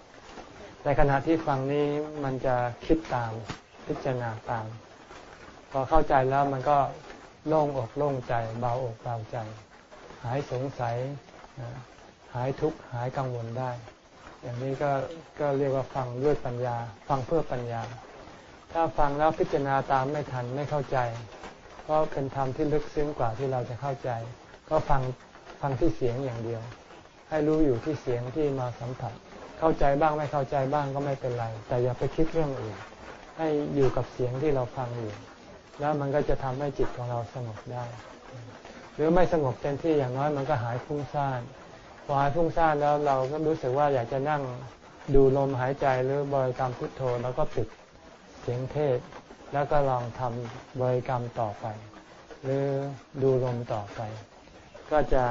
ในขณะที่ฟังนี้มันจะคิดตาม พิจารณาตาม พอเข้าใจแล้วมันก็โล่งอกโล่งใจ เบาอกเบาใจ หายสงสัย หายทุกข์หายกังวลได้ อย่างนี้ก็ก็เรียกว่าฟังด้วยปัญญา ฟังเพื่อปัญญา ถ้าฟังแล้วพิจารณาตามไม่ทันไม่เข้าใจ เพราะเป็นธรรมที่ลึกซึ้งกว่าที่เราจะเข้าใจ ก็ฟังฟังที่เสียงอย่างเดียว ให้รู้อยู่ที่เสียงที่มาสัมผัส เข้าใจบ้างไม่เข้าใจบ้างก็ไม่เป็นไร แต่อย่าไปคิดเรื่องอื่น ให้อยู่กับเสียงที่เราฟังอยู่ แล้วมันก็จะทำให้จิตของเราสงบได้ หรือไม่สงบเต็มที่อย่างน้อยมันก็หายฟุ้งซ่านพอหายฟุ้งซ่านแล้วเราก็รู้สึกว่าอยากจะนั่งดูลมหายใจหรือบริกรรมพุทโธแล้วก็ปิด สียงเทศ แล้วก็ลองทำบริกรรมต่อไป หรือดูลมต่อไป ก็จะ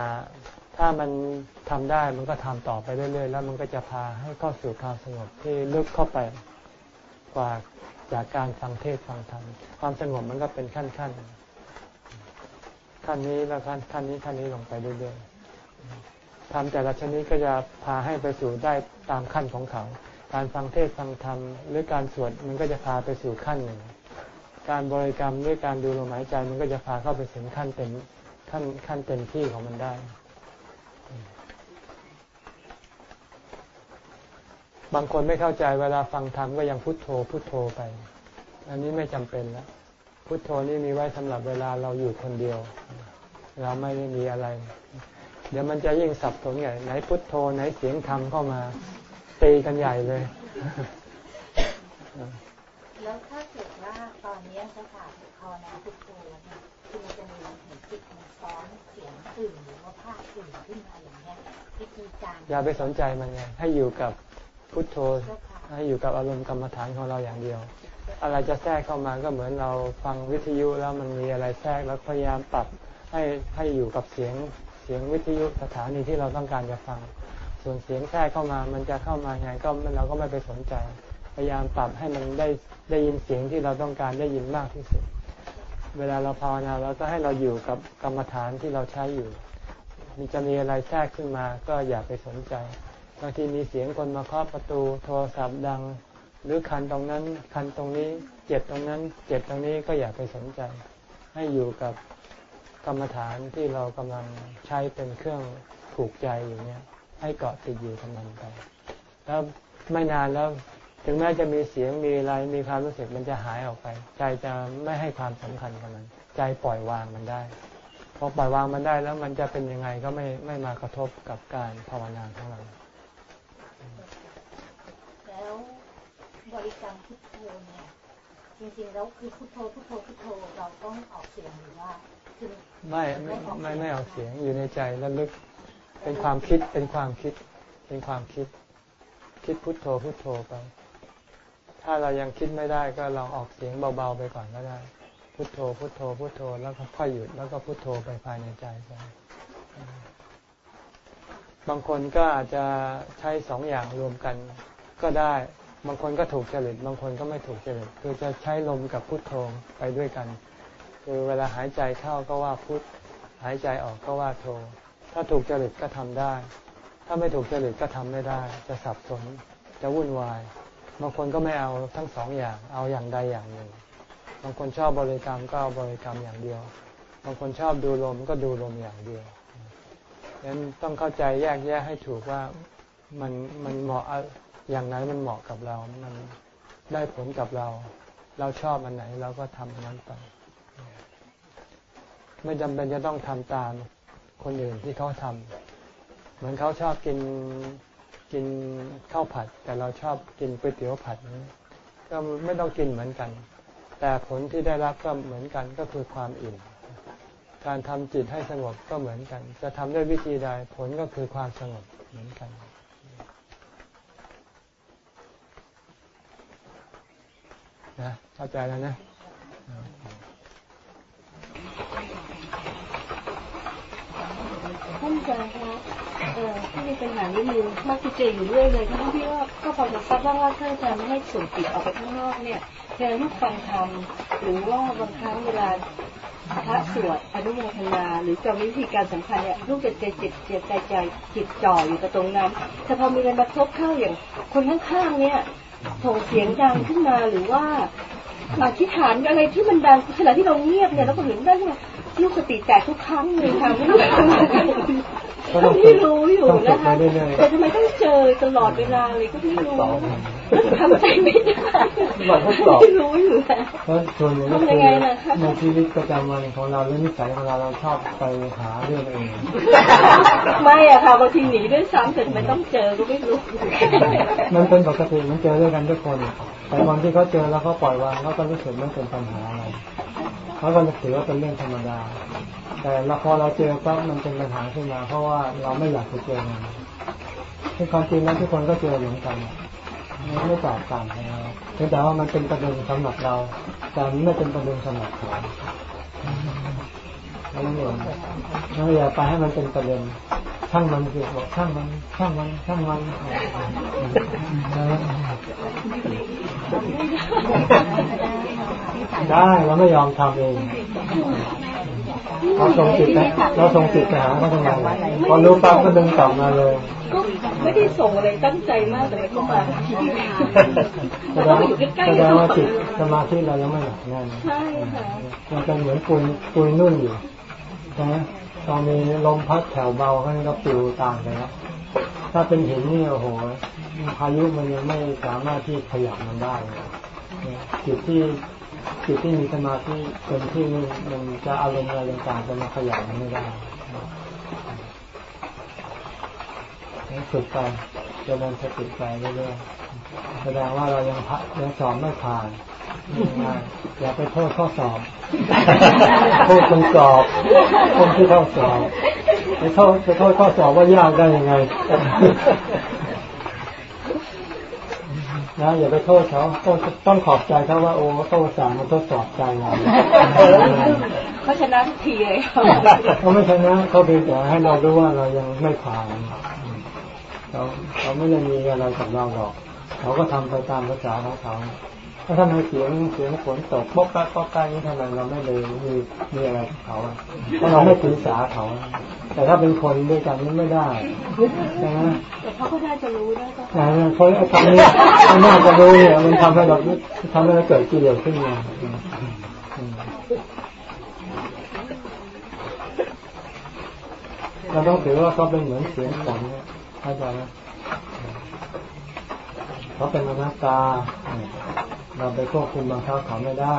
ถ้ามันทำได้มันก็ทำต่อไปเรื่อยๆ แล้วมันก็จะพาให้เข้าสู่ความสงบที่ลึกเข้าไปกว่าจากการฟังเทศฟังธรรมความสงบมันก็เป็นขั้นขั้นขั้นนี้แล้วขั้นขั้นนี้ขั้นนี้ลงไปเรื่อยๆทำแต่ละชนิดก็จะพาให้ไปสู่ได้ตามขั้นของเขา การฟังเทศฟังธรรมหรือการสวดมันก็จะพาไปสู่ขั้นหนึ่ง การบริกรรมด้วยการดูลมหายใจมันก็จะพาเข้าไปถึงขั้นเต็มขั้นขั้นเต็มที่ของมันได้ บางคนไม่เข้าใจเวลาฟังธรรมก็ยังพุโทโธพุโทโธไป อันนี้ไม่จำเป็นแล้วพุโทโธนี่มีไว้สำหรับเวลาเราอยู่คนเดียว เราไม่ได้มีอะไร เดี๋ยวมันจะยิ่งสับสนใหญ่ไหนพุโทโธไหนเสียงธรรมเข้ามา ตีกันใหญ่เลย แล้วถ้าเกิดว่าตอนนี้จะขาดภาวนาพุทโธแล้วเนี่ยคือมันจะมีเห็นจิตมันซ้อนเสียงอื่นหรือว่าภาพอื่นขึ้นมาอย่างเงี้ยวิธีการอย่าไปสนใจมันไงให้อยู่กับพุทโธเจ้าค่ะให้อยู่กับอารมณ์กรรมฐานของเราอย่างเดียว อะไรจะแทรกเข้ามาก็เหมือนเราฟังวิทยุแล้วมันมีอะไรแทรกแล้วพยายามปรับให้ให้อยู่กับเสียงเสียงวิทยุสถานีที่เราต้องการจะฟัง ส่วนเสียงแทรกเข้ามามันจะเข้ามาไงก็เราก็ไม่ไปสนใจ พยายามปรับให้มันได้ได้ยินเสียงที่เราต้องการได้ยินมากที่สุด เวลาเราภาวนาเราก็ให้เราอยู่กับกรรมฐานที่เราใช้อยู่มีจะมีอะไรแทรกขึ้นมาก็อย่าไปสนใจบางทีมีเสียงคนมาเคาะประตูโทรศัพท์ดัง หรือคันตรงนั้น คันตรงนี้เจ็บตรงนั้น เจ็บตรงนี้ก็อย่าไปสนใจ ให้อยู่กับกรรมฐานที่เรากำลังใช้เป็นเครื่องผูกใจอยู่เนี่ย ให้เกาะติดอยู่กับมันไป แล้วไม่นานแล้วถึงแม้จะมีเสียงมีอะไรมีความรู้สึกมันจะหายออกไป ใจจะไม่ให้ความสำคัญกับมัน ใจปล่อยวางมันได้พอปล่อยวางมันได้แล้วมันจะเป็นยังไงก็ไม่ไม่มากระทบกับการภาวนาของเราแล้วบริกรรมพุทโธเนี่ยจริงๆแล้วคือพุทโธพุทโธพุทโธเราต้องออกเสียงหรือว่าคือไม่ไม่ไม่ไม่เอาเสียงอยู่ในใจแล้วลึก เป็นความคิดเป็นความคิด เป็นความคิด คิดพุทโธพุทโธไป ถ้าเรายังคิดไม่ได้ก็ลองออกเสียงเบาๆไปก่อนก็ได้ พุทโธพุทโธพุทโธแล้วก็ค่อยหยุดแล้วก็พุทโธไปภายในใจไปบางคนก็อาจจะใช้สองอย่างรวมกันก็ได้ บางคนก็ถูกจริต บางคนก็ไม่ถูกจริต คือจะใช้ลมกับพุทโธไปด้วยกัน คือเวลาหายใจเข้าก็ว่าพุท หายใจออกก็ว่าโธ ถ้าถูกจริตก็ทำได้ ถ้าไม่ถูกจริตก็ทำไม่ได้ จะสับสน จะวุ่นวาย บางคนก็ไม่เอาทั้งสองอย่าง เอาอย่างใดอย่างหนึ่ง บางคนชอบบริกรรมก็เอาบริกรรมอย่างเดียว บางคนชอบดูลมก็ดูลมอย่างเดียวดังนั้นต้องเข้าใจแยกแยะให้ถูกว่ามันมันเหมาะอย่างไหนมันเหมาะกับเรา มันได้ผลกับเรา เราชอบอันไหนเราก็ทำอันนั้นไป ไม่จำเป็นจะต้องทำตาม คนอื่นที่เขาทำเหมือนเขาชอบกินกินข้าวผัด แต่เราชอบกินก๋วยเตี๋ยวผัดนี้ก็ไม่ต้องกินเหมือนกัน แต่ผลที่ได้รับก็เหมือนกันก็คือความอิ่มการทำจิตให้สงบก็เหมือนกัน จะทำด้วยวิธีใดผลก็คือความสงบเหมือนกันนะเข้าใจแล้วนะานอาจารย์คะเออที่มีปัญหานิดนึงมักจะเจออยู่เรื่อยเลยทั้งที่ว่าก็พอจะทราบบ้างว่าท่านอาจารย์ไม่ให้ส่งจิตออกไปข้างนอกเนี่ยเวลาลูกฟังธรรมหรือว่าบางครั้งเวลาพระสวดอนุโมทนาหรือจะวิธีการสำคัญเนี่ยลูกจะใจจิตเจียใจใจจิตจ่ออยู่กับตรงนั้นแต่พอมีอะไรมาทบเข้าอย่าง คนข้างๆเนี่ยส่งเสียงดังขึ้นมาหรือว่าอธิษฐานอะไรที่มันดังขณะที่เราเงียบเนี่ยเราก็เห็นได้ว่า ลูกสติแตกทุกครั้งเลยค่ะไม่รู้ ก็ต้องไม่รู้อยู่ต้องฝึนะกคะไปเรื่อยๆแต่ทำไมต้องเจอตลอดเวลาเลยก็ไม่รู้ทำใจไม่ได้ไม่รู้อยู่นะเพราะส่วนหนึ่งก็ทำคืยัองไงล่ะคะในชีวิตประจำวันของเราหรือนิสัยของเราเราชอบไปหาเรื่องเอง ไม่อะค่ะบางทีหนีด้วยซ้ำแต่ทำไมต้องเจอก็ไม่รู้ มันเป็นปกติมันเจอด้วยกันทุกคนแต่วันที่เขาเจอแล้วเขาปล่อยวางเขาก็รู้สึกไม่เป็นปัญหาอะไรเขาก็ถือว่าเป็นเรื่องธรรมดา แต่เราพอเราเจอปั๊บมันเป็นปัญหาขึ้นมาเพราะว่าเราไม่อยากจะเจอมันที่ความจริงแล้วทุกคนก็เจอเหมือนกันไม่ไม่แตกต่างกันเราเพียงแต่ว่ามันเป็นประเด็นสำหรับเรา แต่มันไม่เป็นประเด็นสำหรับเขาแล้วนี่เองแล้วอย่าไปให้มันเป็นประเด็นช่างมันสิบอกช่างมันช่างมันช่างมันได้เราไม่ยอมทำเองเราส่งจิตไปเราส่งจิตไปหาเขาทำไมพอรู้ปั๊บก็ดึงกลับมาเลย ก็ไม่ได้ส่งอะไรตั้งใจมากแต่มันก็มาทีเดียวแสดงแสดงว่าจิตสมาธิเรายังไม่หนักแน่นใช่ค่ะมันเป็นเหมือนปุยปุยนุ่นอยู่ใช่ไหมตอนมีลมพัดแถวเบาเขาก็ปลิวตามไปแล้วถ้าเป็นหินนี่โอ้โหพายุมันยังไม่สามารถที่ขยับมันได้จิตที่ จิตที่มีสมาธิเป็นที่มันจะอารมณ์อะไรต่างๆจะมาขยับมันไม่ได้ฝึกไปเจริญสติไปเรื่อยๆแสดงว่าเรายังพัยังสอบไม่ผ่านอย่าไปโทษข้อสอบโทษคนสอบคนที่เข้าสอบไปโทษไปโทษข้อสอบว่ายากได้ยังไง นะอย่าไปโทษเขาต้องต้องขอบใจเขาว่าโอ้เขาสารมาทดสอบใจเราเขาชนะทุกทีเลยเขาไม่ชนะเขาเพียงแต่ให้เรารู้ว่าเรายังไม่ผ่านเขาเขาไม่ได้มีอะไรกับเราหรอก เขาก็ทำไปตามภาษาของเขา ถ้าทำไมเสียงเสียงฝนตกป๊อกป๊กป๊อกแป๊กนี่ทำไมเราไม่เลยมีมีอะไรกับเขาเพราะเราไม่ถือสาเขา แต่ถ้าเป็นคนด้วยกันนี่ไม่ได้ใช่ไหมแต่เขาก็น่าจะรู้นะก็เพราะไอ้คำนี้มันน่าจะรู้เนี่ยมันทำให้เราทำให้เราเกิดกิเลสขึ้นมาเราต้องถือว่าเขาเป็นเหมือนเสียงฝนเข้าใจไหมเขาเป็นอนัตตา เราไปควบคุมบังคับเขาไม่ได้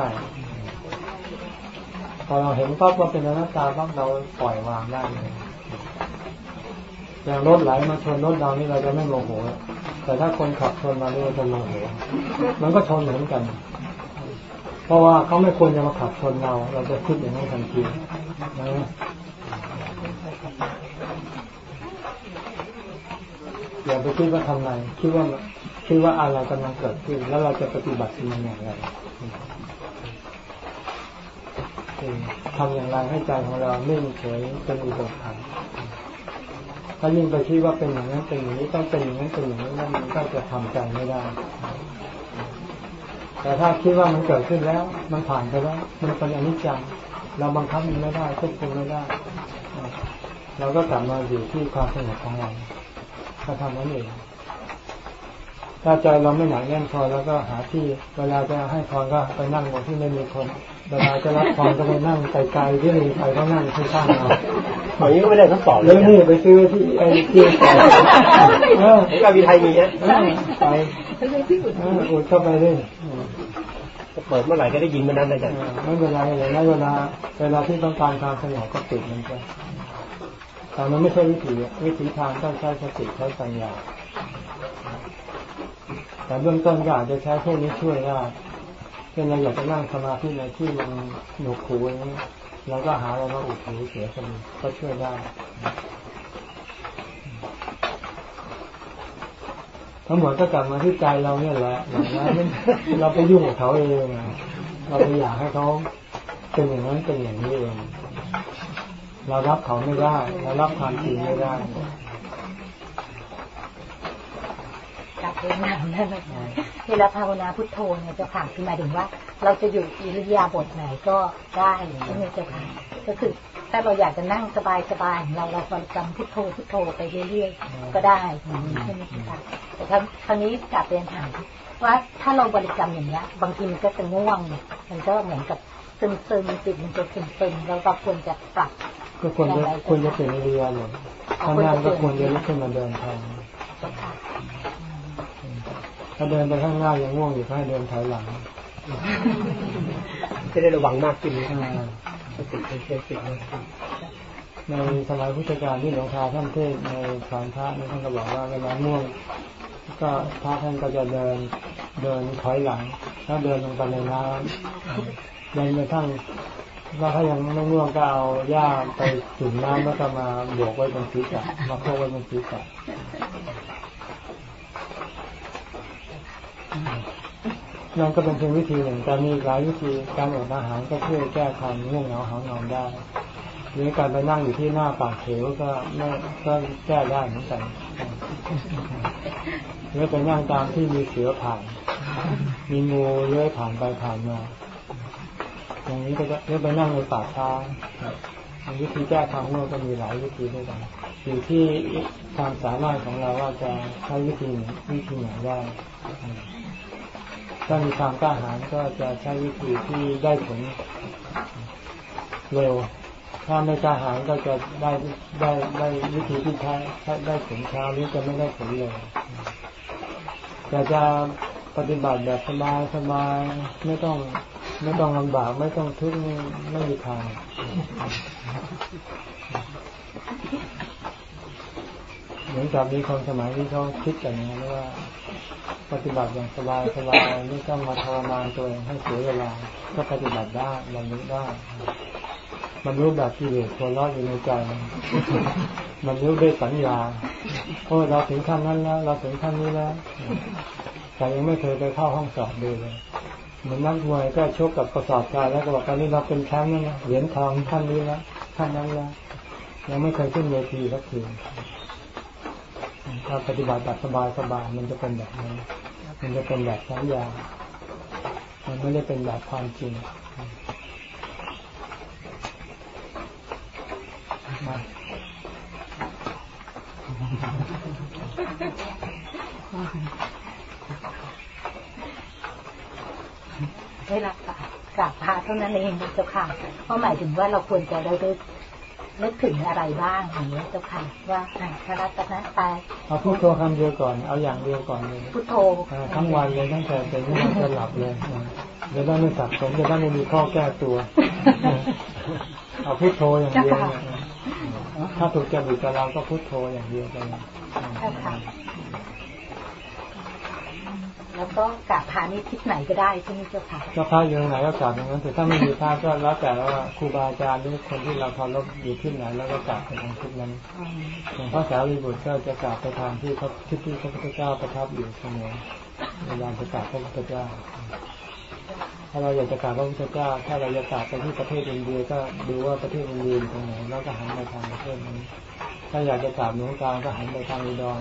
พอเราเห็นปั๊บว่าเป็นอนัตตาปั๊บเราปล่อยวางได้เลยอย่างรถไหลมาชนรถเรานี่เราจะไม่โมโหแต่ถ้าคนขับชนมานี่เราจะโมโหมันก็ชนเหมือนกัน เพราะว่าเขาไม่ควรจะมาขับชนเรา เราจะคิดอย่างนั้นทันทีนะอย่าไปคิดว่าทำไงคิดว่า คิดว่าอะไรกำลังเกิดขึ้น แล้วเราจะปฏิบัติมันอย่างไรทำอย่างไรให้ใจของเรานิ่เฉยเป็นอุเบกขาถ้ายิ่งไปคิดว่าเป็นอย่างนั้นเป็นอย่างนี้ต้องเป็นอย่างนั้นเป็นอย่างนี้นั่นมันก็จะทำใจไม่ได้ แต่ถ้าคิดว่ามันเกิดขึ้นแล้ว มันผ่านไปแล้ว มันเป็นอนิจจังเราบังคับมันไม่ได้ควบคุมไม่ได้ เราก็กลับมาอยู่ที่ความสงบของเราก็ทำนั้นเอง ถ้าใจเราไม่หนักแน่นพอแล้วก็หาที่เวลาจะให้พรก็ไปนั่งบนที่ไม่มีคนเวลาจะรับพรก็ไปนั่งไกลๆที่มีใครก็นั่งข้างๆเราอย่างนี้ก็ไม่ได้ทดสอบเลแล้ยวนี่ไปซื้อที่ไอ้ที่ใส่เออการบินไทยมีนะไปเอออุดเข้าไปเลยเปิดเมื่อไหร่ก็ได้ยินเมื่อนั้นนะจ๊ะไม่เป็นไรเลยนะเวลาเวลาที่ต้องการความสงบก็ปิดมันไปแต่มันไม่ใช่วิถีวิถีทางต้องใช้สติใช้ปัญญา แต่เบื้องต้นก็อาจจะใช้พวกนี้ช่วยได้เช่นเราอยากจะนั่งสมาธิในที่มันหนวกหูอย่างนี้เราก็หาอะไรมาอุดหูเสียสนิก็ช่วยได้ทั้งหมดก็กลับมาที่ใจเราเนี่ยแหละอย่างนั้นเราไปยุ่งกับเขาเองเราไปอยากให้เขาเป็นอย่างนั้นเป็นอย่างนี้เองเรารับเขาไม่ได้ เรารับความจริงไม่ได้ กลับเรื่องนั้นนั่นแหละเวลาภาวนาพุทโธเนี่ยเจ้าค่ะคือหมายถึงว่า เราจะอยู่อิริยาบถไหนก็ได้ใช่ไหมเจ้าค่ะก็คือถ้าเราอยากจะนั่งสบายๆของเราเราบริกรรมพุทโธพุทโธไปเรื่อยๆ ก็ได้อย่างนี้ใช่ไหมเจ้าค่ะแต่ครั้งครั้งนี้กลับเรียนถามว่าถ้าเราบริกรรมอย่างเนี้ย บางทีมันก็จะง่วงมันก็เหมือนกับซึมซึมๆจิตมันจะซึมซึมๆเราก็ควรจะปรับก็ควรจะควรจะเป็นเรียนเลยถ้านั่งก็ควรจะลุกขึ้นมาเดินทางเจ้าค่ะ ถ้าเดินไปข้างหน้ายังง่วงอยู่ก็ให้เดินถอยหลังจะได้ระวังมากขึ้นอ่าสติใช้สติมากขึ้นในสมัยพุทธกาลที่หลวงตาท่านเทศในสอนพระนี่ท่านก็บอกว่าเวลาง่วงก็พระท่านก็จะเดินเดินถอยหลังแล้วเดินลงไปในน้ำเดินไปทั้งว่าถ้ายังไม่ง่วงก็เอาหญ้าไปจุ่มน้ำแล้วก็มาบวกไว้บนศีรษะมาโคกไว้บนศีรษะ นั่นก็เป็นเพียงวิธีหนึ่งแต่มีหลายวิธีการอดอาหารก็ช่วยแก้ความง่วงเหงาหานอนได้หรือการไปนั่งอยู่ที่หน้าปากเขวก็ไม่ก็แก้ได้เหมือนกันหรือไปนั่งตามที่มีเสือผ่าน มีงูเลื้อยผ่านไปผ่านมาอย่างนี้ก็จะหรือไปนั่งในป่าช้าวิธีแก้ทางโลกก็มีหลายวิธีด้วยกันอยู่ที่ความสามารถของเราว่าจะใช้วิธีวิธีไหนได้ ถ้ามีความกล้าหาญก็จะใช้วิธีที่ได้ผลเร็ว ถ้าไม่กล้าหาญก็จะได้ได้ได้วิธีที่ใช้ได้ผลช้าหรือจะไม่ได้ผลเร็วแต่จะปฏิบัติแบบสบายสบายไม่ต้องไม่ต้องลำบากไม่ต้องทุกข์ไม่มีทาง เหมือนกับมีคนสมัยที่เขาคิดกันนะว่า ปฏิบัติอย่างสบายสบายไม่ต้องมาทรมานตัวเองให้เสียเวลาก็ปฏิบัติได้บรรลุได้บรรลุแบบกิเลสตัวรอดอยู่ในใจบรรลุด้วยสัญญาโอ้เราถึงขั้นนั้นแล้ว เราถึงขั้นนี้แล้วแต่ยังไม่เคยไปเข้าห้องสอบเลยเหมือนนักมวยก็ชกกับกระสอบทรายแล้วก็บอกตอนนี้เราเป็นแชมป์แล้วนะเหรียญทองขั้นนี้แล้วขั้นนั้นแล้วยังไม่เคยขึ้นเวทีสักที ถ้าปฏิบัติแบบสบายสบายมันจะเป็นแบบนี้มันจะเป็นแบบสัญญามันไม่ได้เป็นแบบความจริงมาได้รับกราบพระเท่านั้นเองเจ้าค่ะเพราะหมายถึงว่าเราควรจะได้ได้ นึกถึงอะไรบ้างอย่างนี้เจ้าค่ะว่าพระรัตนตายเอาพุทโธคำเดียวก่อน เอาอย่างเดียวก่อนเลยพุทโธทั้งวันเลยตั้งแต่เป็นตั้งแต่หลับเลยจะได้ไม่สับสนจะได้ไม่มีข้อแก้ตัว เอาพุทโธอย่างเดียวถ้าถูกจริตกับเราก็พุทโธอย่างเดียวกัน แล้วก็กราบพระนี่ทิศไหนก็ได้ใช่ไหมเจ้าค่ะก็พระอยู่ไหนก็กราบอย่างนั้นแต่ถ้าไม่มีพระก็แล้วแต่ว่าครูบาอาจารย์หรือคนที่เราเคารพอยู่ที่ไหนแล้วก็กราบไปทางทิศนั้นอย่างพระสารีบุตรก็จะกราบไปทางที่พระทิศที่พระพุทธเจ้าประทับอยู่เสมอเวลาจะกราบพระพุทธเจ้าถ้าเราอยากจะกราบพระพุทธเจ้า ถ้าเราอยากกราบไปที่ประเทศอินเดียก็ดูว่าประเทศอินเดียอยู่ตรงไหนแล้วก็หันไปทางประเทศนี้ ถ้าอยากจะกราบหลวงตาก็หันไปทางอุดร